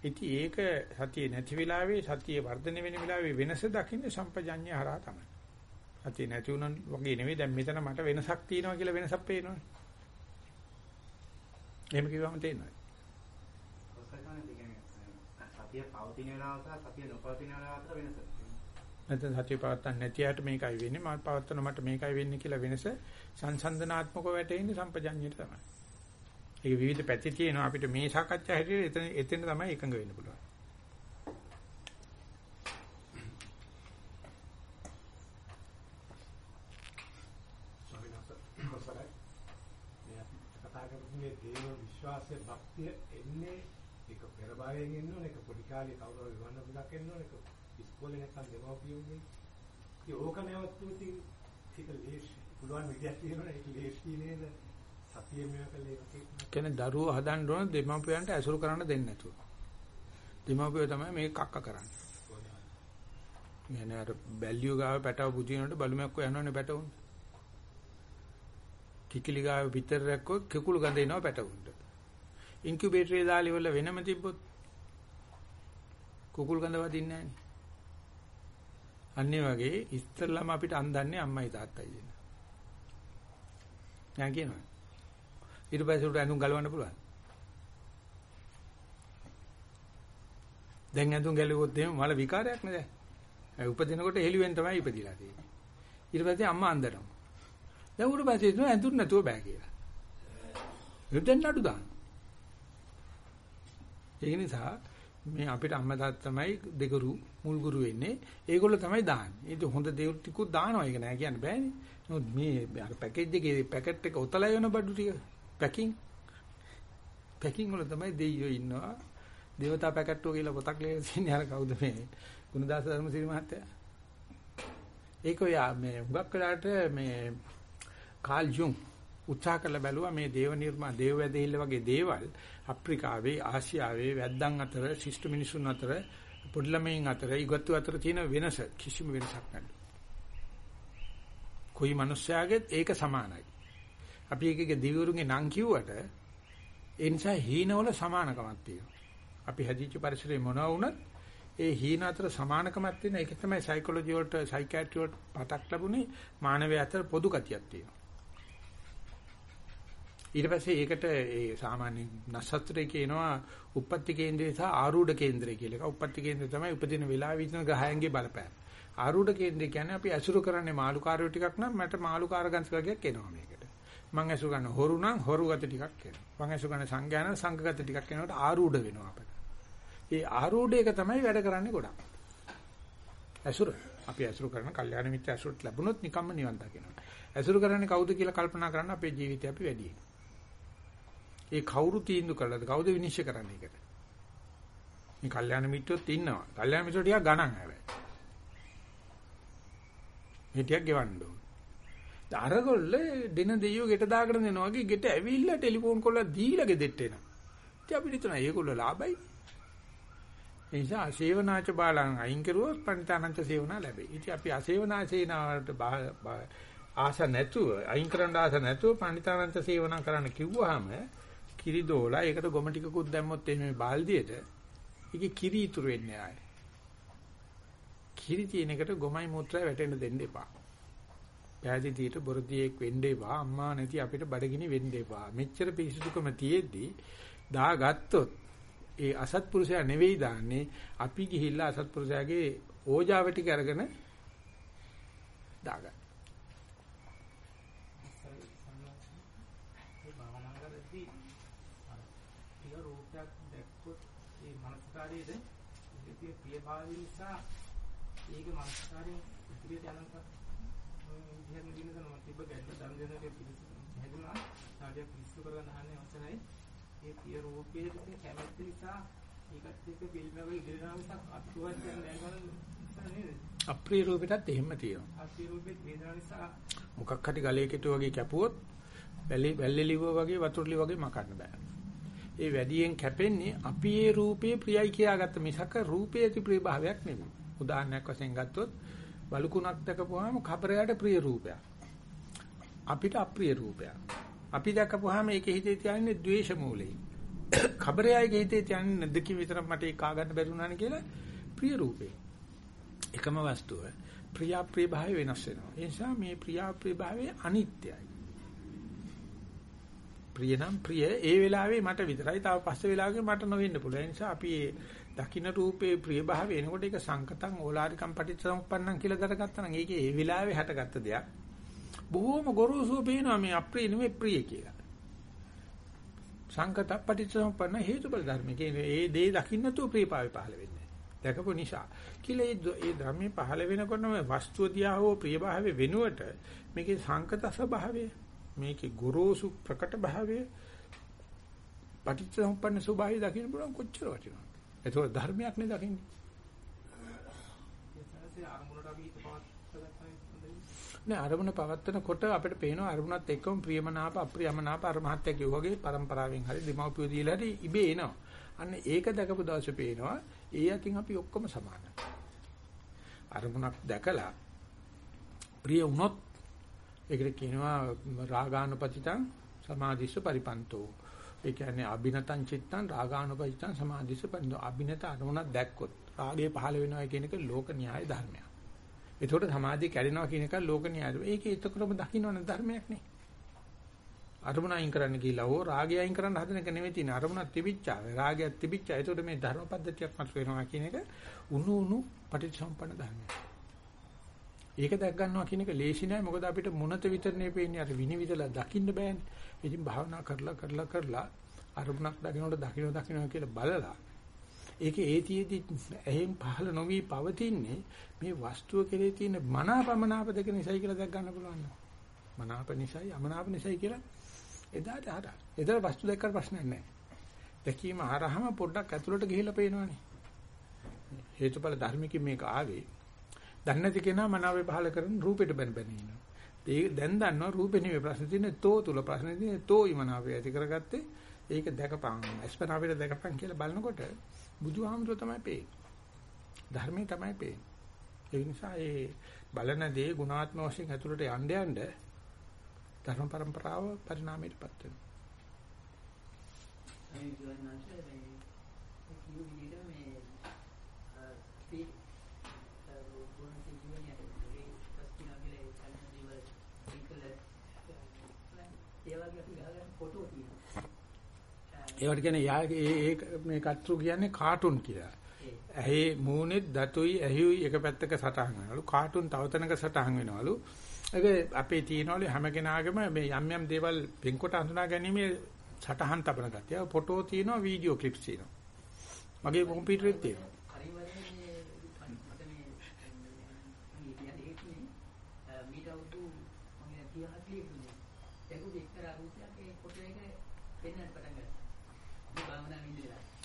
ඉතින් ඒක සතිය නැති වෙලාවේ සතිය වර්ධනය වෙන වෙලාවේ වෙනස දකින්නේ සම්පජඤ්ඤය හරහා තමයි. සතිය නැති වුණා වගේ නෙවෙයි දැන් මෙතන මට වෙනසක් තියෙනවා කියලා වෙනසක් පේනවනේ. එහෙම කිව්වම තේරෙනවා. ඔස්සකනේ කියන්නේ සතිය පවතින වෙලාව සහ සතිය නොපවතින වෙලාව අතර වෙනස. නැත්නම් සතිය පවත්තන්න නැති අයට මේකයි වෙන්නේ මම පවත්තන මට මේකයි වෙන්නේ කියලා වෙනස සංසන්දනාත්මකව වැටෙන්නේ සම්පජඤ්ඤයට තමයි. ඒක විවිධ පැති තියෙනවා අපිට මේ සාකච්ඡා හැටියට එතන එතන තමයි එකඟ වෙන්න පුළුවන්. කතා කරපු මේ දේව විශ්වාසයේ භක්තිය එන්නේ ඒක පෙර භවයෙන් එන්න ඕන ඒක පොඩි කාලේ කවුරු හරි වන්න පුලක් එන්න ඕන ඒක ඉස්කෝලේ නැත්නම් දෙමව්පියෝගේ ඒ ඕක නැවතුති ඒක ලේසි පුළුවන් විදියක් තියෙනවා ඒක ලේසි නේද? සතිය මේකලේ කියන්නේ දරුවෝ හදන්න ඕන දෙමාපියන්ට ඇසුරු කරන්න දෙන්නේ නැතුව. දෙමාපියෝ තමයි මේ කක්ක කරන්නේ. කියන්නේ අර බැල්ලියෝ ගාව පැටව බුදිනකොට බලුමැක්කෝ යනවනේ පැටවුන්. කිකිලි ගාව පිටර රැක්කෝ කිකුළු ගඳ එනවා පැටවුන්ට. ඉන්කියුබේටරේ දාලි වල වෙනම තිබ්බොත් කුකුල් ගඳ වදින්නේ නැහැ අන්නේ වගේ ඉස්තරලම අපිට අන්දන්නේ අම්මයි තාත්තයි කියන. දැන් කියනවා. ඊට පස්සේ උට ඇඳුම් ගලවන්න පුළුවන්. දැන් ඇඳුම් ගැලුවොත් එහෙම මල විකාරයක් නේද? ඒ උපදිනකොට හෙළුවෙන් තමයි ඉපදිලා තියෙන්නේ. ඊට පස්සේ අම්මා අන්දනවා. දැන් උට පස්සේ හිතනවා ඇඳුම් නැතුව බෑ කියලා. එතෙන් නඩු දාන්න. ඒ නිසා මේ අපිට අම්මා තාත්තා තමයි දෙගුරු මුල්ගුරු වෙන්නේ. ඒගොල්ලෝ තමයි දාන්නේ. ඒක හොඳ දේවල් ටිකුත් දානවා ඒක නෑ කියන්න බෑනේ. නමුත් මේ අර පැකේජ් එකේ පැකට් එක ඔතලා යන බඩු ටික පැකින් පැකින් වල තමයි දෙයියෝ ඉන්නවා. දේවතා පැකට්ටුව කියලා පොතක් ලියලා තියෙන්නේ අර කවුද මේ ගුණදාස ධර්මසිරි මහත්තයා. ඒක ඔය මේ හුඟක් වෙලාට මේ කාල් ජුන් උත්සාහ කරලා බැලුවා මේ දේව නිර්මා දේව වැදහිල්ල වගේ දේවල් අප්‍රිකාවේ ආසියාවේ වැද්දන් අතර ශිෂ්ට මිනිසුන් අතර පොඩි ළමයින් අතර ඉගත්තු අතර තියෙන වෙනස කිසිම වෙනසක් නැහැ. કોઈ මිනිස්යාගෙත් ඒක සමානයි. අපි එකගේ දිවිවරුන්ගේ නම් කිව්වට ඒ නිසා හීනවල සමානකමක් තියෙනවා. අපි හැදිච්ච පරිසරේ මොනවා වුණත් ඒ හීන අතර සමානකමක් තියෙන ඒක තමයි සයිකොලොජි වලට සයිකියාට්‍රි වලට පතක් ලැබුණේ මානවය අතර පොදු ගතියක් තියෙනවා. ඊට පස්සේ ඒකට ඒ සාමාන්‍ය නස්සත්‍රයේ කියනවා උප්පත්ති කේන්ද්‍රය සහ ආරූඪ කේන්ද්‍රය කියලා. ඒක උප්පත්ති කේන්ද්‍රය තමයි උපදින වෙලාවෙ විදින ග්‍රහයන්ගේ බලපෑම. ආරූඪ කේන්ද්‍රය කියන්නේ අපි ඇසුරු කරන්නේ මාළුකාරයෝ ටිකක් නම් මට මාළුකාර ගන්ස් වර්ගයක් එනවා මේකට. මං ඇසුරු කරන හොරු නම් හොරු ගත ටිකක් එනවා. මං ඇසුරු කරන සංඝයාන සංඝගත ටිකක් එනකොට ආරූඪ වෙනවා අපිට. ඒ ආරූඪ එක තමයි වැඩ කරන්නේ ගොඩක්. ඇසුර අපි ඇසුරු කරන කල්යාණ මිත්‍ය ඇසුරට ලැබුණොත් නිකම්ම නිවන් දකිනවා. ඇසුරු කරන්නේ කවුද කියලා කල්පනා කරන්න අපේ ජීවිතය අපි වැඩි ඒ කවුරු තීන්දුව කළාද? කවුද විනිශ්චය කරන්නේ ඒකට? මේ කල්යාණ මිත්‍රොත් ඉන්නවා. කල්යාණ මිත්‍රෝ ටිකක් ගණන් හැබැයි. මේ ටිකක් ගෙවන්න ඕන. අරගොල්ල දෙන දෙයියෝ ගෙට දාගෙන දෙනවා වගේ ගෙට ඇවිල්ලා ටෙලිෆෝන් කරලා දීලා ගෙදෙට්ට එනවා. ඉතින් අපිට හිතනවා ඒගොල්ලෝ ලාභයි. ඒ නිසා අසේවනාච බාලං අයින් කරුවොත් පණිතානංච සේවනා ලැබේ. ඉතින් අපි අසේවනා සේනාවට ආස නැතුව අයින් කරන්න ආස නැතුව පණිතානංච සේවනා කරන්න කිව්වහම කිරි දෝලා ඒකට ගොම ටිකකුත් දැම්මොත් එimhe බාල්දියට ඒකේ කිරි ඉතුරු වෙන්නේ ආයේ. කිරි තියෙන එකට ගොමයි මුත්‍රා වැටෙන්න දෙන්න එපා. පෑදීතියට බොරදියෙක් වෙන්න එපා. අම්මා නැති අපිට බඩගිනි වෙන්න එපා. මෙච්චර පිරිසුදුකම තියෙද්දි දාගත්තොත් ඒ අසත්පුරුෂයා නෙවෙයි දාන්නේ අපි ගිහිල්ලා අසත්පුරුෂයාගේ ඕජාව ටික අරගෙන දාගන්න. මනස්කාරයේද ඉතිරි ප්‍රියභාවය නිසා ඒක මනස්කාරයෙන් ඉදිරියට යනකම් විදිහට නිදිනද මම තිබ්බ පිළිසු හැදුනා. සාඩිය පිළිසු කරගෙන අහන්නේ අවසරයි ඒ ප්‍රිය රූපයේ කැමැත්ත නිසා ඒකත් එක්ක ෆිල්ම් එක ඉදිරියනවා මිසක් අත්වත් දැනගන්න නේද? අප්‍රිය රූපෙටත් එහෙම තියෙනවා. අප්‍රිය රූපේ වේදනාව නිසා මොකක් හරි ගලේ කෙටු වගේ කැපුවොත් වැලි වැල්ලෙලිව වගේ වතුරුලි වගේ මකන්න බෑ. ඒ වැඩියෙන් කැපෙන්නේ අපි ඒ රූපේ ප්‍රියයි කියාගත්ත මිසක රූපයේ ඇති ප්‍රිය භාවයක් නෙමෙයි. උදාහරණයක් වශයෙන් ගත්තොත් බලුකුණක් දැකපුවාම කබරයට ප්‍රිය රූපයක්. අපිට අප්‍රිය රූපයක්. අපි දැකපුවාම ඒකේ හිතේ තියන්නේ ද්වේෂ මූලයි. කබරයයිගේ හිතේ තියන්නේ නැද්දකින් විතරක් මට ඒක කාගන්න බැරි වුණානේ කියලා ප්‍රිය රූපේ. එකම වස්තුව ප්‍රිය ප්‍රිය භාවය වෙනස් වෙනවා. ඒ නිසා මේ ප්‍රිය ප්‍රිය භාවය අනිත්‍යයි. ප්‍රිය නම් ප්‍රිය ඒ වෙලාවේ මට විතරයි. තව පස්සේ වෙලාවක මට නොවෙන්න පුළුවන්. ඒ නිසා අපි ඒ දකින්න රූපේ ප්‍රිය භාවය එනකොට ඒක සංකතං ඕලාරිකම් පටිච්චසමුප්පන්නං කියලා දරගත්තා නම් ඒකේ ඒ වෙලාවේ හටගත්ත දෙයක්. බොහොම ගොරෝසුව පේනවා මේ අප්‍රිය නෙමෙයි ප්‍රිය කියලා. සංකත පටිච්චසමුප්පන්න හේතුඵල ධර්ම කියන්නේ ඒ දේ දකින්න තු ප්‍රියපාවේ පහළ වෙන්නේ. දැකපු නිසා. කියලා ඒ ධර්මයේ පහළ වෙනකොටම වස්තුව දිහා හෝ ප්‍රියභාවය වෙනුවට මේකේ සංකත ස්වභාවය මේකේ ගොරෝසු ප්‍රකට භාවය පටිච්චසමුප්පන්න ස්වභාවය දකින්න පුළුවන් කොච්චර වටිනවද? ඒක ධර්මයක් නේ දකින්නේ. නෑ අරමුණ පවත්තනකොට අපිට පේනවා අරමුණත් එක්කම ප්‍රියමනාප අප්‍රියමනාප අර මහත්ය කිව්වා වගේ પરම්පරාවෙන් හරි දෙමව්පියෝ දීලා හරි ඉබේ එනවා. අන්න ඒක දැකපු දවසේ පේනවා ඒ අතින් අපි ඔක්කොම සමානයි. අරමුණක් දැකලා ප්‍රිය වුණොත් ඒකට කියනවා රාගානුපතිතං සමාධිස්ස පරිපන්තෝ. ඒ කියන්නේ අබිනතං චිත්තං රාගානුපතිතං සමාධිස්ස පරිපන්තෝ. අබිනත අරමුණක් දැක්කොත් රාගය පහළ වෙනවා කියන එක ලෝක න්‍යාය ධර්මයක්. ඒතකොට සමාධිය කැඩෙනවා කියන එක ලෝක න්‍යාය. ඒකේ එතකොටම දකින්නවනේ ධර්මයක් නේ. අරමුණ අයින් කරන්න කියලා ඕ රාගය අයින් කරන්න හදන එක නෙමෙයි තියෙන්නේ. අරමුණක් තිබිච්චා රාගයක් තිබිච්චා. ඒකට මේ ධර්ම පද්ධතියක් මත වෙනවා කියන එක උණු උණු පටිච්චසමුප්පන්න ධර්මයක්. ඒක දැක් ගන්නවා කියන එක ලේසි නෑ. මොකද අපිට මුණත විතරනේ පේන්නේ. අර විනිවිදලා දකින්න බෑනේ. ඉතින් භාවනා කරලා කරලා කරලා අරමුණක් දකින්නට දකින්න දකින්න කියලා බලලා ඒක ඒතියෙදි එහෙන් පහළ නොවි පවතින්නේ මේ වස්තුව කෙරේ තියෙන මනාපමනාප දෙක නිසයි කියලා දැක් ගන්න පුළුවන් මනාප නිසයි අමනාප නිසයි කියලා එදාට හරහා. එදාට වස්තු දැක්කට ප්‍රශ්නයක් නැහැ. දැකීම හරහාම පොඩ්ඩක් ඇතුළට ගිහිල්ලා පේනවනේ. හේතුඵල ධර්මිකින් මේක ආවේ. දන්නේ නැති කෙනා මනාවේ පහල කරන රූපෙට බැන බැන ඉන්නවා. ඒ දැන් දන්නවා රූපේ නෙවෙයි ප්‍රශ්න තියෙන්නේ තෝ තුල ප්‍රශ්න තියෙන්නේ තෝ ඊමනාවේ ඇති කරගත්තේ ඒක දැකපන්. අස්පනාවේ දැකපන් කියලා බලනකොට බුදුහාමුදුරුවෝ තමයි පේන්නේ. ධර්මයේ තමයි පේන්නේ. ඒ නිසා ඒ බලන දේ ගුණාත්ම වශයෙන් ඇතුළට යන්න යන්න ධර්ම પરම්පරාව පරිණාමයටපත් වෙනවා. මේ විද්‍යාඥයන්ට මේ කිව් විදිහට මේ. ඒවට කියන්නේ යා ඒ මේ කට්ටු කියන්නේ කාටුන් කියලා. ඇහි මූණේ දතුයි ඇහිුයි එක පැත්තක සටහන් වෙනවලු. කාටුන් තව තැනක සටහන් වෙනවලු. ඒක අපේ තියනවලු හැම කෙනාගේම මේ යම් යම් දේවල් වෙන්කොට හඳුනා ගැනීමේ සටහන් තබන ගතිය. ෆොටෝ තියෙනවා, වීඩියෝ ක්ලිප්ස් තියෙනවා. මගේ කම්පියුටරෙත් තියෙනවා.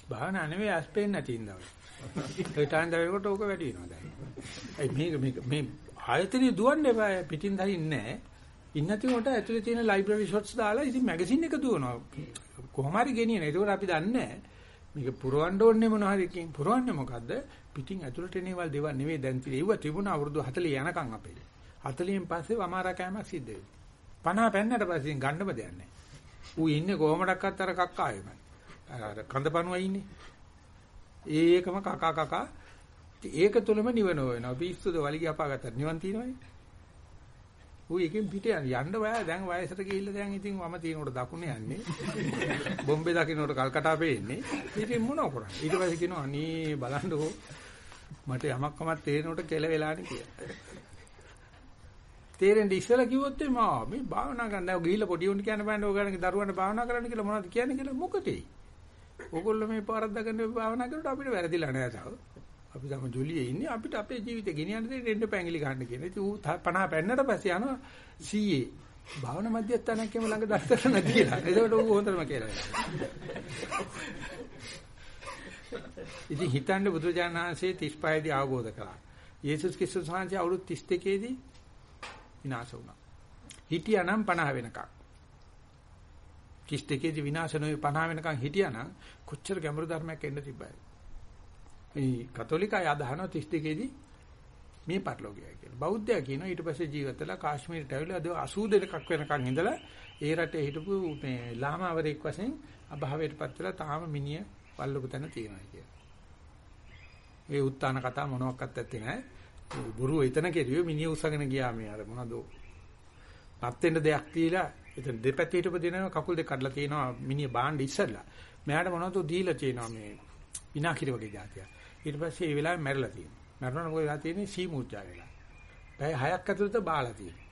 භාවනා නෙවෙයි අස්පෙන් නැති ඉඳලා. ඒ ටාන් දවේකට ඕක වැඩි වෙනවා දැන්. ඒ මේක මේ ආයතනෙ දුවන්න එපා පිටින් දරින්නේ නැහැ. ඉන්නති උන්ට ඇතුලේ තියෙන ලයිබ්‍රරි ෂොට්ස් දාලා ඉතින් මැගසින් එක දුවනවා. කොහොම හරි ගෙනියන. ඒක අපි දන්නේ මේක පුරවන්න ඕනේ මොන හරි එකකින්. පුරවන්නේ මොකද්ද? පිටින් ඇතුලට එනේවල් දේවල් නෙවෙයි දැන් තියෙන්නේ. ඒව තිබුණා අවුරුදු 40 යනකම් අපේ. 40න් පස්සේ වමාරා කෑමක් සිද්ධ වෙනවා. 50 පෙන්නට පස්සේ ගන්නම දෙයක් නැහැ. ඌ ඉන්නේ කොහොමඩක්වත් අර කක්කාවෙමයි. අර කඳපණුවයි ඉන්නේ. ඒකම කකා කකා ඒක තුළම නිවන වෙනවා. පිස්සුද වලිගය අපාගත නිවන් තියෙනවනේ. ඌ එකෙන් පිට යන්න යන්න බෑ. දැන් වයසට ගිහිල්ලා දැන් ඉතින් වම තියෙනකොට දකුණේ යන්නේ. බොම්බේ දකින්නකොට කල්කටා පේන්නේ. ඉතින් මොනව කරන්නේ? ඊට පස්සේ කියනවා අනේ බලන්නකෝ මට යමක් කමක් තේරෙනකොට කෙල වෙලානේ කියලා. තේරෙන්නේ ඉස්සලා කිව්වොත් මා මේ භාවනා කරන්න දැන් ගිහිල්ලා පොඩි උන්ට කියන්න බෑනේ ඕගොල්ලන්ගේ දරුවන්ට භාවනා කරන්න කියලා මොනවද කියන්නේ කියලා මොකටේ? ඕගොල්ලෝ මේ පාරද්දගෙන භාවනා කරනකොට අපිට වැරදිලා නෑ තාම. අපි තම ජොලියේ ඉන්නේ අපිට අපේ ජීවිතේ ගෙනියන්න දෙන්න එන්න පැංගිලි ගන්න කියන. ඉතින් ඌ 50 පෙන්නට පස්සේ යනවා CA. භාවනා මධ්‍යස්ථානයක් කියම ළඟ දස්තර නැති කියලා. ඒකට ඌ හොඳටම කියලා. ඉතින් හිතන්නේ බුදුරජාණන් වහන්සේ 35 දී අවබෝධ කළා. යේසුස් ක්‍රිස්තුස් වහන්සේ අවුරුදු 32 දී විනාශ වුණා. හිටියානම් 50 වෙනකම්. 32 දී විනාශ නොවි 50 වෙනකම් හිටියානම් කොච්චර ගැඹුරු ධර්මයක් එන්න තිබ්බයි. මේ කතෝලිකය අදහන 32 දී මේ පරිලෝකයයි කියලා. බෞද්ධයා කියනවා ඊට පස්සේ ජීවිතලා කාශ්මීරට ඇවිල්ලා අද 80 දෙකක් වෙනකන් ඉඳලා ඒ රටේ හිටපු මේ ලාමාවරයෙක් වශයෙන් අභාවයටපත් වෙලා තාම මිනිය පල්ලපු තැන තියෙනවා කියලා. ඒ උත්තාන කතා මොනවත් ඇත්තේ නැහැ. බොරුව එතන කෙරුවේ මිනිහ උසගෙන ගියා මේ අර මොනවද? පත් වෙන්න දෙයක් තියලා එතන දෙපැත්තේ හිටපු දින කකුල් දෙක කඩලා තියෙනවා මිනිහ බාණ්ඩ ඉස්සරලා. මෙයාට මොනවද දීලා තියෙනවා මේ විනාකිරි වගේ જાතිය. ඊට පස්සේ ඒ වෙලාවේ මැරලා තියෙනවා. මැරුණා මොකද වෙලා තියෙන්නේ සී මූර්ජා වෙලා. පැය 6ක් ඇතුළත බාලා තියෙනවා.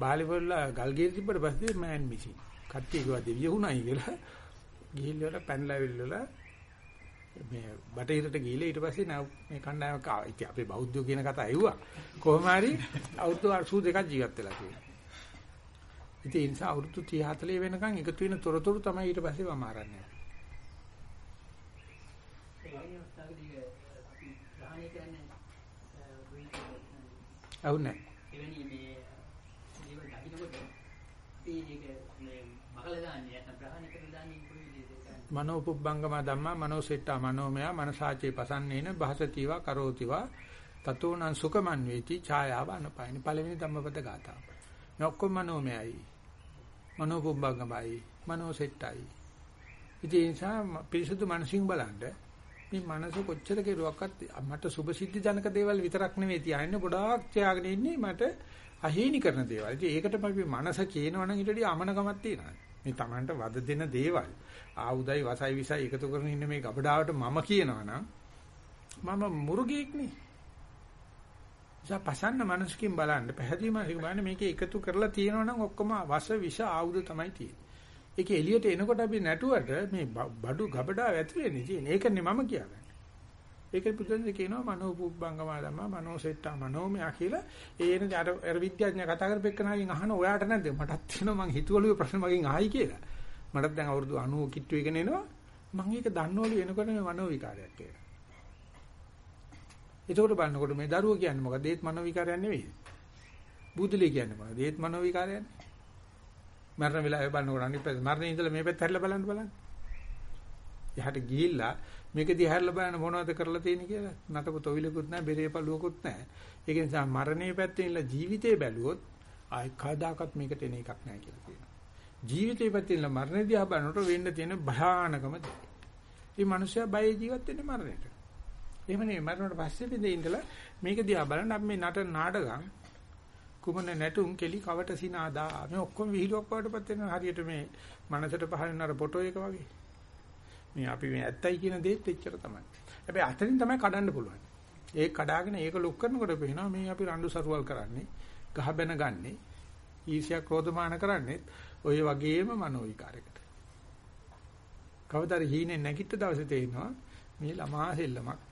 බාලි වල ගල් ගිරි තිබ්බට පස්සේ මෑන් මිසින්. කට්ටිය කිව්වා දෙවිය වුණයි කියලා. ගිහිල්ලා පැනලා ඇවිල්ලා මේ බටහිරට ගිහිල්ලා ඊට පස්සේ නැව මේ කණ්ඩායම කාවා. ඉතින් අපේ බෞද්ධයෝ කියන කතා ඇහුවා. කොහොම හරි අවුරුදු 82ක් ජීවත් වෙලා තියෙනවා. ඉතින් ඒ නිසා අවුරුදු 30 40 වෙනකන් එකතු වෙන තොරතුරු තමයි ඊට පස්සේ වම ආරන්නේ. කරන්නේ අවුනේ. එවැනි මේ දේවල් දකින්නකොට ඒක මේ බහලා දාන්නේ නැත්නම් ග්‍රහණය කරලා දාන්නේ කොයි විදිහද? මනෝපුබ්බංගම ධම්මා මනෝසෙට්ටා මනෝමය මනසාචේ පසන්නේන භාසතිවා කරෝතිවා තතෝනං සුඛමන් වේති ඡායාව අනපයින් පළවෙනි ධම්මපද ගාථා. මේ ඔක්කොම මනෝමයයි. මනෝපුබ්බංගමයි මනෝසෙට්ටයි. ඉතින් ඒ නිසා පිරිසුදු මනසින් බලන්න මේ මනස කොච්චර කෙරුවක්වත් මට සුභසිද්ධි ජනක දේවල් විතරක් නෙවෙයි තියන්නේ ගොඩාක් තියාගෙන ඉන්නේ මට අහේනි කරන දේවල්. ඉතින් ඒකටම අපි මනස කියනවනම් ඊටදී අමනකමක් තියෙනවා. මේ Tamanට වද දෙන දේවල් ආයුධයි වසයි විසයි එකතු කරගෙන ඉන්න මේ ගබඩාවට මම කියනවනම් මම මුර්ගීක් නේ. පසන්න මනසකින් බලන්න පැහැදිලිම බලන්න මේක එකතු කරලා තියෙනවනම් ඔක්කොම වස විස ආයුධ තමයි තියෙන්නේ. ඒක එළියට එනකොට අපි නැටුවට මේ බඩු ගබඩාව ඇතුලේ නේ තියෙන්නේ. ඒකනේ මම කියන්නේ. ඒක පුදුන්ද කියනවා මනෝපුබ්බංගම ධම්ම මනෝසෙට්ටා මනෝමය කියලා ඒන අර අර විද්‍යාඥයා කතා කරපෙන්නගෙන් අහන ඔයාට නැද්ද මටත් තියෙනවා මං හිතුවලු ප්‍රශ්න මගෙන් අහයි කියලා. මටත් දැන් අවුරුදු 90 කිට්ටු එකගෙන එනවා. මම ඒක දන්නවලු එනකොට මේ මනෝ විකාරයක් කියලා. ඒකෝට බලනකොට මේ දරුවෝ කියන්නේ මොකද? ඒත් මනෝ විකාරයක් නෙවෙයි. බුදුලි කියන්නේ මොකද? ඒත් මනෝ විකාරයක්. මරණ වෙලාවේ බලනකොට අනිත් පැත්ත මරණේ ඉඳලා මේ පැත්ත හැරිලා බලන්න බලන්න. එහාට ගිහිල්ලා මේක දිහා හැරිලා බලන්න මොනවද කරලා තියෙන්නේ කියලා. නටපු තොවිලකුත් නැහැ, බෙරේ පළුවකුත් නැහැ. ඒක නිසා මරණේ පැත්තේ ඉඳලා ජීවිතේ බැලුවොත් ආයි කවදාකවත් මේකට එන එකක් නැහැ කියලා කියනවා. ජීවිතේ පැත්තේ ඉඳලා මරණේ දිහා බලනකොට වෙන්න තියෙන භයානකම දේ. මේ මිනිස්සයා බය ජීවත් වෙන්නේ මරණයට. එහෙම නෙවෙයි මරණයට පස්සේ බෙදේ ඉඳලා මේක දිහා බලන්න අපි මේ නට නාඩගම් කුමන නැටුම් කෙලි කවට සිනාදා මේ ඔක්කොම විහිළුවක් වඩටපත් වෙනවා. හරියට මේ මනසට පහළ අර ෆොටෝ එක වගේ. මේ අපි මේ ඇත්තයි කියන දේත් එච්චර තමයි. හැබැයි අතරින් තමයි කඩන්න පුළුවන්. ඒක කඩාගෙන ඒක ලොක් කරනකොට පේනවා මේ අපි රණ්ඩු සරුවල් කරන්නේ ගහ බැන ගන්නේ ඊර්ෂ්‍යා ක්‍රෝධමාන කරන්නේ ඔය වගේම මනෝ විකාරයකට කවදාද හීනේ නැගිට දවසේ තේිනවා මේ ළමා සෙල්ලමක්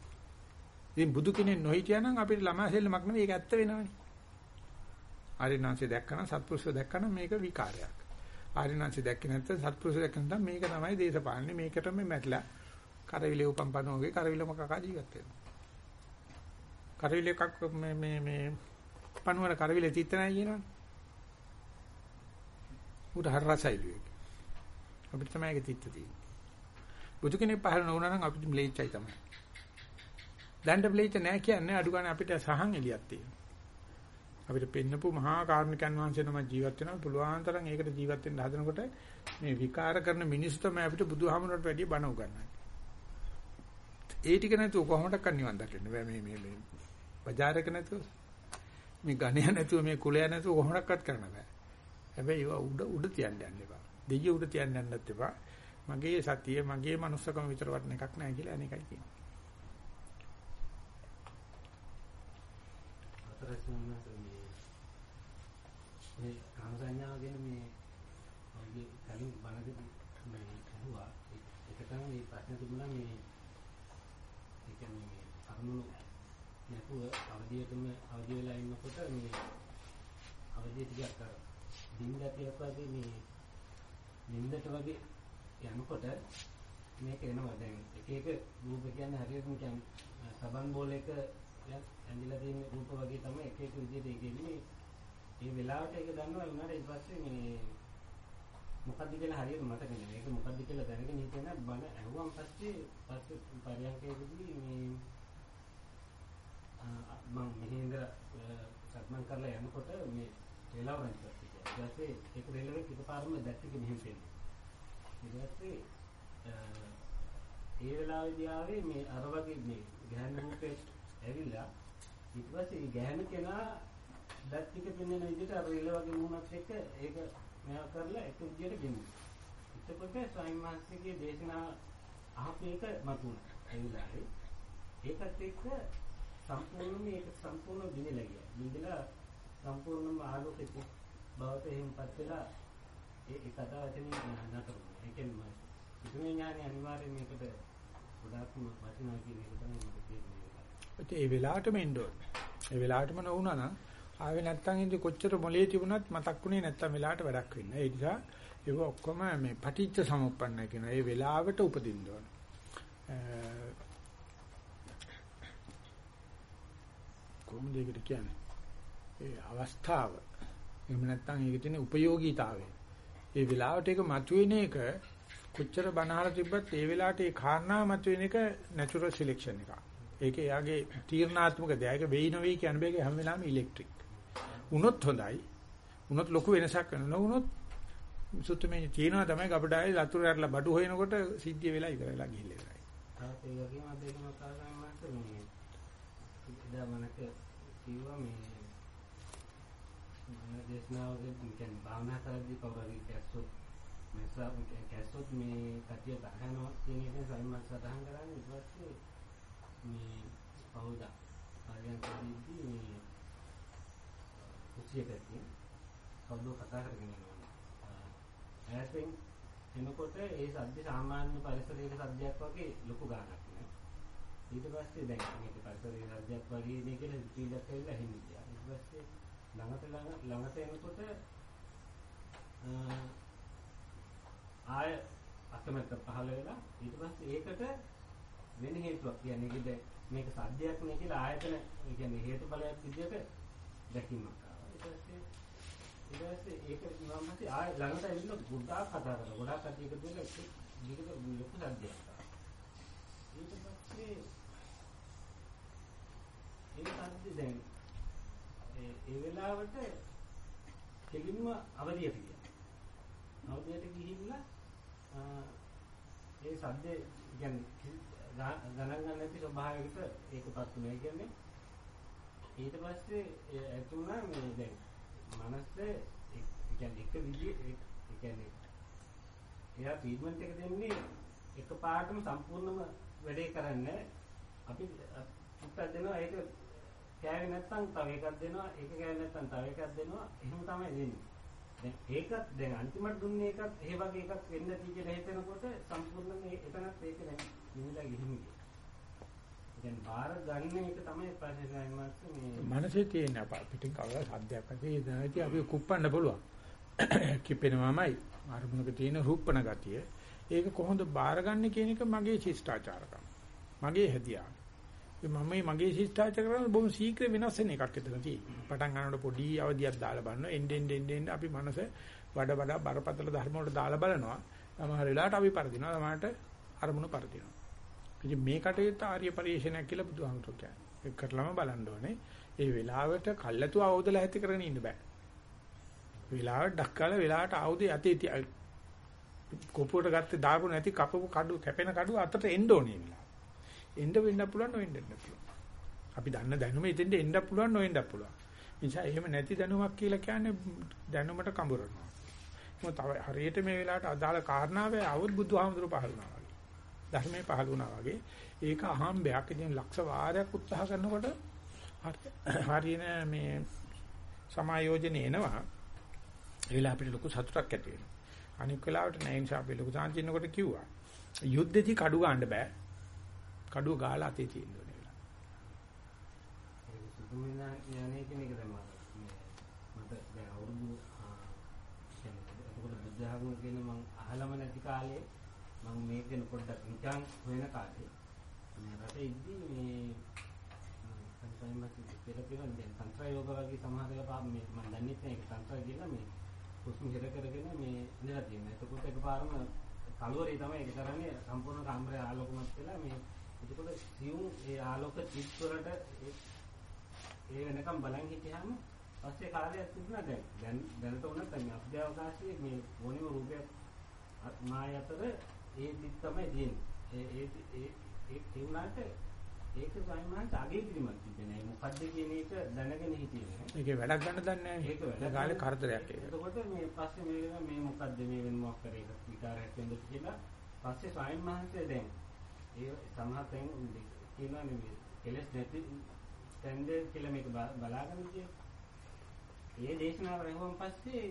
ඉතින් බුදු කෙනෙක් නොහිටියනම් අපිට ළමා සෙල්ලමක් නෙවෙයි ඒක ඇත්ත වෙනවනේ ආර්යනාංශය දැක්කනම් සත්පුරුෂය දැක්කනම් මේක විකාරයක්. ආර්යනාංශය දැක්කේ නැත්නම් සත්පුරුෂය දැක්ක නැත්නම් මේක තමයි දේශපාලනේ මේකටම මැట్లా කරවිලේ උපම්පන්න වගේ කරවිලම කකා ජීවත් වෙනවා. කරවිලේ කක් මේ මේ මේ පණුවර කරවිලේ තිත්ත නැහැ කියනවනේ. උඩ හරසයිලු එක. අපිට තමයි ඒක තිත්ත තියෙන්නේ. බුදු කෙනෙක් පහළ නොවුනා නම් අපිට ප්ලේච්චයි තමයි. දැන් ප්ලේච්ච නැහැ කියන්නේ අඩු ගන්න අපිට සහන් එලියක් තියෙනවා. අපිට පෙන්නපු මහා කාරුණිකයන් වහන්සේ නම ජීවත් වෙනවා පුළුවන් තරම් ඒකට ජීවත් වෙන්න හදනකොට මේ විකාර කරන මිනිස්සු තමයි අපිට බුදුහාමුදුරට වැඩිය බණ උගන්වන්නේ. ඒ ටික නැතුව කොහොමඩක් නිවන් දකින්න බෑ මේ මේ මේ බજારක නැතුව මේ ගණය නැතුව මේ කුලය නැතුව කොහොමඩක්වත් කරන්න බෑ. හැබැයි ඒවා උඩ උඩ තියන්න යන්න එපා. දෙයිය උඩ තියන්න යන්නත් එපා. මගේ සතිය මගේ මනුස්සකම විතර වටන එකක් නෑ කියලා අනේකයි කියන්නේ. අතරස්මන්නත මේ? මේ කාම සංඥාව ගැන මේ ඔයගේ කලින් බණකදී මේ අහුවා ඒක තමයි මේ ප්‍රශ්න තිබුණා මේ ඒ කියන්නේ මේ අරමුණු නැතුව අවදියටම අවදි වෙලා ඉන්නකොට මේ අවදිය ටිකක් අර දින්ගතියක් වගේ මේ නින්දට වගේ යනකොට මේක එනවා දැන්. එක එක රූප කියන්නේ හරියටම කියන්නේ සබන් බෝල එක ඇඳිලා තියෙන රූප වගේ තමයි එක එක විදිහට ඒක එන්නේ. ඒ වෙලාවට ඒක දන්නවා ඊනාට ඊට පස්සේ මේ මොකද්ද කියලා හරියට මතක නෑ. ඒක මොකද්ද කියලා දැනගෙන හිටියන බන ඇහුවම් පස්සේ පස්සේ පරියන්කේදී මේ මම මෙහෙන්ද සක්මන් කරලා යනකොට මේ වෙලාව රැඳිලා ඊට පස්සේ ඒක රෙලෙවෙක් එකපාරම දැක්කේ මෙහෙම පෙන්නේ ඊට පස්සේ ඒ වෙලාවේදී ආවේ මේ අර වගේ මේ ගැහණු රූපේ ඇවිල්ලා ඊට පස්සේ ගැහණු කෙනා දත් ටික පෙන්වන විදිහට අර රෙල වගේ මුහුණත් එක්ක ඒක මෙයා කරලා එක විදියට ගෙනුවා. එතකොට ස්වාමීන් වහන්සේගේ දේශනා අහපු එක මතුණා. ඒ වෙලාවේ ඒකත් එක්ක සම්පූර්ණයෙන්ම ඒක සම්පූර්ණ දිනලා ගියා. දිනලා සම්පූර්ණයෙන්ම ආලෝකිත බවට එහෙමපත් වෙලා ඒ ඒ කතාව එතනින් නතර වුණා. ඒ කියන්නේ ඉතුරු ඥානෙ අනිවාර්යයෙන් මේකට ගොඩාක්ම වටිනවා කියන එක තමයි මට තේරෙන්නේ. ඒ වෙලාවටම එන්න ඕනේ. ඒ වෙලාවටම නොවුනා නම් ආවේ නැත්තම් ඉඳි කොච්චර මොලේ තිබුණත් මතක්ුනේ නැත්තම් වෙලාවට වැඩක් වෙන්නේ. ඒ නිසා ඒක ඔක්කොම මේ පටිච්ච සමුප්පන්නයි කියන ඒ වෙලාවට උපදින්න ඕන. කොහොමද ඒකට කියන්නේ? ඒ අවස්ථාව. එහෙම නැත්තම් ඒකේ තියෙන ප්‍රයෝගීතාවය. ඒ වෙලාවට ඒක මතුවෙන එක කොච්චර බනහල තිබ්බත් ඒ වෙලාවට ඒ කාරණා මතුවෙන එක නැචරල් සිලෙක්ෂන් එකක්. ඒක එයාගේ තීර්ණාත්මක දෙයක්. ඒක වෙයි නොවේයි කියන බේක හැම වෙලාවෙම ඉලෙක්ට්‍රික්. උනොත් හොඳයි. උනොත් ලොකු වෙනසක් වෙනවා. නොඋනොත් සුත්තමේ තියෙනවා තමයි ගබඩාවේ ලතුරු ඇරලා බඩු හොයනකොට සිද්ධිය වෙලා ඉවර වෙලා ගිහිල්ලා ඉවරයි. තාත් ඒ වගේම අද එකම කාරණා මාත් මේ ඉදා මනක කිව්වා මේ මම දේශනාවකදී කියන්නේ භාවනා කරද්දී කවුරු හරි කැස්සොත් මෙසා කැස්සොත් මේ කතිය ගහනවා කියන එක සම්මත සටහන් කරන්නේ ඊට පස්සේ මේ පහුදා ආයන්කදී මේ කුසියකදී කවුරු කතා කරගෙන යනවා ඈතින් එනකොට ඒ සද්ද සාමාන්‍ය පරිසරයක සද්දයක් වගේ ලොකු ගානක් නෑ. ඊට පස්සේ දැන් මේක පරිසරයේ සද්දයක් වගේ නේ කියලා පිළිලක් ඇවිල්ලා හින්නේ ගියා. ඊට පස්සේ ළඟට ළඟ ළඟට එනකොට ආය අකමැත්ත පහළ වෙලා ඊට පස්සේ ඒකට වෙන හේතුවක් කියන්නේ කිද මේක සද්දයක් නේ කියලා ආයතන ඒ කියන්නේ හේතුඵලයක් විදිහට දැකීමක් ආවා. ඊට පස්සේ ඊට පස්සේ ඒක මම හිතේ ආය ළඟට ඇවිල්ලා ගොඩාක් කතා කරා. ගොඩාක් කටි එකතු වෙලා එක මේකට ලොකු සද්දයක් ආවා. ඊට පස්සේ ඒ සද්ද දැන් ඒ ඒ වෙලාවට කෙලින්ම අවදියට ගියා. අවදියට ගිහිල්ලා ඒ සද්දේ කියන්නේ ගණන් ගන්න නැති ස්වභාවයකට ඒකපත් වෙනවා කියන්නේ. ඊට පස්සේ ඇතුණා මේ දැන් මනස ඒ කියන්නේ එක විදිය ඒ කියන්නේ එයා ට්‍රීට්මන්ට් එක දෙන්නේ එක පාටම සම්පූර්ණම වැඩේ කරන්නේ අපි උත්තර දෙනවා ඒක කෑවේ නැත්නම් තව එකක් දෙනවා ඒක කෑවේ නැත්නම් තව එකක් දෙනවා එහෙම තමයි දෙන්නේ. දැන් ඒකත් දැන් අන්තිමට දුන්නේ එකත් ඒ වගේ එකක් වෙන්න ඇති කියලා හිතනකොට සම්පූර්ණයෙන් එතනත් ඒක දැන් නිවිලා ගිහින් ගියා දැන් බාර ගන්න එක තමයි ප්‍රශ්නේ මේ මනසේ තියෙන අප පිටින් කවදා සද්දයක් ඇති ඒ දැනටි අපි කුප්පන්න පුළුවන්. කිපෙනවමයි. අරමුණක තියෙන රූපණ ගතිය. ඒක කොහොමද බාරගන්නේ කියන එක මගේ ශිෂ්ටාචාරකම්. මගේ හැදියාව. මම මේ මගේ ශිෂ්ටාචාර කරන බොහොම ශීඝ්‍ර වෙනස් වෙන එකක් එතන තියෙන්නේ. පටන් ගන්නකොට පොඩි අවධියක් දාලා බලනවා එන්න එන්න එන්න එන්න අපි මනස වඩ වඩා බරපතල ධර්ම වලට දාලා බලනවා. සමහර වෙලාවට අපි පරදිනවා. සමහරට අරමුණු පරදිනවා. ඉතින් මේ කටයුත්ත ආර්ය පරිශ්‍රණයක් කියලා බුදුහාමුදුරුවෝ කියන්නේ. ඒක කරලම බලන්න ඕනේ. ඒ වෙලාවට කල්ැතු ආවුදලා ඇති කරගෙන ඉන්න බෑ. වෙලාවට ඩක්කාල වෙලාවට ආවුද යතේ කොපුවට ගත්තේ දාපු නැති කපපු කඩු කැපෙන කඩු අතට එන්න ඕනේ වෙලාව. එන්න වෙන්න පුළුවන් නොවෙන්න පුළුවන්. අපි දන්න දැනුම ඉතින්ද එන්න පුළුවන් නොවෙන්න පුළුවන්. නිසා එහෙම නැති දැනුමක් කියලා කියන්නේ දැනුමට කඹරනවා. මොකද තව හරියට මේ වෙලාවට අදාළ කාරණාවේ අවුත් බුදුහාමුදුරුවෝ පහළ වුණා. ධර්මයේ පහළ වුණා වගේ ඒක අහම්බයක්. ඉතින් ලක්ෂ වාරයක් උත්සාහ කරනකොට හරියන මේ සමායෝජනේ එනවා. ඒ වෙලාව අපිට ලොකු සතුටක් ඇති වෙනවා. අනික් වෙලාවට නෑ නිසා අපි ලොකු සාන්තිනකොට කිව්වා. යුද්ධෙදි කඩු ගන්න බෑ. කඩුව ගාලා අතේ තියෙන්න ඕනේ කියලා. ඒක සුදුමිනා යන්නේ කියන එක තමයි මට දැන් අවුරුදු කියන්නේ එතකොට බුද්ධ ධර්ම කියන මම අහලම නැති කාලේ මම මේක ගැන පොඩ්ඩක් නිකන් හොයන කාලේ. මේ රටේ ඉද්දි මේ සංසයමත් පෙර පෙර දැන් තන්ත්‍ර යෝග වගේ සමහර ඒවා මේ මම දන්නේ නැහැ ඒක තන්ත්‍ර කියලා මේ හුස්ම හිර කරගෙන මේ ඉඳලා තියෙනවා. එතකොට එකපාරම කලවරේ තමයි ඒක කරන්නේ. සම්පූර්ණ කාමරය ආලෝකමත් වෙලා මේ එතකොට සියුම් ඒ ආලෝක චිත් වලට ඒ වෙනකම් බලන් හිටියාම පස්සේ කාලයක් තිබුණා දැන්. දැන් දැනට උනත් මේ අභ්‍යවකාශයේ මේ ඕනෙම රූපයක් මාය අතර ඒ දිත් තමයි තියෙන්නේ. ඒ ඒ ඒ ඒ වුණාට ඒක සයිමන්ස් අගේ පිළිමක් තිබෙන්නේ මොකද්ද කියන එක දැනගෙන හිටියේ ඒකේ වැඩක් ගන්න දන්නේ නැහැ. ඒක කාලේ ගන්න- කරදරයක් ඒක. එතකොට මේ පස්සේ මේ වෙන මේ මොකද්ද මේ වෙන මොකක් කරේ එක විකාරයක් වෙනද කියලා පස්සේ ස්වයන් මහන්සිය දැන් ඒ සමහර තැන් කියනවා නෙමෙයි කෙලස් නැති ස්ටෑන්ඩඩ් කියලා මේක බලාගෙන ඉන්නේ. ඒ දේශනාව රැහුවම පස්සේ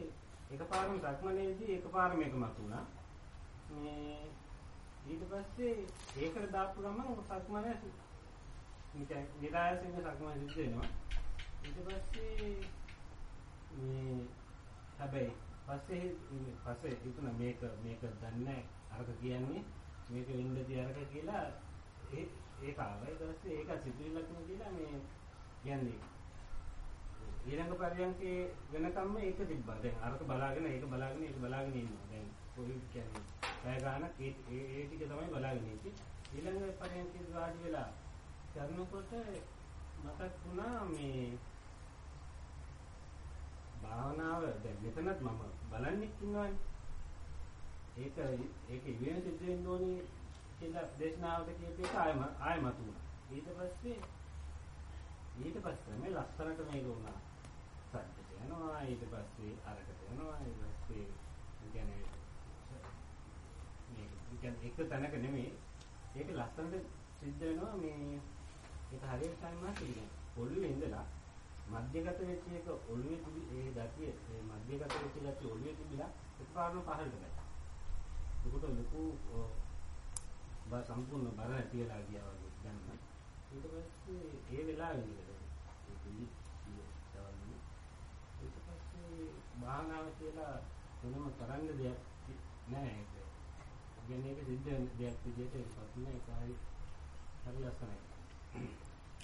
එකපාරම සක්මනේදී එකපාර මේක මතුණා. මේ ඊට පස්සේ ඒකට දාපු ගමන් සක්මනේ නිකන් නිරායසෙන් සක්මන සිද්ධ වෙනවා. ඊට පස්සේ මේ හැබැයි පස්සේ මේ පස්සේ හිතුණා මේක මේක දන්නේ අරක කියන්නේ මේක වෙන්නදී අරක කියලා ඒ ඒක ආවා. ඊට පස්සේ ඒක සිතුවිල්ලක් නේ කියලා මේ කියන්නේ. ඊළඟ පරියන්කේ වෙනකම්ම ඒක තිබ්බා. දැන් අරක බලාගෙන ඒක බලාගෙන ඒක බලාගෙන ඉන්නවා. දැන් කොයි කියන්නේ පැය ගානක් ඒ ඒ ඒ ටික තමයි බලාගෙන ඉන්නේ ඊළඟ පරියන්කේ වාඩි වෙලා කරනකොට මතක් වුණා මේ භාවනාව දැන් මෙතනත් මම බලන්නේ ඉන්නවනේ. ඒක ඒක ඉවෙන සිද්ධ වෙන්න ඕනේ කියලා දේශනාවට කියපු එක ආයම ආයමතු වුණා. ඊට පස්සේ ඊට පස්සේ මේ ලස්සනට මේක වුණා. සද්දට යනවා ඊට පස්සේ අරකට යනවා ඊට පස්සේ කියන්නේ මේ කියන්නේ එක තැනක නෙමෙයි ඒක ලස්සනට සිද්ධ වෙනවා මේ ඒක හරියට තමයි කියන්නේ පොළවේ ඉඳලා මධ්‍යගත වෙච්ච එක ඔළුවේ තිබි ඒ ගතිය ඒ මධ්‍යගත වෙච්ච ගතිය ඔළුවේ තිබිලා එකපාරම පහළට ගත්තා. ඒකට ලොකු බා සම්පූර්ණ බර ඇතිලා ගියා වගේ දැන්. ඊට පස්සේ ඒ වෙලාවෙ ඉඳලා ඒ පිළි තවන්නේ. ඊට පස්සේ භාවනාව කියලා වෙනම කරන්න දෙයක් නෑ ඒක. කියන්නේ ඒක සිද්ධ වෙන දෙයක් විදිහට ඒකත් නෑ ඒක හරි හරි ලස්සනයි.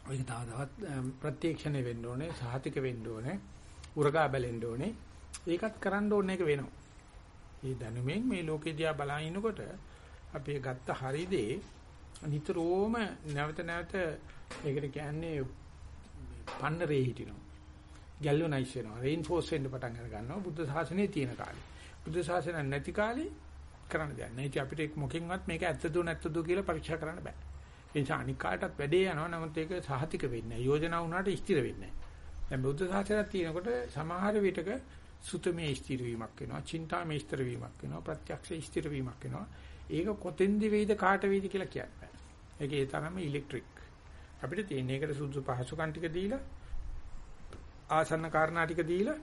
ඒක තව තවත් අම්, ප්‍රත්‍යක්ෂණය වෙන්න ඕනේ, සහතික වෙන්න ඕනේ, උරගා බැලෙන්න ඕනේ. ඒකත් කරන්න ඕනේ එක වෙනවා. මේ දැනුමෙන් මේ ලෝකෙ දිහා බලන ඉන්නකොට අපි ඒ ගත්ත හරි දේ නිතරම නැවත නැවත ඒකට කියන්නේ පන්නරේ හිටිනවා. ගැල්වනයිස් වෙනවා. රේන්ෆෝස් වෙන්න පටන් අර ගන්නවා බුද්ධ ශාසනයේ තියෙන කාලේ. බුද්ධ ශාසනය නැති කාලේ කරන්න දෙයක් නැහැ. ඉතින් අපිට මොකෙන්වත් මේක ඇත්තද නැත්තද කියලා පරීක්ෂා කරන්න බෑ. ඒ නිසා අනික් කාටත් වැඩේ යනවා. නමුත් ඒක සහතික වෙන්නේ නැහැ. යෝජනා වුණාට ස්ථිර වෙන්නේ නැහැ. දැන් බුද්ධ ශාසනයක් තියෙනකොට සමහර විටක සුතමේ ස්ථිර වීමක් වෙනවා. චින්තාමේ ස්ථිර වීමක් වෙනවා. ප්‍රත්‍යක්ෂ ස්ථිර වීමක් වෙනවා. ඒක කොතෙන්දි වෙයිද කාට වෙයිද කියලා කියන්න බෑ. ඒක ඒ තරම්ම ඉලෙක්ට්‍රික්. අපිට තියෙන එකට සුදුසු පහසුකම් ටික දීලා ආසන්න කාරණා ටික දීලා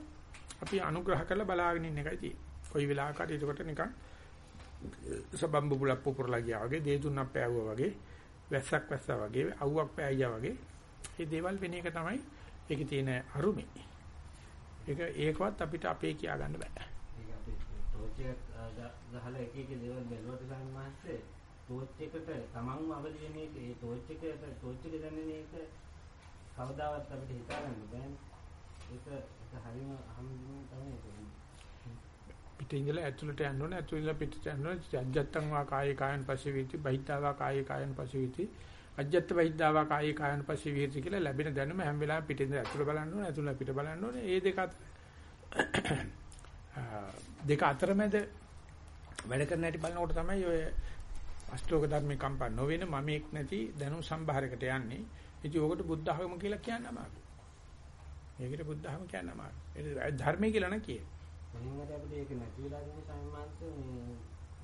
අපි අනුග්‍රහ කරලා බලාගෙන ඉන්න එකයි තියෙන්නේ. කොයි වෙලාවක හරි ඒකට නිකන් සබම්බු බුලක් පුපුරලා ගියා වගේ, දේ දුන්නක් පෑවුවා වගේ, වැස්සක් වැස්සා වගේ, අවුවක් පෑයියා වගේ. මේ දේවල් වෙන එක තමයි ඒකේ තියෙන අරුමේ. ඒක ඒකවත් අපිට අපේ කියා ගන්න බෑ. ඒක අපි ටෝච් එක ගහලා එක එක දේවල් බැලුවට සම්මාස්සේ ටෝච් එකට තමන්ම අවදි වෙන එක ඒ ටෝච් එකට ටෝච් එක දැනෙන එක කවදාවත් අපිට හිතා ගන්න බෑනේ. ඒක ඒක හරියම අහම්බුන තමයි ඒක. පිටින් ඉඳලා ඇතුළට යන්න ඕනේ ඇතුළේ ඉඳලා පිටට යන්න ඕනේ. අජත්තං වා කායේ කායන් පස්සේ වීති බහිද්ධා වා කායේ කායන් පස්සේ වීති අජත්ත බහිද්ධා වා කායේ කායන් පස්සේ වීති කියලා ලැබෙන දැනුම හැම වෙලාවෙම පිටින් ඉඳලා ඇතුළට බලන්න ඕනේ ඇතුළේ පිට බලන්න ඕනේ. ඒ දෙක අතර දෙක අතරමැද වැඩ කරන හැටි බලනකොට තමයි ඔය අෂ්ටෝක ධර්මේ කම්පා නොවෙන මමෙක් නැති දැනුම් සම්භාරයකට යන්නේ. ඉතින් ඕකට බුද්ධ ධර්ම කියලා කියන්න අමාරුයි. ඒකට බුද්ධ ධර්ම කියන්න අමාරුයි. ඒක ධර්මයේ කියලා න කියේ මොනින්කට අපිට ඒක නැති වෙලා තියෙන සම්මාන්ත මේ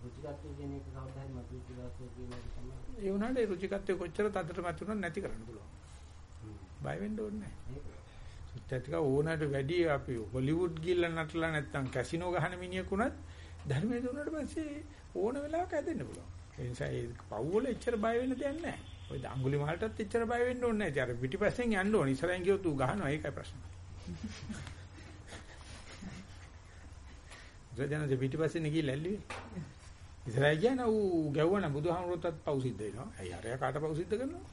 රුචිකත්වය කියන එක කවදා හරි මතුවෙච්ච දවසක එක තමයි. ඒ වුණාට ඒ රුචිකත්වය කොච්චර තදට මතුනොත් නැති කරන්න පුළුවන්. බය වෙන්න ඕනේ නැහැ. සත්‍යතික ඕනට වැඩි අපි හොලිවුඩ් ගිල්ල නටලා නැත්තම් කැසිනෝ ගහන මිනිහෙක් වුණත් ධර්මයේ දුන්නාට පස්සේ ඕන වෙලාවක ඇදෙන්න පුළුවන්. ඒ නිසා ඒ පව්වල එච්චර බය වෙන්න දෙයක් නැහැ. ඔය අඟුලි මාල්ටත් එච්චර බය වෙන්න ඕනේ නැහැ. අර පිටිපස්සෙන් යන්න ඕනේ. ඉස්සරහින් ගියොත් ඌ ගහනවා. ඒකයි ප්‍රශ්නේ. රජනද පිටිපස්සෙන් ගිහිල්ලා ඇල්ලුවේ. ඉස්සරහ කියන ඌ ගැව්වන බුදුහාමුදුරුවෝත් පව් සිද්ධ වෙනවා. ඇයි අරයා කාට පව් සිද්ධ කරනවා?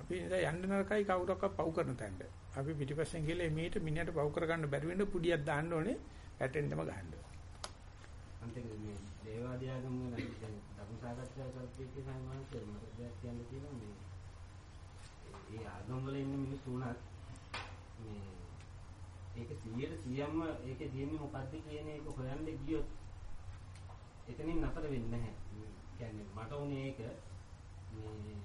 අපි ඉතින් යන්න නරකයි කවුරක්වත් පව් කරන තැනට. අපි පිටිපස්සෙන් ගිහලා එමෙහිට මිනිහට පව් කරගන්න බැරි වෙන්න පුඩියක් දාන්න ඕනේ. පැටෙන්නම ගහන්න ඕනේ. අන්තිමේ මේ දේවාදියාගම ගැන දැන් ධර්ම සාකච්ඡා කරපිටි සම්මාන්තේ මට දෙයක් කියන්න තියෙනවා මේ ඒ ආගම් වල ඉන්න මිනිස්සු උනත් මේ ඒක 100ට 100ක්ම ඒකේ තියෙන්නේ මොකද්ද කියන එක හොයන්න ගියොත් එතනින් නතර වෙන්නේ නැහැ. මේ කියන්නේ මට උනේ ඒක මේ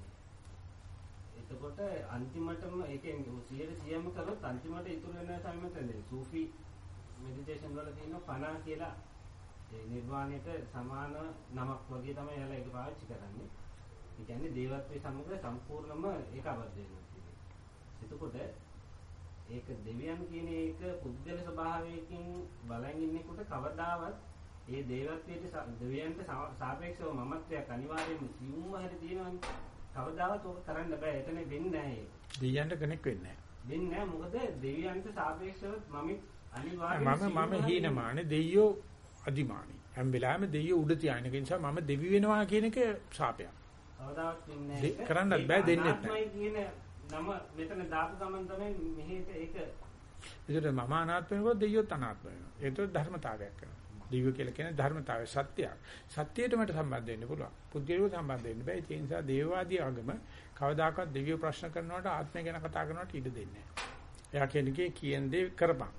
එතකොට අන්තිමටම ඒකෙන් 100%ම කළොත් අන්තිමට ඉතුරු වෙන සම්මතනේ සූෆි මෙඩිටේෂන් වල තියෙන පනා කියලා ඒ නිර්වාණයට සමාන නමක් වගේ තමයි එයාලා ඒක පාවිච්චි කරන්නේ. ඒ කියන්නේ දේවත්වයේ සමග සම්පූර්ණම ඒක අවබෝධ වෙනවා. එතකොට ඒක දෙවියන් කියන එක පුද්ගල ස්වභාවයකින් බලන් ඉන්නකොට කවදාවත් ඒ දේවත්වයට දෙවියන්ට සාපේක්ෂව මමත්වයක් අනිවාර්යයෙන්ම සියුම්ව හරි තියෙනවනේ. කවදාවත් ඕක කරන්න බෑ. එතන වෙන්නේ නැහැ. දෙයයන්ට කෙනෙක් වෙන්නේ වෙන්නේ නැහැ. මොකද දෙවියන්ට සාපේක්ෂව මම අනිවාර්යයෙන්ම මම මම හීනමානේ දෙයියෝ අදිමානි. හැම වෙලාවෙම දෙයියෝ උඩ තියාගෙන ඒ නිසා මම දෙවි වෙනවා කියන එක ශාපයක්. කවදාවත් වෙන්නේ නැහැ. කරන්නත් බෑ දෙන්නෙත් නැහැ. කියන නම මෙතන දාපු ගමන් තමයි මෙහෙට ඒක ඒකට මම අනාත්ම වෙනකොට දෙයියොත් අනාත්ම වෙනවා. ඒක ධර්මතාවයක් කරනවා. දිව්‍ය කියලා කියන්නේ ධර්මතාවය සත්‍යයක්. සත්‍යයට මට සම්බන්ධ වෙන්න පුළුවන්. පුද්ගලිකව සම්බන්ධ වෙන්න බෑ. ඒ නිසා දේවවාදී ආගම කවදාකවත් දෙවියෝ ප්‍රශ්න කරනකොට ආත්මය ගැන කතා කරනකොට ඉඩ දෙන්නේ නැහැ. එයා කියන්නේ කියන දේ කරපන්.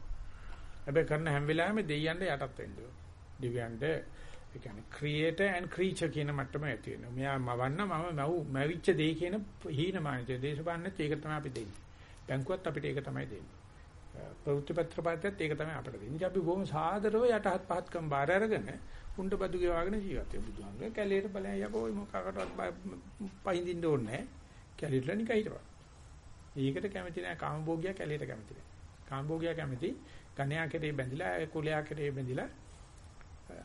හැබැයි කරන හැම වෙලාවෙම දෙයියන්ට යටත් වෙන්න ඕන. දිව්‍යයන්ට ඒ කියන්නේ creator and creature කියන මට්ටම ඇති වෙනවා. මෙයා මවන්න මම මව් මැවිච්ච දේ කියන හීනමානිත දේශපාලනත් ඒක තමයි අපි දෙන්නේ. බැංකුවත් අපිට ඒක තමයි දෙන්නේ. ප්‍රවෘත්ති පත්‍ර පාත්‍යත් ඒක තමයි අපිට දෙන්නේ. අපි බොහොම සාදරව යටහත් පහත්කම් බාර අරගෙන උණ්ඩ බදු ගෙවාගෙන ජීවත් වෙන බුදුහාමගේ කැලේට බලයන් යකෝ මොකකටවත් පහින්දින්න ඕනේ නැහැ. කැලේට නිකන් හිටපන්. ඒකට කැමති නැහැ කාමභෝගියා කැලේට කැමති නැහැ. කාමභෝගියා කැමති ගණයා කෙරේ බැඳිලා කුලයා කෙරේ බැඳිලා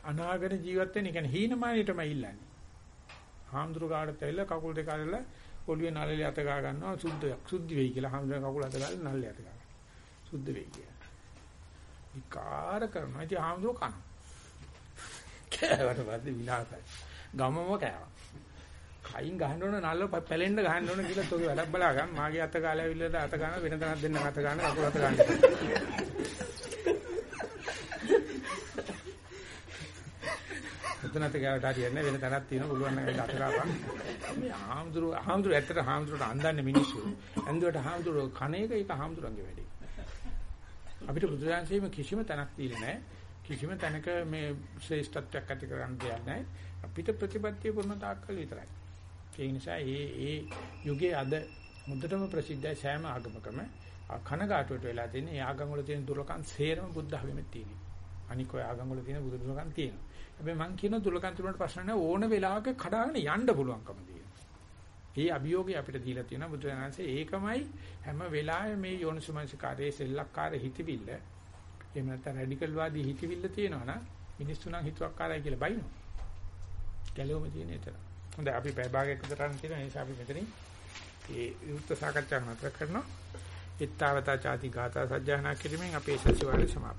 අනාගත ජීවත් වෙන කියන්නේ හීනමානියටම ඉල්ලන්නේ. හාමුදුරු කාටත් ඇවිල්ලා කකුල් දෙක අරලා ඔළුවේ නළලේ අත ගා ගන්නවා සුද්ධයක් සුද්ධි වෙයි කියලා හාමුදුරු කකුල අත ගාලා නළලේ අත ගා සුද්ධ වෙයි කියලා. විකාර කරනවා. ඉතින් ආම්දෝ කන. කෑවට පස්සේ විනාශයි. ගමම කෑවා. කයින් ගහන්න ඕන නල්ල පැලෙන්න ගහන්න ඕන කියලා තෝගේ වැඩක් බලා ගන්න. මාගේ අත කාලය ඇවිල්ලාද අත ගන්න වෙන තැනක් දෙන්න අත ගන්න කකුල අත ගන්න. එතනත් ගාවට හරියන්නේ වෙන තැනක් තියෙන පුළුවන් නම් අත ගාපන්. මේ ආම්දුරු ආම්දුරු ඇත්තට ආම්දුරුට අන්දන්නේ මිනිස්සු. ඇන්දුවට ආම්දුරු කණේක ඒක ආම්දුරන්ගේ වැඩේ. අපිට බුදුරජාණන්සේම කිසිම තැනක් දීලා නැහැ. කිසිම තැනක මේ ශ්‍රේෂ්ඨත්වයක් ඇති කරන්න දෙයක් නැහැ. අපිට ප්‍රතිපත්තිය පුරන තාක්කල් විතරයි. ඒ නිසා මේ මේ යුගයේ අද මුදටම ප්‍රසිද්ධයි සෑම ආගමකම කනගාටුවට වෙලා තියෙන ඒ ආගම් වල තියෙන දුර්ලකම් සේරම බුද්ධ ධර්මෙත් තියෙනවා. අනික ඔය ආගම් වල තියෙන බුදු දුර්ලකම් තියෙනවා. හැබැයි මං කියන දුර්ලකම් තුනට ප්‍රශ්න නැහැ ඕන වෙලාවක කඩාගෙන යන්න පුළුවන්කම තියෙනවා. මේ අභියෝගය අපිට දීලා තියෙනවා බුදුරජාණන්සේ ඒකමයි හැම වෙලාවෙම මේ යෝනිසුමනසිකාරයේ සෙල්ලක්කාර හිතවිල්ල එහෙම නැත්නම් රැඩිකල් වාදී හිතවිල්ල තියෙනවා නම් මිනිස්සු නම් හිතුවක්කාරයි කියලා බයිනවා. ගැලවෙම තියෙන එතන. හොඳයි අපි පැය භාගයක විතරක් තියෙන නිසා අපි මෙතනින් ඒ විවෘත සාකච්ඡාව නතර කරනවා. ittavata chati gata sajjana කිරීමෙන් අපේ සතිವಾರය සමාප්ත